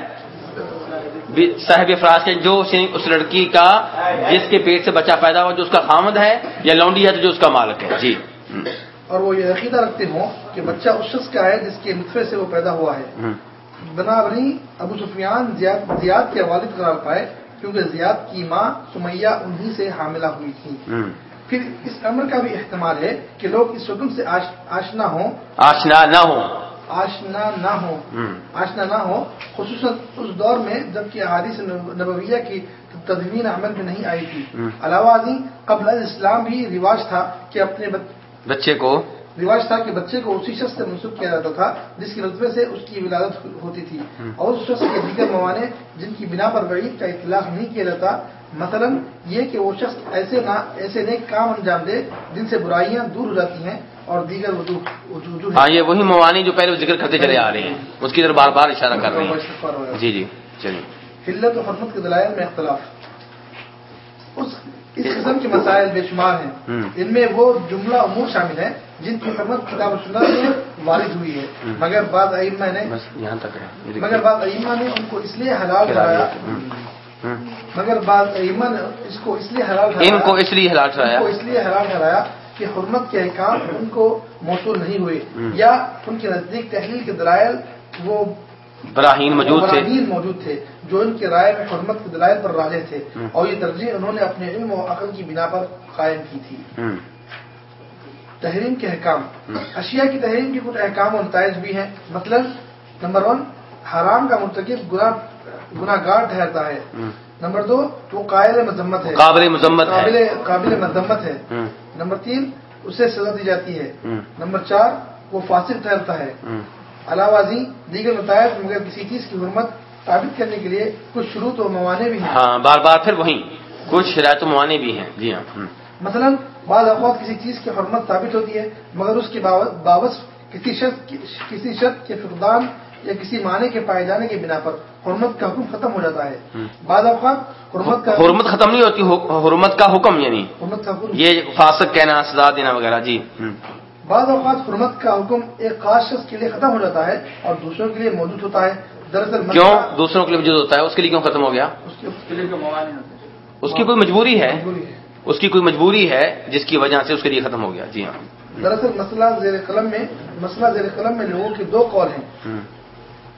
صاحب افراش کے جو اس لڑکی کا جس کے پیٹ سے بچہ پیدا ہوا جو اس کا خامد ہے یا لونڈی ہے تو جو اس کا مالک ہے۔ جی۔ اور وہ یہ عقیدہ رکھتے ہوں کہ بچہ اس شخص کا ہے جس کے نطفے سے وہ پیدا ہوا ہے۔ ہوں بنابری ابو سفیان زیاد زیاد کے والد قرار پائے کیونکہ زیاد کی ماں سمیہ انہی سے حاملہ ہوئی تھی۔ ہوں پھر اس امر کا بھی احتمال ہے کہ لوگ اس حکم سے آش- آشنا ہوں۔ آشنا نہ ہو آشنا نہ ہوں۔ ہوں آشنا نہ ہو خصوصاً اس دور میں جبکہ احادیث نبویہ کی تدوین عمل میں نہیں آئی تھی۔ علاوہ ازیں قبل اسلام بھی رواج تھا کہ اپنے بچ- بچے کو رواج تھا کہ بچے کو اسی شخص سے منسوخ کیا جاتا تھا جس کی نسبت سے اس کی ولادت ہوتی تھی اور اس شخص کے دیگر موانع جن کی بنا پر وعید کا اطلاق نہیں کیا جاتا مثلا یہ کہ وہ شخص ایسے نہ ایسے نیک کام انجام دے جن سے برائیاں دور ہو جاتی ہیں اور دیگر وجوہ ہاں یہ وہی موانی جو پہلے ذکر کرتے چلے آ رہے ہیں۔ اس کی طرف بار بار اشارہ کر رہے ہیں۔ جی جی چلیے۔ حلت و حرمت کے دلائل میں اختلاف۔ اس اس قسم کے مسائل بے شمار ہیں۔ ان میں وہ جملہ امور شامل ہیں جن کی حرمت کتاب و سنت میں وارد ہوئی ہے مگر بعض ائمہ نے یہاں تک ہے۔ مگر بعض ائمہ نے ان کو اس لیے حلال۔ ہم۔ مگر بعض ائمہ نے اس کو اس لیے حلال ان کو اس لیے ٹھہرایا کو اس لیے حلال ٹھہرایا کہ حرمت کے احکام ان کو موصول نہیں ہوئے۔ یا ان کے نزدیک تحلیل کے دلائل وہ براہین موجود تھے موجود تھے جو ان کی رائے میں حرمت کے دلائل پر راجع تھے۔ اور یہ ترجیح انہوں نے اپنے علم و عقل کی بنا پر قائم کی تھی۔ تحریم کے احکام۔ اشیاء کی تحریم کے کچھ احکام اور نتائج بھی ہیں مثلا نمبر ون حرام کا مرتکب گناہ گناہ گار ٹھہرتا ہے۔ نمبر دو وہ قائل مذمت ہے قابل مذمت ہے قابل قابل مذمت ہے۔ نمبر تین اسے سزا دی جاتی ہے۔ نمبر چار وہ فاسق ٹھہرتا ہے۔ علاوہ ازیں دیگر نتائج مگر کسی چیز کی حرمت ثابت کرنے کے لیے کچھ شروط و موانع بھی ہیں۔ ہاں بار بار پھر وہیں کچھ شرائط و موانے بھی ہیں۔ جی ہاں۔ مثلا بعض اوقات کسی چیز کی حرمت ثابت ہوتی ہے مگر اس کے باو- باوس کسی شرط کسی شرط کے فقدان یا کسی معنی کے پائے جانے کی بنا پر حرمت کا حکم ختم ہو جاتا ہے۔ بعض اوقات حرمت کا حرمت ختم نہیں ہوتی حرمت کا حکم یعنی۔ حرمت کا حکم۔ یہ فاسق کہنا سزا دینا وغیرہ۔ جی۔ بعض اوقات حرمت کا حکم ایک خاص شخص کے لیے ختم ہو جاتا ہے اور دوسروں کے لیے موجود ہوتا ہے۔ دراصل کیوں؟ دوسروں کے لیے وجود ہوتا ہے۔ اس کے لیے کیوں ختم ہو گیا؟ اس کی کوئی مجبوری ہے؟ اس کی کوئی مجبوری ہے جس کی وجہ سے اس کے لیے ختم ہو گیا؟ جی ہاں۔ دراصل مسئلہ زیر قلم میں مسئلہ زیر قلم میں لوگوں کے دو قول ہیں۔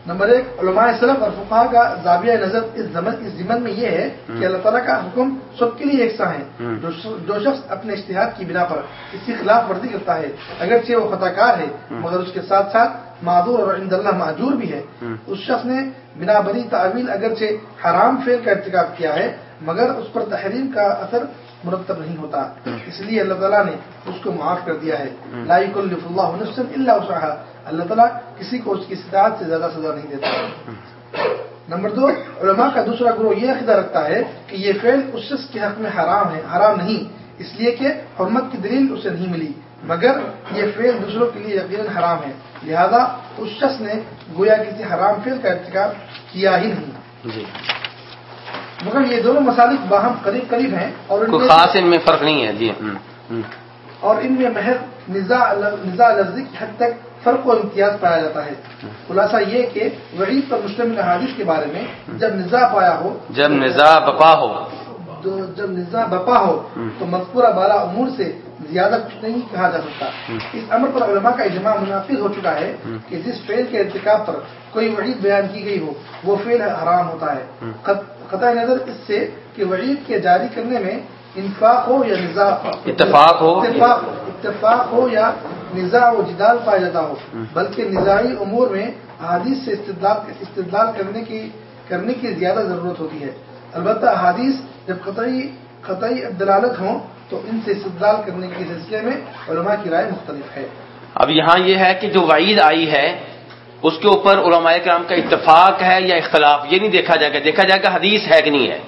نمبر ایک علماء سلف اور فقہ کا زاویہ نظر اس زمن اس ضمن میں یہ ہے کہ اللہ تعالیٰ کا حکم سب کے لیے یکساں ہے۔ ہم۔ جو شخص اپنے اشتہاد کی بنا پر اس کی خلاف ورزی کرتا ہے اگرچہ وہ خطا کار ہے مگر اس کے ساتھ ساتھ معذور اور عند اللہ معجور بھی ہے۔ اس شخص نے بنا بری تعویل اگرچہ حرام فعل کا ارتکاب کیا ہے مگر اس پر تحریم کا اثر مرتب نہیں ہوتا۔ اس لیے اللہ تعالیٰ نے اس کو معاف کر دیا ہے۔ لا یکلف اللہ نفسا الا وسعها اللہ تعالیٰ کسی کو اس کی استطاعت سے زیادہ سزا نہیں دیتا۔ نمبر دو علماء کا دوسرا گروہ یہ عقیدہ رکھتا ہے کہ یہ فعل اس شخص کے حق میں حرام ہے حرام نہیں اس لیے کہ حرمت کی دلیل اسے نہیں ملی۔ مگر یہ فعل دوسروں کے لیے یقیناً حرام ہے۔ لہذا اس شخص نے گویا کسی حرام فعل کا ارتکاب کیا ہی نہیں۔ جی۔ مگر یہ دونوں مسالک باہم قریب قریب ہیں اور ان خاص ان میں فرق نہیں ہے۔ جی۔ اور ان میں محض نزاع لفظی حد تک فرق و امتیاز پایا جاتا ہے۔ خلاصہ یہ کہ وعید پر مشتمل حادث کے بارے میں جب نزاع پایا ہو جب نزاع بپا ہو۔ تو جب نزاع بپا ہو تو مذکورہ بالا امور سے زیادہ کچھ نہیں کہا جا سکتا۔ اس امر پر علماء کا اجماع منعقد ہو چکا ہے کہ جس فعل کے ارتکاب پر کوئی وعید بیان کی گئی ہو وہ فعل حرام ہوتا ہے۔ قط- قطع نظر اس سے کہ وعید کے جاری کرنے میں انفاق ہو یا نزاع؟ اتفاق ہو۔ اتفاق ہو یا نزاع و جدال پایا جاتا ہو بلکہ نزاعی امور میں حادث سے استدلال استدلال کرنے کی کرنے کی زیادہ ضرورت ہوتی ہے۔ البتہ حادث جب قطعی قطعی دلالت ہوں تو ان سے استدلال کرنے کے سلسلے میں علماء کی رائے مختلف ہے۔ اب یہاں یہ ہے کہ جو وعید آئی ہے اس کے اوپر علماء کرام کا اتفاق ہے یا اختلاف یہ نہیں دیکھا جائے گا۔ دیکھا جائے گا حدیث ہے کہ نہیں ہے۔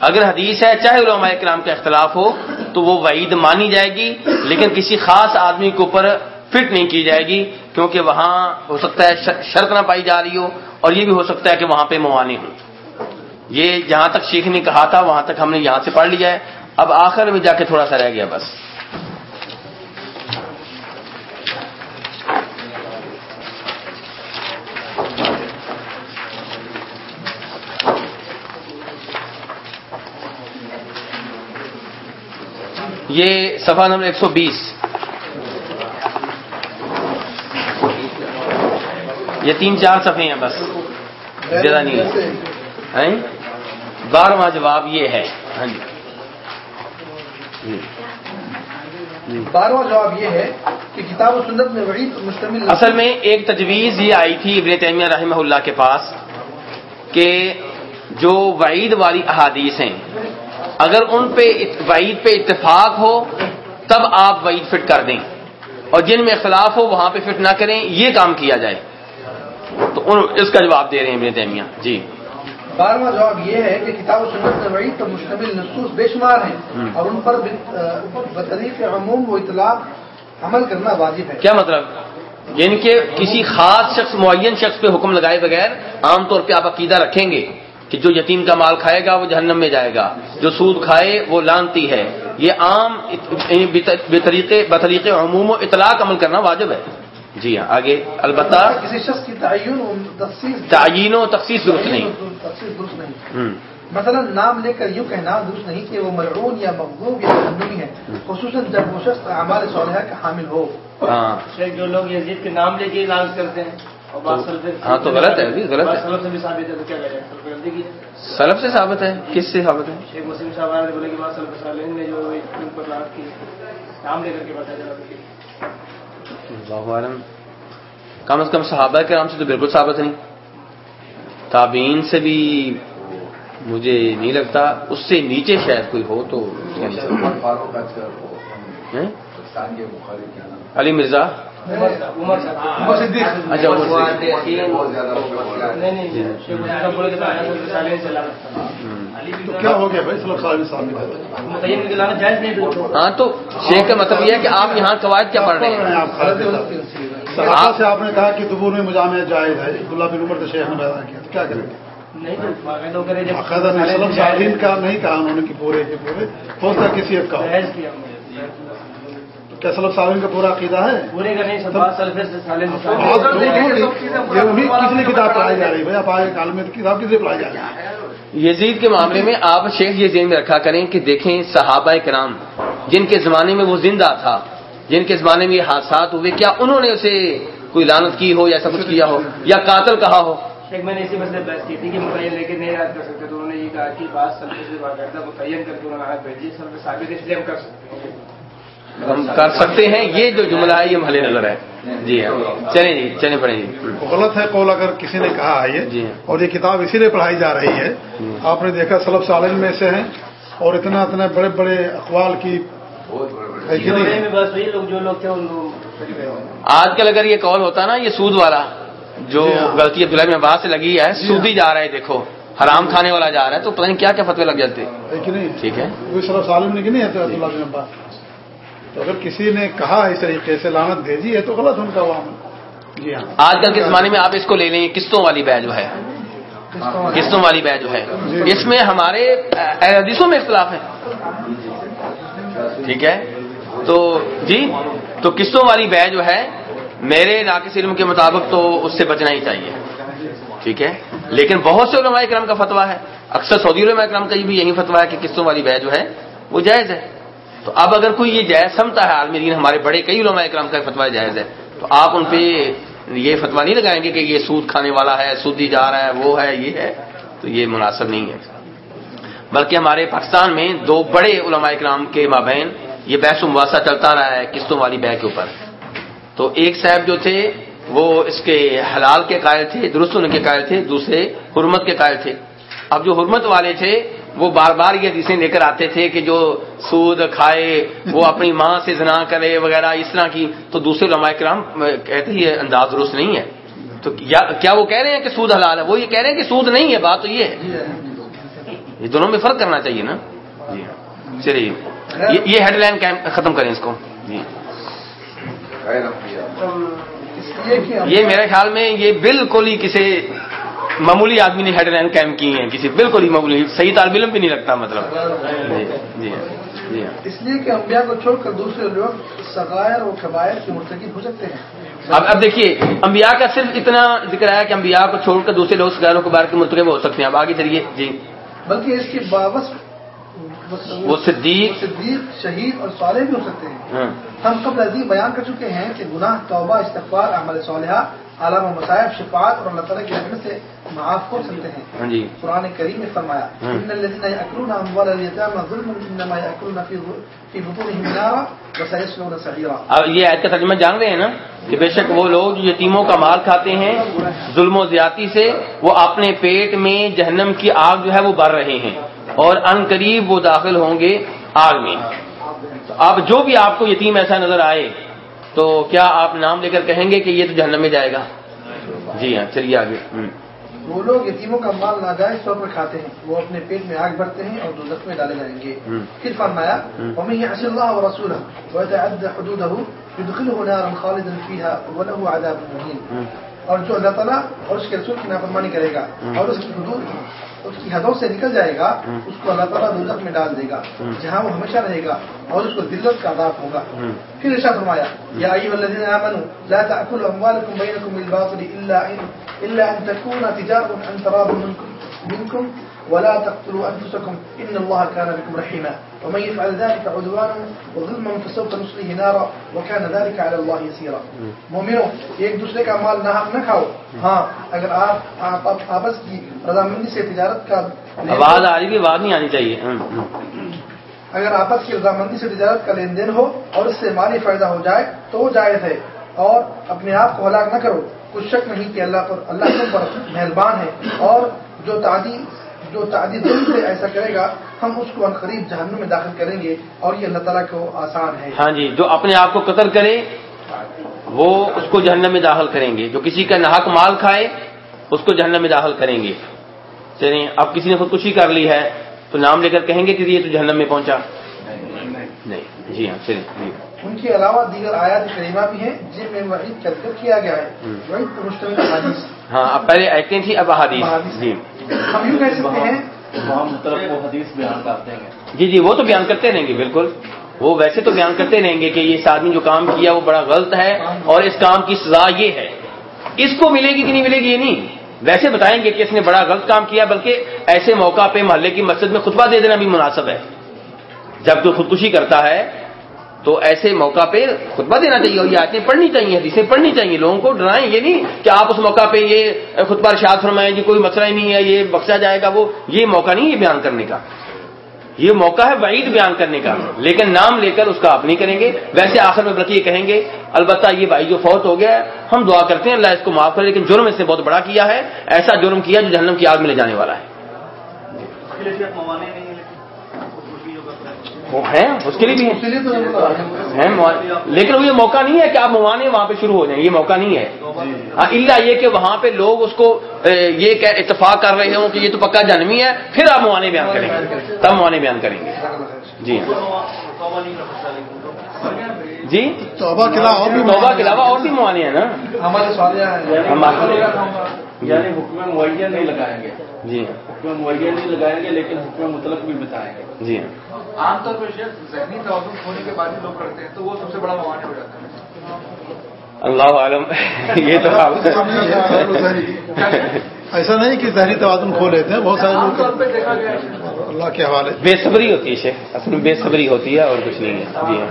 اگر حدیث ہے، چاہے علماء کرام کا اختلاف ہو، تو وہ وعید مانی جائے گی، لیکن کسی خاص آدمی کے اوپر فٹ نہیں کی جائے گی، کیونکہ وہاں ہو سکتا ہے شرط نہ پائی جا رہی ہو، اور یہ بھی ہو سکتا ہے کہ وہاں پہ موانی ہوں یہ جہاں تک شیخ نے کہا تھا، وہاں تک ہم نے یہاں سے پڑھ لیا ہے۔ اب آخر میں جا کے تھوڑا سا رہ گیا بس۔ یہ صفحہ نمبر ایک سو بیس۔ یہ تین چار صفحے ہیں بس زیادہ نہیں؟ بارہواں جواب یہ ہے۔ ہاں جی۔ بارہواں جواب یہ ہے کہ کتاب و سنت میں وعید مشتمل اصل میں ایک تجویز یہ آئی تھی ابن تیمیہ رحمہ اللہ کے پاس کہ جو وعید والی احادیث ہیں اگر ان پہ وعید پہ اتفاق ہو تب آپ وعید فٹ کر دیں۔ اور جن میں اختلاف ہو وہاں پہ فٹ نہ کریں یہ کام کیا جائے۔ تو ان اس کا جواب دے رہے ہیں ابن تیمیہ۔ جی۔ بارہواں جواب یہ ہے کہ کتاب و سنت میں وعید پر مشتمل نصوص بے شمار ہیں۔ اور ان پر بط- بطریق عموم و اطلاق عمل کرنا واجب ہے۔ کیا مطلب؟ یعنی کہ کسی خاص شخص معین شخص پہ حکم لگائے بغیر عام طور پہ آپ عقیدہ رکھیں گے۔ کہ جو یتیم کا مال کھائے گا وہ جہنم میں جائے گا۔ جو سود کھائے وہ لانتی ہے۔ یہ عام بطریقے بطریق عموم و اطلاق عمل کرنا واجب ہے۔ جی ہاں آگے البتہ کسی شخص کی تعین و تخصیص تعین و تخصیص درست نہیں۔ مثلا نام لے کر یوں کہنا درست نہیں کہ وہ ملعون یا مغضوب یا جہنمی ہے خصوصاً جب وہ شخص اعمال صالحہ کا حامل ہو۔ ہاں۔ جو لوگ یزید کے نام لے کے لانچ کرتے ہیں۔ ہاں تو غلط ہے ابھی، غلط ہے۔ سلف سے ثابت ہے کس سے ثابت ہے؟ شیخ مسلم صاحب نے بولے کہ بعض سلف صالحین نے جو ان پر لانچ کی نام لے کر کے بتایا جا اللہ عالم کم از کم صحابہ کے نام سے تو بالکل ثابت نہیں تابعین سے بھی مجھے نہیں لگتا۔ اس سے نیچے شاید کوئی ہو تو علی مرزا۔ اچھا۔ تو کیا ہو گیا ہاں تو شیخ کا مطلب یہ ہے کہ آپ یہاں قواعد کیا پڑھ رہے ہیں؟ آپ سے آپ نے کہا کہ دبور میں مجامع جائز ہے۔ عبداللہ بن عمر تو شیخ نے بیان کیا۔ تو کیا کریں؟ گے نہیں کا نہیں کہا انہوں نے کہ پورے کے پورے۔ ہو سکتا ہے کسی ایک کا کیا سلب صالحین کا پورا عقیدہ ہے۔ پورے کا نہیں سب بات لیے کتاب پڑھائی جا رہی ہے؟ بھائی آپ آئے کال میں تو کتاب کس لیے پڑھائی جا رہی ہے؟ یزید کے معاملے میں آپ شیخ یہ ذہن میں رکھا کریں کہ دیکھیں صحابہ کرام جن کے زمانے میں وہ زندہ تھا جن کے زمانے میں یہ حادثات ہوئے کیا انہوں نے اسے کوئی لانت کی ہو یا ایسا کچھ کیا ہو؟ یا قاتل کہا ہو؟ ایک میں نے اسی مسئلے بحث کی تھی کہ متعین لے کے نہیں یاد کر سکتے تو انہوں نے یہ کہا کہ بات سلفی سے باقاعدہ متعین کر کے انہوں نے بھیجی سب میں ثابت اس لیے ہم کر سکتے ہیں۔ ہم کر سکتے ہیں یہ جو جملہ ہے یہ محل نظر ہے۔ جی ہاں۔ چلیں جی چلیں پڑیں جی۔ غلط ہے قول اگر کسی نے کہا ہے جی یہ اور یہ کتاب اسی لیے پڑھائی جا رہی ہے۔ آپ نے دیکھا سلب سالن میں سے ہیں اور اتنا اتنا بڑے بڑے اقوال کی ہے کہ بڑے نہیں میں بس وہی لوگ جو لوگ تھے ان لوگ آج کل اگر یہ کال ہوتا نا یہ سود والا جو جی ہاں۔ غلطی عبداللہ میں باہر سے لگی ہے جی سودی جا رہا ہے دیکھو حرام کھانے والا جا رہا ہے تو پتہ نہیں کیا کیا فتوے لگ جاتے۔ ہے کہ نہیں؟ ٹھیک ہے۔ تو اگر کسی نے کہا اس طریقے سے لانت بھیجی ہے تو غلط ان کا عوام جی ہاں۔ آج کل کے زمانے میں آپ اس کو لے لیں قسطوں والی بے جو ہے۔ قسطوں والی بے جو ہے۔ اس میں ہمارے حدیثوں میں اختلاف ہے۔ ٹھیک ہے؟ تو جی تو قسطوں والی بے جو ہے میرے ناقص علم کے مطابق تو اس سے بچنا ہی چاہیے۔ ٹھیک ہے؟ لیکن بہت سے علماء کرام کا فتویٰ ہے۔ اکثر سعودی علماء کرام کا بھی یہی فتویٰ ہے کہ قسطوں والی بے جو ہے وہ جائز ہے۔ تو اب اگر کوئی یہ جائز سمتا ہے، عالم دین ہمارے بڑے، کئی علماء کرام کا فتویٰ جائز ہے، تو آپ ان پہ یہ فتویٰ نہیں لگائیں گے کہ یہ سود کھانے والا ہے سودی جا رہا ہے، وہ ہے، یہ ہے، تو یہ مناسب نہیں ہے۔ بلکہ ہمارے پاکستان میں دو بڑے علماء کرام کے مابین یہ بحث و مباحثہ چلتا رہا ہے قسطوں والی بے کے اوپر۔ تو ایک صاحب جو تھے، وہ اس کے حلال کے قائل تھے، درست ہونے کے قائل تھے، دوسرے حرمت کے قائل تھے۔ اب جو حرمت والے تھے وہ بار بار یہ حدیثیں لے کر آتے تھے کہ جو سود کھائے وہ اپنی ماں سے زنا کرے وغیرہ اس طرح کی۔ تو دوسرے علماء کرام کہتے ہیں یہ انداز درست نہیں ہے۔ تو کیا- وہ کہہ رہے ہیں کہ سود حلال ہے؟ وہ یہ کہہ رہے ہیں کہ سود نہیں ہے بات تو یہ ہے۔ یہ دونوں میں فرق کرنا چاہیے نا۔ جی ہاں۔ چلیے۔ یہ- ہیڈ لائن ختم کریں اس کو۔ جی۔ یہ میرے خیال میں یہ بالکل ہی کسی معمولی آدمی نے ہیڈ لائن قائم کی ہیں کسی بالکل ہی معمولی صحیح طالب علم بھی نہیں لگتا مطلب۔ جی جی ہاں جی ہاں۔ اس لیے کہ انبیاء کو چھوڑ کر دوسرے لوگ سغائر اور قبائر کے مرتکب ہو سکتے ہیں۔ اب اب دیکھیے انبیاء کا صرف اتنا ذکر ہے کہ انبیاء کو چھوڑ کر دوسرے لوگ سگاروں کے بارے کے مرتکب ہو سکتے ہیں۔ اب آگے چلیے۔ جی۔ بلکہ اس کے باوس وہ صدیق صدیق شہید اور صالح بھی ہو سکتے ہیں۔ ہاں۔ ہم قبل عزیز بیان کر چکے ہیں کہ گناہ توبہ استغفار اعمال صالحہ علامہ مصائب شفاعت اور اللہ تعالیٰ کی رحمت سے معاف ہو سکتے ہیں۔ ہاں جی۔ قرآن کریم نے فرمایا ہاں۔ ان الذين ياكلون اموال اليتامى ظلما انما ياكلون في في بطونهم نارا وسيصلون سعيرا اب یہ آیت کا ترجمہ جان رہے ہیں نا؟ کہ بے شک وہ لوگ جو یتیموں کا مال کھاتے ہیں ظلم و زیادتی سے وہ اپنے پیٹ میں جہنم کی آگ جو ہے وہ بھر رہے ہیں۔ اور ان قریب وہ داخل ہوں گے آگ میں تو اب جو بھی آپ کو یتیم ایسا نظر آئے تو کیا آپ نام لے کر کہیں گے کہ یہ تو جہنم میں جائے گا جی ہاں چلیے آگے۔ وہ لوگ یتیموں کا مال ناجائز طور پر کھاتے ہیں وہ اپنے پیٹ میں آگ بھرتے ہیں اور دوزخ میں ڈالے جائیں گے۔ پھر فرمایا۔ ومن يعص الله ورسوله ويتعدى حدوده يدخله نارا خالدا فيها وله عذاب مهين ہوں۔ اور جو اللہ تعالیٰ اور اس کے رسول کی نافرمانی کرے گا۔ اور اس کی حدود اس کی حدوں سے نکل جائے گا۔ اس کو اللہ تعالیٰ دوزخ میں ڈال دے گا۔ جہاں وہ ہمیشہ رہے گا اور اس کو ذلت کا عذاب ہوگا۔ پھر ارشاد فرمایا یا ایھا الذین آمنوا لا تأکلوا اموالکم بینکم بالباطل الا ان الا ان تكون تجارة عن تراض منكم منكم ولا تقتلوا انفسكم ان الله كان بكم رحيما. ومن يفعل ذلك عدوانا وظلما فسوف نصليه نارا وكان ذلك على الله يسيرا. مومنو ایک دوسرے کا مال نہ نہ کھاؤ۔ ہاں اگر آپ آپ آپ آپس کی رضامندی سے تجارت کا آواز آ رہی آواز نہیں آنی چاہیے۔ اگر آپس کی رضامندی سے تجارت کا لین دین ہو اور اس سے مالی فائدہ ہو جائے تو وہ جائز ہے۔ اور اپنے آپ کو ہلاک نہ کرو۔ کچھ شک نہیں کہ اللہ پر اللہ پر مہربان ہے اور جو تعدی جو تعدی دل سے ایسا کرے گا ہم اس کو قریب جہنم میں داخل کریں گے اور یہ اللہ تعالیٰ کو آسان ہے۔ ہاں جی جو اپنے آپ کو قتل کرے وہ اس کو جہنم میں داخل کریں گے۔ جو کسی کا ناحق مال کھائے اس کو جہنم میں داخل کریں گے۔ چلیں اب کسی نے خودکشی کر لی ہے تو نام لے کر کہیں گے کہ یہ تو جہنم میں پہنچا۔ نہیں جی ہاں چلیں ان کے علاوہ دیگر آیات کریمہ بھی ہیں جن میں وعید کا ذکر کیا گیا ہے۔ وعید پر مشتمل حدیث ہاں اب پہلے ایکٹیں تھی اب احادیث۔ جی۔ ہم یوں کہہ سکتے ہیں۔ مطلب وہ حدیث بیان کرتے ہیں۔ جی جی وہ تو بیان کرتے رہیں گے بالکل۔ وہ ویسے تو بیان کرتے رہیں گے کہ یہ اس آدمی جو کام کیا وہ بڑا غلط ہے اور اس کام کی سزا یہ ہے۔ اس کو ملے گی کہ نہیں ملے گی یہ نہیں۔ ویسے بتائیں گے کہ اس نے بڑا غلط کام کیا بلکہ ایسے موقع پہ محلے کی مسجد میں خطبہ دے دینا بھی مناسب ہے۔ جب کوئی خودکشی کرتا ہے تو ایسے موقع پہ خطبہ دینا چاہیے، اور یہ آیتیں پڑھنی چاہیے، حدیثیں پڑھنی چاہیے، لوگوں کو ڈرائیں، یہ نہیں کہ آپ اس موقع پہ یہ خطبہ ارشاد فرمائیں جی کوئی مسئلہ ہی نہیں ہے، یہ بخشا جائے گا، وہ یہ موقع نہیں ہے بیان کرنے کا۔ یہ موقع ہے وعید بیان کرنے کا، لیکن نام لے کر اس کا آپ نہیں کریں گے۔ ویسے آخر میں برتی یہ کہیں گے، البتہ یہ بھائی جو فوت ہو گیا ہے، ہم دعا کرتے ہیں، اللہ اس کو معاف کرے، لیکن جرم اس نے بہت بڑا کیا ہے، ایسا جرم کیا جو جہنم کی آگ میں لے جانے والا ہے۔ وہ ہیں اس کے لیے بھی ہیں۔ لیکن وہ یہ موقع نہیں ہے کہ آپ موانے وہاں پہ شروع ہو جائیں یہ موقع نہیں ہے۔ ہاں اللہ یہ کہ وہاں پہ لوگ اس کو یہ اتفاق کر رہے ہوں کہ یہ تو پکا جنمی ہے پھر آپ موانے بیان کریں گے۔ تب موانے بیان کریں گے۔ جی ہاں جی توبہ کے علاوہ اور بھی توبہ کے علاوہ اور بھی ہیں نا ہمارے سوال یعنی حکم معین نہیں لگائیں گے جی ہاں حکم معین نہیں لگائیں گے لیکن حکم مطلق بھی بتائیں گے جی ہاں عام طور پہ شیخ ذہنی توازن ہونے کے بعد لوگ کرتے ہیں تو وہ سب سے بڑا موانع ہو جاتا ہے اللہ عالم یہ تو آپ ایسا نہیں کہ ذہنی توازن کھو لیتے ہیں بہت سارے لوگ اللہ کے حوالے بے صبری ہوتی ہے شیخ اصل میں بے صبری ہوتی ہے اور کچھ نہیں ہے۔ جی ہاں۔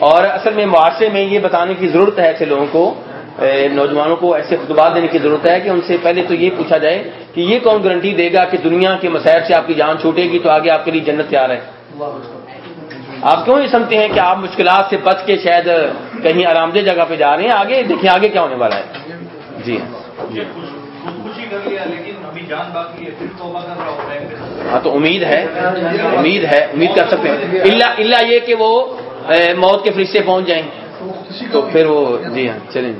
اور اصل میں معاشرے میں یہ بتانے کی ضرورت ہے ایسے لوگوں کو نوجوانوں کو ایسے خطبات دینے کی ضرورت ہے کہ ان سے پہلے تو یہ پوچھا جائے کہ یہ کون گارنٹی دے گا کہ دنیا کے مسائل سے آپ کی جان چھوٹے گی تو آگے آپ کے لیے جنت تیار ہے؟ آپ کیوں یہ سمجھتے ہیں کہ آپ مشکلات سے بچ کے شاید کہیں آرام دہ جگہ پہ جا رہے ہیں؟ آگے دیکھیں آگے کیا ہونے والا ہے؟ جی ہاں۔ جی۔ خودکشی کر لیا لیکن جان باقی ہے پھر توبہ کر رہا ہوں ہاں تو امید ہے امید ہے امید کر سکتے ہیں۔ اللہ اللہ یہ کہ وہ موت کے فرشتے پہنچ جائیں تو پھر وہ جی ہاں چلیں۔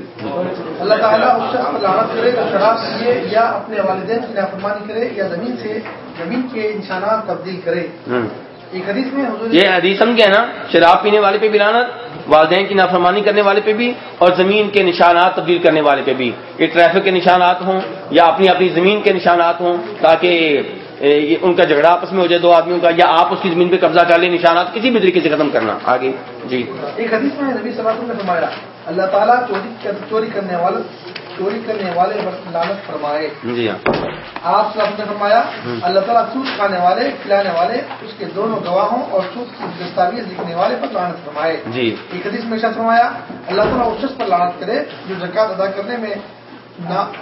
اللہ تعالیٰ اس شخص پر لعنت کرے جو شراب پیے یا اپنے والدین کی نافرمانی کرے یا زمین سے زمین کے نشانات تبدیل کرے۔ ہوں۔ ایک حدیث میں حضور یہ حدیث سمجھ گئے نا شراب پینے والے پہ بھی لعنت والدین کی نافرمانی کرنے والے پہ بھی اور زمین کے نشانات تبدیل کرنے والے پہ بھی۔ یہ ٹریفک کے نشانات ہوں یا اپنی اپنی زمین کے نشانات ہوں تاکہ ان کا جھگڑا آپس میں ہو جائے دو آدمیوں کا یا آپ اس کی زمین پہ قبضہ کر لیں، نشانات کسی بھی طریقے سے ختم کرنا۔ آگے جی۔ ایک حدیث میں نبی صلی اللہ علیہ وسلم نے فرمایا، اللہ تعالیٰ چوری چوری کرنے والے چوری کرنے والے پر لعنت فرمائے۔ جی ہاں۔ آپ وسلم نے فرمایا اللہ تعالیٰ سود کھانے والے کھلانے والے اس کے دونوں گواہوں اور سود کی دستاویز لکھنے والے پر لعنت فرمائے۔ جی۔ ایک حدیث میں شخص فرمایا اللہ تعالیٰ اس شخص پر لعنت کرے جو زکوٰۃ ادا کرنے میں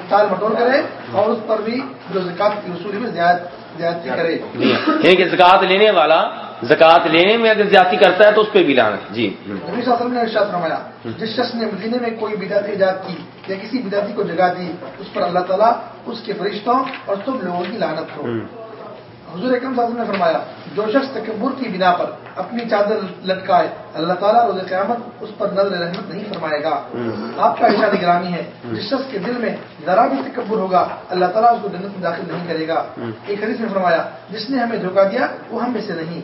ٹال مٹول کرے اور اس پر بھی جو زکوٰۃ کی وصولی میں زیاد- یعنی کہ زکات لینے والا زکات لینے میں اگر زیادتی کرتا ہے تو اس پہ بھی لعنت جی ہوں۔ نبی صلی اللہ علیہ وسلم نے ارشاد فرمایا جس شخص نے مدینے میں کوئی بدعت ایجاد کی یا کسی بدعتی کو جگہ دی اس پر اللہ تعالیٰ اس کے فرشتوں اور سب لوگوں کی ہو ہوں۔ حضور اکرم صلی اللہ علیہ وسلم نے فرمایا جو شخص تکبر کی بنا پر اپنی چادر لٹکائے اللہ تعالیٰ روز قیامت اس پر نظر رحمت نہیں فرمائے گا۔ آپ کا ارشاد گرامی ہے جس شخص کے دل میں ذرا بھی تکبر ہوگا اللہ تعالیٰ اس کو جنت میں داخل نہیں کرے گا۔ ایک حدیث میں فرمایا جس نے ہمیں دھوکہ دیا وہ ہم میں سے نہیں۔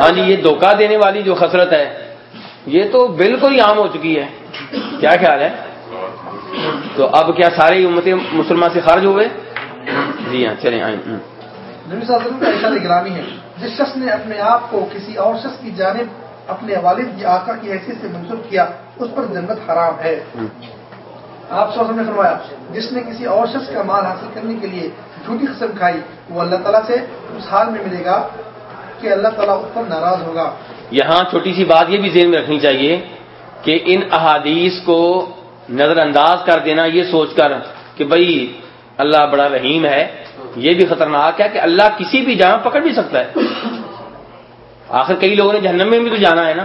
ہاں جی یہ دھوکہ دینے والی جو خسرت ہے یہ تو بالکل ہی عام ہو چکی ہے۔ کیا خیال ہے؟ تو اب کیا سارے امت مسلمان سے خارج ہوئے جی ہاں چلیں آئیں۔ نبی صلی اللہ علیہ وسلم کا ارشاد گرامی ہے جس شخص نے اپنے آپ کو کسی اور شخص کی جانب اپنے والد یا آقا کی حیثیت سے منسوخ کیا، اس پر جنت حرام ہے۔ آپ صلی اللہ علیہ وسلم نے فرمایا، جس نے کسی اور شخص کا مال حاصل کرنے کے لیے جھوٹی قسم کھائی، وہ اللہ تعالیٰ سے اس حال میں ملے گا کہ اللہ تعالیٰ اس پر ناراض ہوگا۔ یہاں چھوٹی سی بات یہ بھی ذہن میں رکھنی چاہیے کہ ان احادیث کو نظر انداز کر دینا، یہ سوچ کر کہ بھائی اللہ بڑا رحیم ہے۔ یہ بھی خطرناک ہے کہ اللہ کسی بھی جہاں پکڑ بھی سکتا ہے۔ آخر کئی لوگوں نے جہنم میں بھی تو جانا ہے نا۔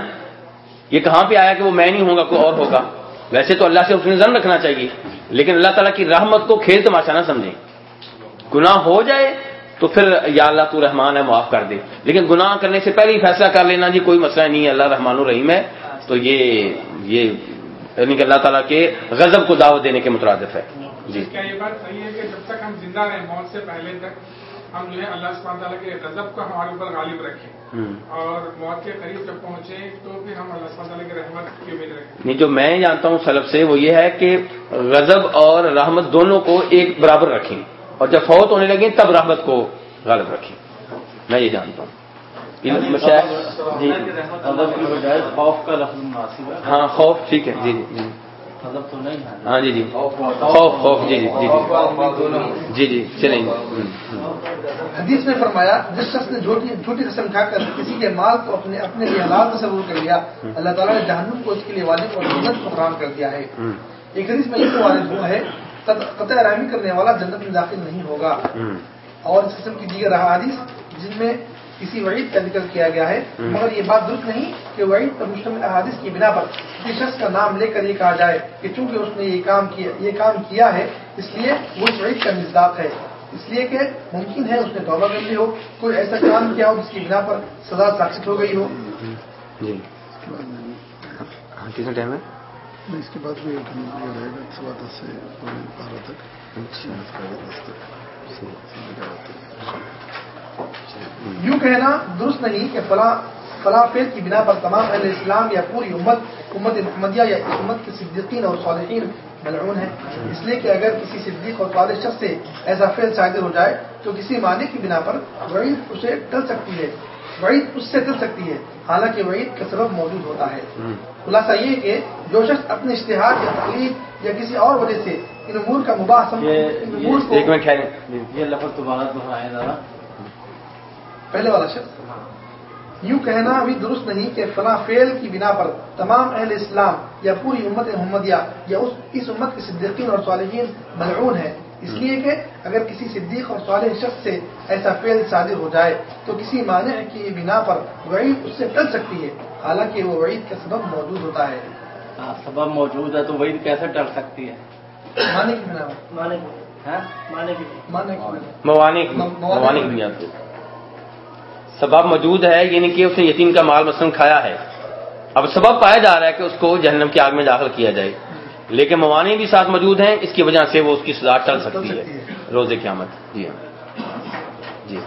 یہ کہاں پہ آیا کہ وہ میں نہیں ہوں گا، کوئی اور ہوگا۔ ویسے تو اللہ سے اس نے زن رکھنا چاہیے، لیکن اللہ تعالیٰ کی رحمت کو کھیل تماشا نہ سمجھیں۔ گناہ ہو جائے تو پھر یا اللہ تو رحمان ہے، معاف کر دے۔ لیکن گناہ کرنے سے پہلے ہی فیصلہ کر لینا جی کوئی مسئلہ نہیں ہے، اللہ رحمان الرحیم ہے۔ تو یہ یہ یعنی کہ اللہ تعالیٰ کے غضب کو دعوت دینے کے مترادف ہے۔ جی۔ کیا یہ بات صحیح ہے کہ جب تک ہم زندہ رہیں موت سے پہلے تک ہم جو ہے اللہ سبحانہ تعالیٰ کے غضب کو ہمارے اوپر غالب رکھیں۔ اور موت کے قریب جب پہنچے تو پھر ہم اللہ سبحانہ تعالیٰ کی رحمت کی امید رکھیں۔ نہیں جو میں جانتا ہوں سلف سے وہ یہ ہے کہ غضب اور رحمت دونوں کو ایک برابر رکھیں۔ اور جب فوت ہونے لگے تب رحمت کو غالب رکھیں۔ میں یہ جانتا ہوں۔ مشاعر- جی ادب کی بجائے خوف کا لفظ مناسب ہے ہاں خوف ٹھیک ہے۔ جی جی۔ تو نہیں ہاں جی جی۔ خوف خوف جی جی جی جی۔ جی جی چلیں۔ حدیث نے فرمایا جس شخص نے جھوٹی جھوٹی قسم کھا کر کسی کے مال کو اپنے اپنے لیے حلال تصور کر لیا اللہ تعالیٰ نے جہنم کو اس کے لیے واجب اور جنت کو فراہم کر دیا ہے۔ ایک حدیث میں یہ وارد ہوا ہے قط- قطع رحمی کرنے والا جنت میں داخل نہیں ہوگا۔ اور اس قسم کی دیگر احادیث جن میں کسی وعید کا ذکر کیا گیا ہے مگر یہ بات درست نہیں کہ وعید پر مشتمل احادیث کی بنا پر کسی شخص کا نام لے کر یہ کہا جائے کہ چونکہ اس نے یہ کام کیا یہ کام کیا ہے اس لیے وہ اس وعید کا مزداق ہے۔ اس لیے کہ ممکن ہے اس نے توبہ کر لی ہو کوئی ایسا کام کیا ہو جس کی بنا پر سزا ساخت ہو گئی ہو۔ جی۔ ہاں کتنا ٹائم ہے؟ اس کے بعد بھی رہے گا سوا دس سے بارہ تک۔ دس تک۔ یوں کہنا درست نہیں کہ فلاں فلاں فیل کی بنا پر تمام اہل اسلام یا پوری امت امت محمدیہ یا اس امت کے صدیقین اور صالحین ملعون ہے اس لیے کہ اگر کسی صدیق اور صالح شخص سے ایسا فیل صادر ہو جائے تو کسی معنی کی بنا پر وعید اسے ٹل سکتی ہے۔ وعید اس سے ٹل سکتی ہے۔ حالانکہ وعید کا سبب موجود ہوتا ہے۔ خلاصہ یہ کہ جو شخص اپنے اشتہار یا تقلید یا کسی اور وجہ سے ان امور کا مباح سمجھ ان امور کو ایک منٹ ٹھہریں یہ لفظ دوبارہ دہرائیں ذرا۔ پہلے والا شخص یوں کہنا بھی درست نہیں کہ فلاں فعل کی بنا پر تمام اہل اسلام یا پوری امت محمدیہ یا اس اس امت کے صدیقین اور صالحین ملعون ہے اس لیے کہ اگر کسی صدیق اور صالح شخص سے ایسا فعل صادر ہو جائے تو کسی معنی کی بنا پر وعید اس سے ٹل سکتی ہے۔ حالانکہ وہ وعید کا سبب موجود ہوتا ہے۔ ہاں، سبب موجود ہے تو وہی کیسے ٹل سکتی ہے؟ معنی کی بنا پر۔ مانے ہاں؟ مانے کی معنی کی بنا سبب موجود ہے یعنی کہ اس نے یتیم کا مال مثلاً کھایا ہے۔ اب سبب پایا جا رہا ہے کہ اس کو جہنم کی آگ میں داخل کیا جائے۔ لیکن موانی بھی ساتھ موجود ہیں اس کی وجہ سے وہ اس کی سزا ٹل سکتی ہے۔ روز قیامت۔ جی ہاں۔ جی۔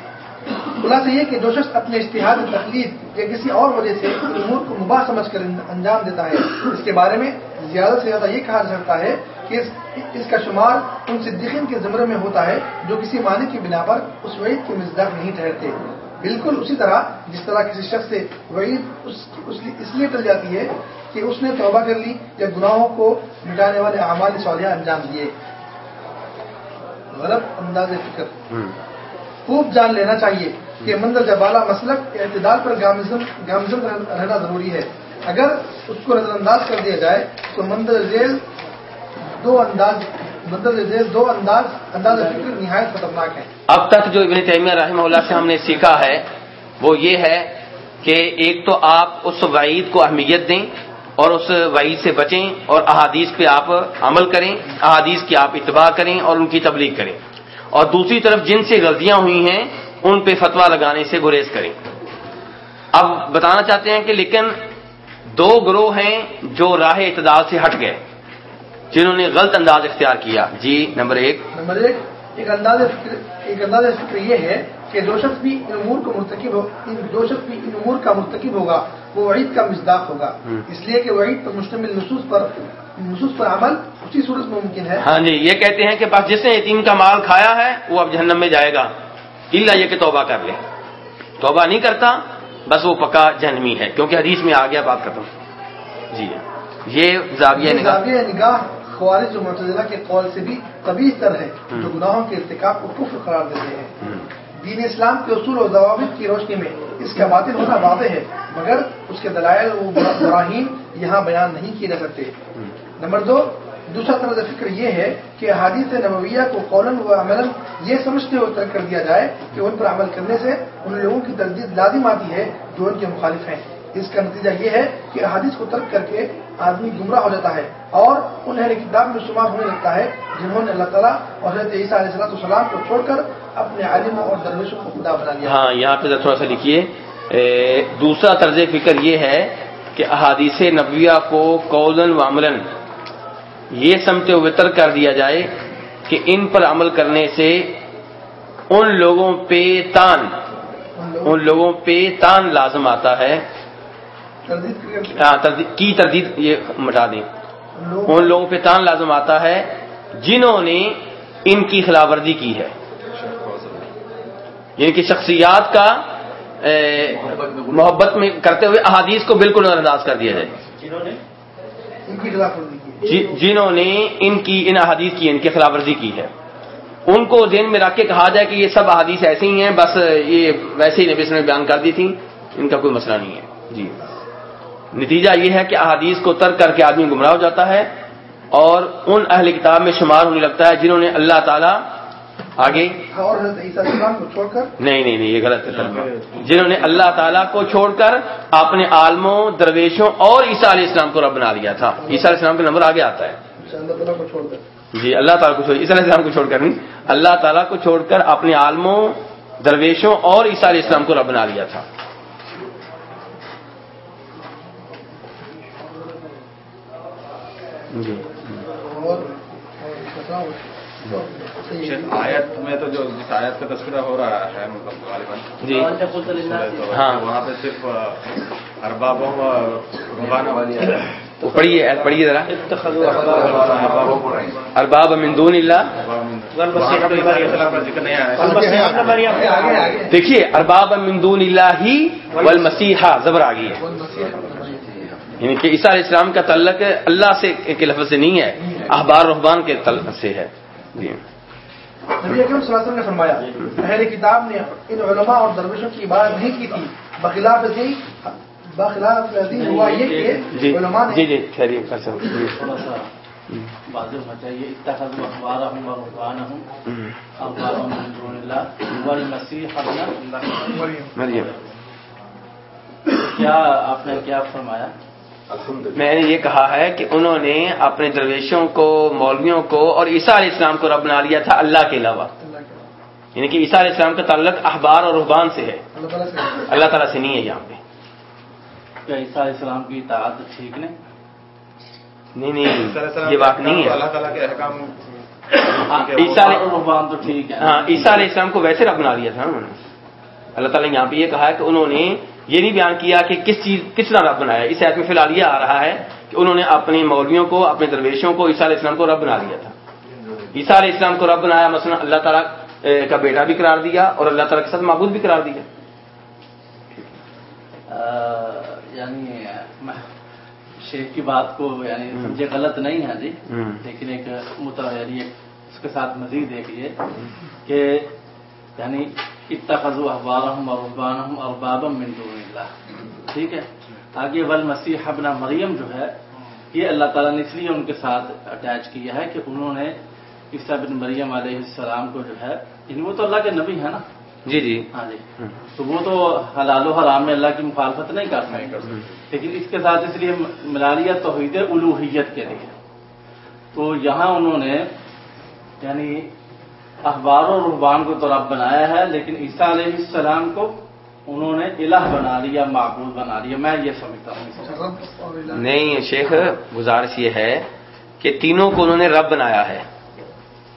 خلاصہ یہ کہ جو شخص اپنے اشتہار تقلید یا کسی اور وجہ سے امور کو مباح سمجھ کر انجام دیتا ہے۔ اس کے بارے میں زیادہ سے زیادہ یہ کہا جا سکتا ہے کہ اس اس کا شمار ان صدیقین کے زمرے میں ہوتا ہے جو کسی معنی کی بنا پر اس وعید کے مزداق نہیں ٹھہرتے۔ بالکل اسی طرح جس طرح کسی شخص سے وعید اس اس لیے اس لیے ٹل جاتی ہے کہ اس نے توبہ کر لی یا گناہوں کو مٹانے والے اعمال صالحہ انجام دیے۔ غلط انداز فکر۔ خوب جان لینا چاہیے کہ مندرجہ بالا مسلک اعتدال پر گامزن گامزن رہنا ضروری ہے۔ اگر اس کو نظر انداز کر دیا جائے تو مندر ذیل دو انداز دو انداز انداز فکر، نہایت خطرناک ہے۔ اب تک جو ابن تیمیہ رحمہ اللہ سے ہم نے سیکھا ہے، وہ یہ ہے کہ ایک تو آپ اس وعید کو اہمیت دیں اور اس وعید سے بچیں اور احادیث پہ آپ عمل کریں، احادیث کی آپ اتباع کریں اور ان کی تبلیغ کریں۔ اور دوسری طرف جن سے غلطیاں ہوئی ہیں، ان پہ فتوا لگانے سے گریز کریں۔ اب بتانا چاہتے ہیں کہ لیکن دو گروہ ہیں جو راہ اعتدال سے ہٹ گئے۔ جنہوں نے غلط انداز اختیار کیا۔ جی نمبر ایک۔ نمبر ایک ایک انداز فکر ایک انداز فکر یہ ہے کہ جو شخص بھی ان امور کو مرتکب جو شخص بھی ان امور کا مرتکب ہوگا وہ وعید کا مزداق ہوگا۔ اس لیے کہ وعید پر مشتمل نصوص پر نصوص پر عمل اسی صورت میں ممکن ہے۔ ہاں جی یہ کہتے ہیں کہ بس جس نے یتیم کا مال کھایا ہے وہ اب جہنم میں جائے گا۔ اللہ یہ کہ توبہ کر لے۔ توبہ نہیں کرتا بس وہ پکا جہنمی ہے۔ کیونکہ حدیث میں آ گیا بات ختم۔ جی یہ زاویہ یہ نگاہ۔ زاویہ نگاہ۔ خوارج و معتزلہ کے قول سے بھی طبی تر ہے جو گناہوں کے ارتکاب کو کفر قرار دیتے ہیں۔ دین اسلام کے اصول اور ضوابط کی روشنی میں اس کا باطل ہونا واضح ہے مگر اس کے دلائل و براہین یہاں بیان نہیں کیے جا سکتے۔ نمبر دو دوسرا طرز فکر یہ ہے کہ حادث نبویہ کو قولن و عمل یہ سمجھتے ہوئے ترک کر دیا جائے کہ ان پر عمل کرنے سے ان لوگوں کی تردید لازم آتی ہے جو ان کے مخالف ہیں۔ اس کا نتیجہ یہ ہے کہ حادث کو ترک کر کے آدمی گمراہ ہو جاتا ہے اور ان اہل کتاب میں شمار ہونے لگتا ہے جنہوں نے اللہ تعالیٰ اور حضرت عیسیٰ علیہ السلام السلام کو چھوڑ کر اپنے عالموں اور درویشوں کو خدا بنا لیا۔ ہاں یہاں پہ تھوڑا سا لکھیے۔ دوسرا طرز فکر یہ ہے کہ احادیث نبویہ کو قولن و عملاً یہ سمجھتے ہوئے ترک کر دیا جائے کہ ان پر عمل کرنے سے ان لوگوں پہ تان ان لوگوں پہ تان لازم آتا ہے۔ ہاں، تردید- کی تردید یہ مٹا دیں۔ ان لوگوں پہ تان لازم آتا ہے جنہوں نے ان کی خلاف ورزی کی ہے۔ یعنی کہ شخصیات کا محبت میں کرتے ہوئے احادیث کو بالکل نظر انداز کر دیا جائے۔ جی- جنہوں نے ان کی ان احادیث کی ان کی خلاف ورزی کی ہے۔ ان کو ذہن میں رکھ کے کہا جائے کہ یہ سب احادیث ایسی ہی ہیں بس یہ ویسے ہی نبی نے بیان کر دی تھی ان کا کوئی مسئلہ نہیں ہے۔ جی۔ نتیجہ یہ ہے کہ احادیث کو ترک کر کے آدمی گمراہ ہو جاتا ہے اور ان اہل کتاب میں شمار ہونے لگتا ہے جنہوں نے اللہ تعالیٰ آگے اور چھوڑ کر نہیں نہیں نہیں یہ غلط ہے جنہوں نے اللہ تعالیٰ کو چھوڑ کر اپنے عالموں درویشوں اور عیسیٰ علیہ السلام کو رب بنا لیا تھا۔ عیسیٰ علیہ السلام کا نمبر آگے آتا ہے۔ اللہ تعالیٰ کو چھوڑ کر۔ جی اللہ تعالیٰ کو چھوڑ عیسیٰ علیہ السلام کو چھوڑ کر نہیں اللہ تعالیٰ کو چھوڑ کر اپنے عالموں درویشوں اور عیسیٰ علیہ السلام کو رب بنا لیا تھا جی اور اور صحیح ہے۔ آیت میں تو جو جس آیت کا تذکرہ ہو رہا ہے مطلب غالباً۔ جی۔ ہاں۔ وہاں پہ صرف اربابوں اور ربانہ والی تو پڑھیے پڑھیے ذرا۔ ارباب من دون اللہ۔ دیکھیے ارباب من دون اللہ ہی والمسیحا زبر آ گئی ہے۔ یعنی کہ عیسیٰ علیہ السلام کا تعلق اللہ سے کے لفظ سے نہیں ہے احبار رحبان کے تعلق سے ہے۔ جی۔ نبی اکرم صلی اللہ علیہ وسلم نے فرمایا اہل کتاب نے ان علماء اور درویشوں کی عبادت نہیں کی تھی۔ بخلاف ازی بخلاف ہوا یہ جی۔ کہ علماء جی نے جی خیریے کر سکتے جی۔ تھوڑا سا واضح ہونا چاہیے اتخذوا اخبارهم ورهبانهم ہوں۔ اربابا من دون الله والمسيح ابن اللہ مریم۔ کیا آپ نے کیا فرمایا؟ میں نے یہ کہا ہے کہ انہوں نے اپنے درویشوں کو مولویوں کو اور عیسیٰ علیہ السلام کو رب بنا لیا تھا اللہ کے علاوہ۔ یعنی کہ عیسیٰ علیہ السلام کا تعلق احبار اور رحبان سے ہے۔ اللہ تعالیٰ سے اللہ تعالیٰ سے نہیں ہے یہاں پہ۔ کیا عیسیٰ علیہ السلام کی اطاعت ٹھیک نہیں؟ نہیں نہیں یہ بات نہیں ہے۔ اللہ تعالیٰ کے احکام عیسیٰ علیہ- رحبان تو ٹھیک ہے۔ ہاں عیسیٰ علیہ السلام کو ویسے رب بنا لیا تھا انہوں نے۔ اللہ تعالیٰ نے یہاں پہ یہ کہا ہے کہ انہوں نے یہ نہیں بیان کیا کہ کس چیز کس طرح رب بنایا اس ایت میں فی الحال یہ آ رہا ہے کہ انہوں نے اپنے مولویوں کو اپنے درویشوں کو عیسیٰ علیہ السلام کو رب بنا لیا تھا۔ عیسیٰ علیہ السلام کو رب بنایا مثلا اللہ تعالیٰ کا بیٹا بھی قرار دیا اور اللہ تعالیٰ کے ساتھ معبود بھی قرار دیا۔ یعنی شیخ کی بات کو یعنی سمجھے غلط نہیں ہے جی۔ لیکن ایک یعنی اس کے ساتھ مزید ایک یہ کہ یعنی اتخذوا احبارهم ورهبانهم اربابا من دون اللہ ٹھیک ہے؟ آگے والمسیح ابن مریم جو ہے یہ اللہ تعالیٰ نے اس لیے ان کے ساتھ اٹیچ کیا ہے کہ انہوں نے عیسیٰ بن مریم علیہ السلام کو جو ہے یعنی وہ تو اللہ کے نبی ہے نا؟ جی جی۔ ہاں جی۔ تو وہ تو حلال و حرام میں اللہ کی مخالفت نہیں کر سکتے۔ لیکن اس کے ساتھ اس لیے ملا لیا توحید الوحیت کے لیے۔ تو یہاں انہوں نے یعنی اخبار و رحبان کو تو رب بنایا ہے، لیکن عیسیٰ علیہ السلام کو انہوں نے الہ بنا لیا، معبود بنا لیا۔ میں یہ سمجھتا ہوں۔ نہیں، شیخ، گزارش یہ ہے کہ تینوں کو انہوں نے رب بنایا ہے۔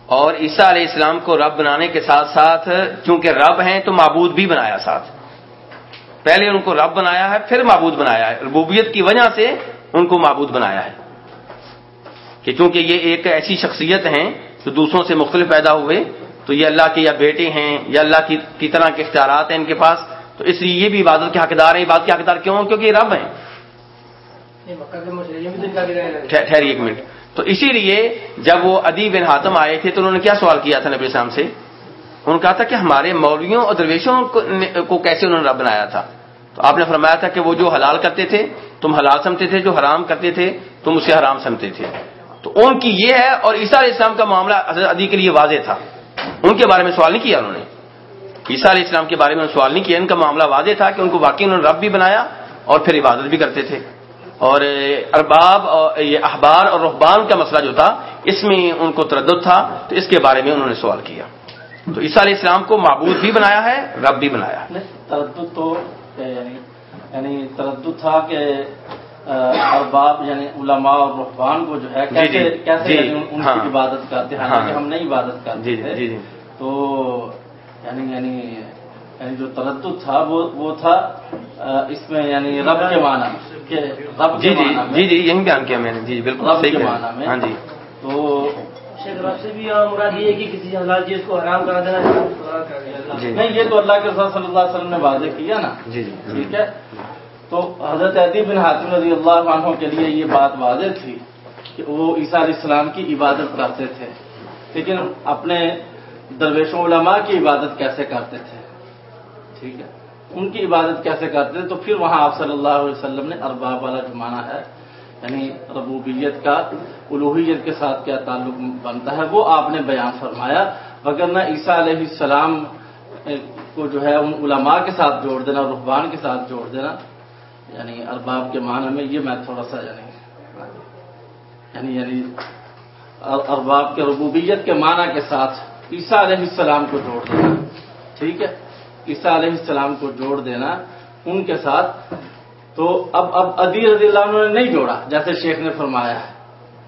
اور عیسیٰ علیہ السلام کو رب بنانے کے ساتھ ساتھ، چونکہ رب ہیں، تو معبود بھی بنایا ساتھ۔ پہلے ان کو رب بنایا ہے، پھر معبود بنایا ہے۔ ربوبیت کی وجہ سے ان کو معبود بنایا ہے۔ کہ چونکہ یہ ایک ایسی شخصیت ہیں جو دوسروں سے مختلف پیدا ہوئے تو یہ اللہ کے یا بیٹے ہیں یا اللہ کی کی طرح کے اختیارات ہیں ان کے پاس تو اس لیے یہ بھی عبادت کے حقدار ہیں۔ عبادت کے حقدار کیوں؟ کیونکہ یہ رب ہیں۔ ٹھہ- ٹھہریے ایک منٹ۔ تو اسی لیے جب وہ ادیب بن حاتم آئے تھے تو انہوں نے کیا سوال کیا تھا نبی السلام سے؟ انہوں نے کہا تھا کہ ہمارے مولویوں اور درویشوں کو کیسے انہوں نے رب بنایا تھا؟ تو آپ نے فرمایا تھا کہ وہ جو حلال کرتے تھے تم حلال سمجھتے تھے جو حرام کرتے تھے تم اسے حرام سمجھتے تھے۔ تو ان کی یہ ہے اور عیسیٰ علیہ السلام کا معاملہ حضرت ادی کے لیے واضح تھا۔ ان کے بارے میں سوال نہیں کیا انہوں نے۔ عیسیٰ علیہ السلام کے بارے میں سوال نہیں کیا، ان کا معاملہ واضح تھا کہ ان کو واقعی انہوں نے رب بھی بنایا اور پھر عبادت بھی کرتے تھے۔ اور ارباب اور یہ احبار اور رحبان کا مسئلہ جو تھا، اس میں ان کو تردد تھا، تو اس کے بارے میں انہوں نے سوال کیا۔ تو عیسیٰ علیہ السلام کو معبود بھی بنایا ہے، رب بھی بنایا ہے۔ تردد تو یعنی،, یعنی تردد تھا کہ ارباب یعنی علماء اور رحبان کو جو ہے جی، کیسے جی، کیسے جی، یعنی ان- ان ہاں۔ کی عبادت کرتے ہیں؟ ہاں۔ حالانکہ ہم نہیں عبادت کرتے جی تھے۔ جی جی۔ تو یعنی یعنی یعنی جو تردد تھا وہ وہ تھا اس میں یعنی رب کے معنی کہ رب جی جی جی جی یہی بیان کیا میں نے۔ جی بالکل رب صحیح کے معنی۔ میں۔ ہاں جی۔ تو رب سے بھی مراد یہ ہے کہ کسی حلال چیز کو حرام کرا دینا نہیں یہ تو اللہ کے رسول صلی اللہ علیہ وسلم نے واضح کیا نا۔ جی جی۔ ٹھیک ہے؟ تو حضرت عدی بن حاتم رضی اللہ عنہ کے لیے یہ بات واضح تھی کہ وہ عیسیٰ علیہ السلام کی عبادت کرتے تھے۔ لیکن اپنے درویشوں علماء کی عبادت کیسے کرتے تھے؟ ٹھیک ہے۔ ان کی عبادت کیسے کرتے تھے؟ تو پھر وہاں آپ صلی اللہ علیہ وسلم نے ارباب والا جو ہے یعنی ربوبیت کا الوحیت کے ساتھ کیا تعلق بنتا ہے، وہ آپ نے بیان فرمایا۔ وگرنہ عیسیٰ علیہ السلام کو جو ہے ان علماء کے ساتھ جوڑ دینا رحبان کے ساتھ جوڑ دینا۔ یعنی ارباب کے معنی میں یہ میں تھوڑا سا یعنی یعنی یعنی ارباب کے ربوبیت کے معنی کے ساتھ عیسیٰ علیہ السلام کو جوڑ دینا، ٹھیک ہے؟ عیسیٰ علیہ السلام کو جوڑ دینا ان کے ساتھ۔ تو اب اب ادی رضی اللہ عنہ نے نہیں جوڑا، جیسے شیخ نے فرمایا ہے۔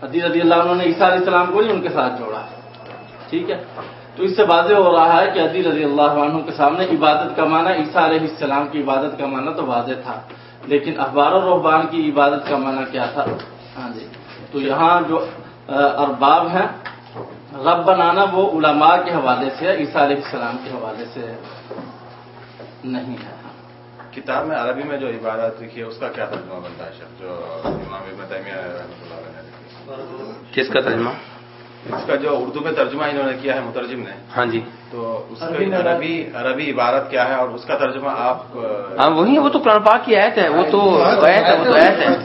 ادی رضی اللہ عنہ نے عیسیٰ علیہ السلام کو نہیں ان کے ساتھ جوڑا۔ ٹھیک ہے؟ تو اس سے واضح ہو رہا ہے کہ ادی رضی اللہ عنہ کے سامنے عبادت کا معنی، عیسیٰ علیہ السلام کی عبادت کا معنی تو واضح تھا۔ لیکن اخبار و رحبان کی عبادت کا معنی کیا تھا؟ ہاں جی۔ تو یہاں جو ارباب ہیں رب بنانا وہ علماء کے حوالے سے عیسیٰ علیہ السلام کے حوالے سے نہیں ہے۔ کتاب میں عربی میں جو عبادت لکھی ہے اس کا کیا ترجمہ بنتا ہے شخص جو امام ابن تیمیہ رحمۃ اللہ علیہ کس کا ترجمہ؟ اس کا جو اردو میں ترجمہ انہوں نے کیا ہے مترجم نے۔ ہاں جی۔ تو اس کا عربی عربی عبارت کیا ہے اور اس کا ترجمہ آپ ہاں وہی ہے وہ تو قرآن پاک کی آیت ہے وہ تو آیت ہے۔ وہ تو آیت ہے۔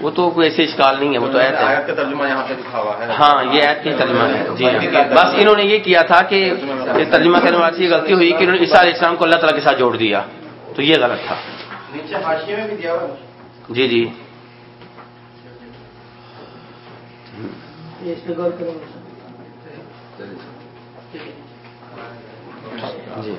وہ تو کوئی ایسے اشکال نہیں ہے وہ تو آیت ہے۔ آیت کا ترجمہ یہاں پہ لکھا ہوا ہے۔ ہاں یہ آیت کی ترجمہ ہے۔ جی ہاں۔ بس انہوں نے یہ کیا تھا کہ یہ ترجمہ کرنے والی یہ غلطی ہوئی کہ انہوں نے عیسیٰ علیہ السلام کو اللہ تعالیٰ کے ساتھ جوڑ دیا۔ تو یہ غلط تھا۔ نیچے حاشیے میں بھی دیا ہوا ہے۔ جی جی۔ جی۔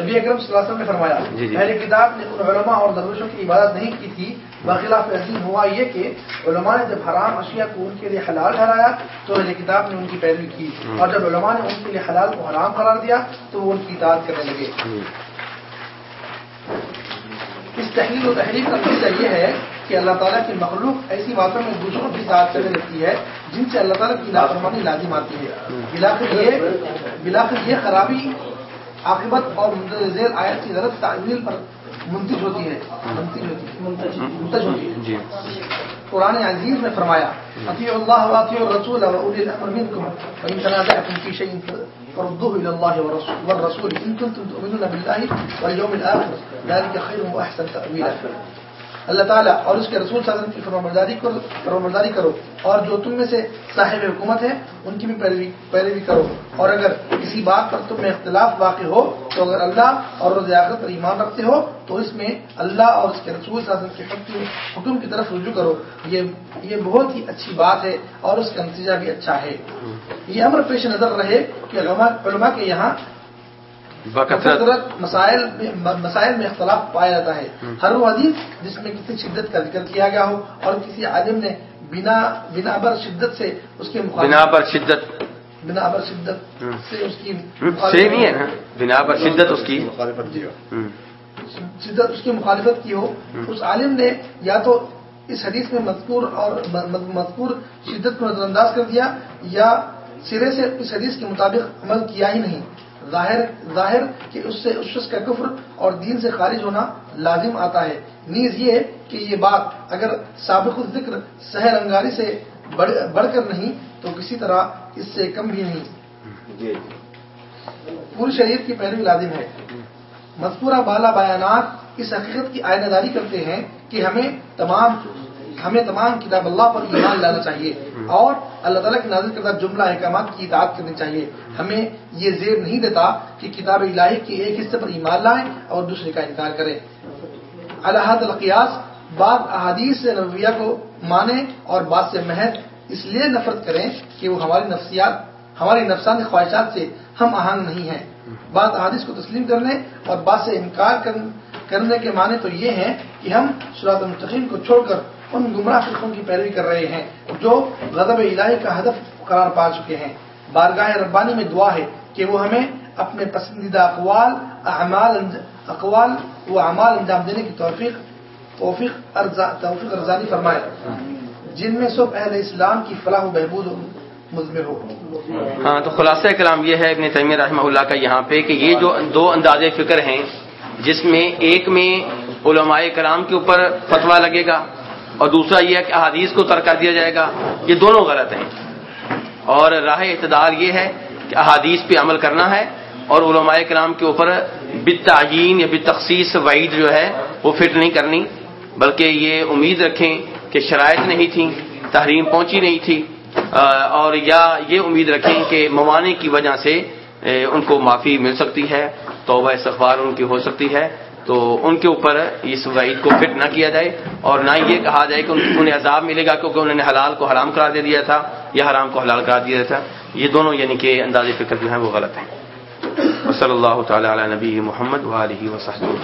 نبی اکرم صلی اللہ علیہ وسلم نے فرمایا جی جی۔ پہلی کتاب نے ان علماء اور درویشوں کی عبادت نہیں کی تھی۔ بخلاف عظیم ہوا یہ کہ علماء نے جب حرام اشیاء کو ان کے لیے حلال ٹھہرایا تو اہل کتاب نے ان کی پیروی کی۔ اور جب علماء نے ان کے لیے حلال کو حرام قرار دیا تو وہ ان کی اطاعت کرنے لگے۔ اس تحریر و تحریر کا نتیجہ یہ ہے کہ اللہ تعالیٰ کی مخلوق ایسی باتوں میں دوسروں کی اطاعت کرنے لگتی ہے جن سے اللہ تعالیٰ کی نافرمانی لازم آتی ہے۔ بلاخر یہ بلاخر یہ خرابی عاقبت اور ذیل آیت کی غلط تعمیل پر منتج ہوتی ہے۔ منتج ہوتی ہے۔ جی۔ قرآن عزیز نے فرمایا اطیع اللہ واطیع الرسول فردوه الى الله والرسول والرسول ان كنتم تؤمنون بالله واليوم الاخر ذلك خير واحسن تاويلا اللہ تعالیٰ اور اس کے رسول صلی اللہ علیہ وسلم کی فرمانبرداری کرو فرمانبرداری کرو اور جو تم میں سے صاحب حکومت ہے، ان کی بھی پیروی پیروی کرو۔ اور اگر کسی بات پر تم میں اختلاف واقع ہو، تو اگر اللہ اور روز آخرت پر ایمان رکھتے ہو، تو اس میں اللہ اور اس کے رسول صلی اللہ علیہ وسلم کے حکم حکم کی طرف رجوع کرو۔ یہ یہ بہت ہی اچھی بات ہے اور اس کا نتیجہ بھی اچھا ہے۔ یہ امر پیش نظر رہے کہ علماء کے یہاں بکثرت کثرت مسائل مسائل میں اختلاف پایا جاتا ہے۔ ہر وہ حدیث جس میں کسی شدت کا ذکر کیا گیا ہو اور کسی عالم نے بنا بنا بر شدت سے اس کے بنا پر شدت۔ بنا بر شدت سے اس کی صحیح نہیں ہے نا۔ بنا پر شدت اس کی۔ مخالفت کی ہو۔ ہوں، شدت اس کی مخالفت کی ہو۔ اس عالم نے یا تو اس حدیث میں مذکور اور مذکور شدت کو نظر انداز کر دیا یا سرے سے اس حدیث کے مطابق عمل کیا ہی نہیں۔ ظاہر ظاہر کہ اس سے اس شخص کا کفر اور دین سے خارج ہونا لازم آتا ہے۔ نیز یہ کہ یہ بات اگر سابق الذکر سحر انگاری سے بڑھ بڑھ کر نہیں تو کسی طرح اس سے کم بھی نہیں۔ پوری شریعت کی پیروی لازم ہے۔ مذکورہ بالا بیانات اس حقیقت کی آئینہ داری کرتے ہیں کہ ہمیں تمام ہمیں تمام کتاب اللہ پر ایمان لانا چاہیے۔ اور اللہ تعالیٰ کے نازل کردہ جملہ احکامات کی اطاعت کرنی چاہیے۔ ہمیں یہ زیب نہیں دیتا کہ کتاب الہی کے ایک حصے پر ایمان لائیں اور دوسرے کا انکار کریں۔ الحد القیاس، بعض احادیث نبویہ کو مانیں اور بعض سے محض اس لیے نفرت کریں کہ وہ ہماری نفسیات، ہماری نفسانی خواہشات سے ہم آہنگ نہیں ہیں۔ بعض احادیث کو تسلیم کرنے اور بعض سے انکار کرنے کے معنی تو یہ ہیں کہ ہم صراط المستقیم کو چھوڑ کر ان گمراہ فرقوں کی پیروی کر رہے ہیں، جو غضب الہی کا ہدف قرار پا چکے ہیں۔ بارگاہ ربانی میں دعا ہے کہ وہ ہمیں اپنے پسندیدہ اقوال، اعمال اقوال و اعمال انجام دینے کی توفیق توفیق ارزا توفیق ارزانی فرمائے۔ جن میں سب اہل اسلام کی فلاح و بہبود مضمر ہو۔ ہاں تو خلاصہ کلام یہ ہے، ابن تیمیہ رحمہ اللہ کا یہاں پہ کہ یہ جو دو انداز فکر ہیں، جس میں ایک میں علماء کرام کے اوپر فتویٰ لگے گا۔ اور دوسرا یہ ہے کہ احادیث کو ترک کر دیا جائے گا۔ یہ دونوں غلط ہیں۔ اور راہ اعتدال یہ ہے کہ احادیث پہ عمل کرنا ہے اور علماء کرام کے اوپر بالتعین یا بالتخصیص وعید جو ہے وہ فٹ نہیں کرنی، بلکہ یہ امید رکھیں کہ شرائط نہیں تھیں، تحریم پہنچی نہیں تھی اور یا یہ امید رکھیں کہ موانے کی وجہ سے ان کو معافی مل سکتی ہے، توبہ استغفار ان کی ہو سکتی ہے۔ تو ان کے اوپر اس وعید کو فٹ نہ کیا جائے اور نہ یہ کہا جائے کہ انہیں عذاب ملے گا کیونکہ انہوں نے حلال کو حرام کرا دے دیا تھا یا حرام کو حلال کرا دیا تھا۔ یہ دونوں یعنی کہ انداز فکر جو ہیں وہ غلط ہیں۔ صلی اللہ تعالی علی نبی محمد والی وسلم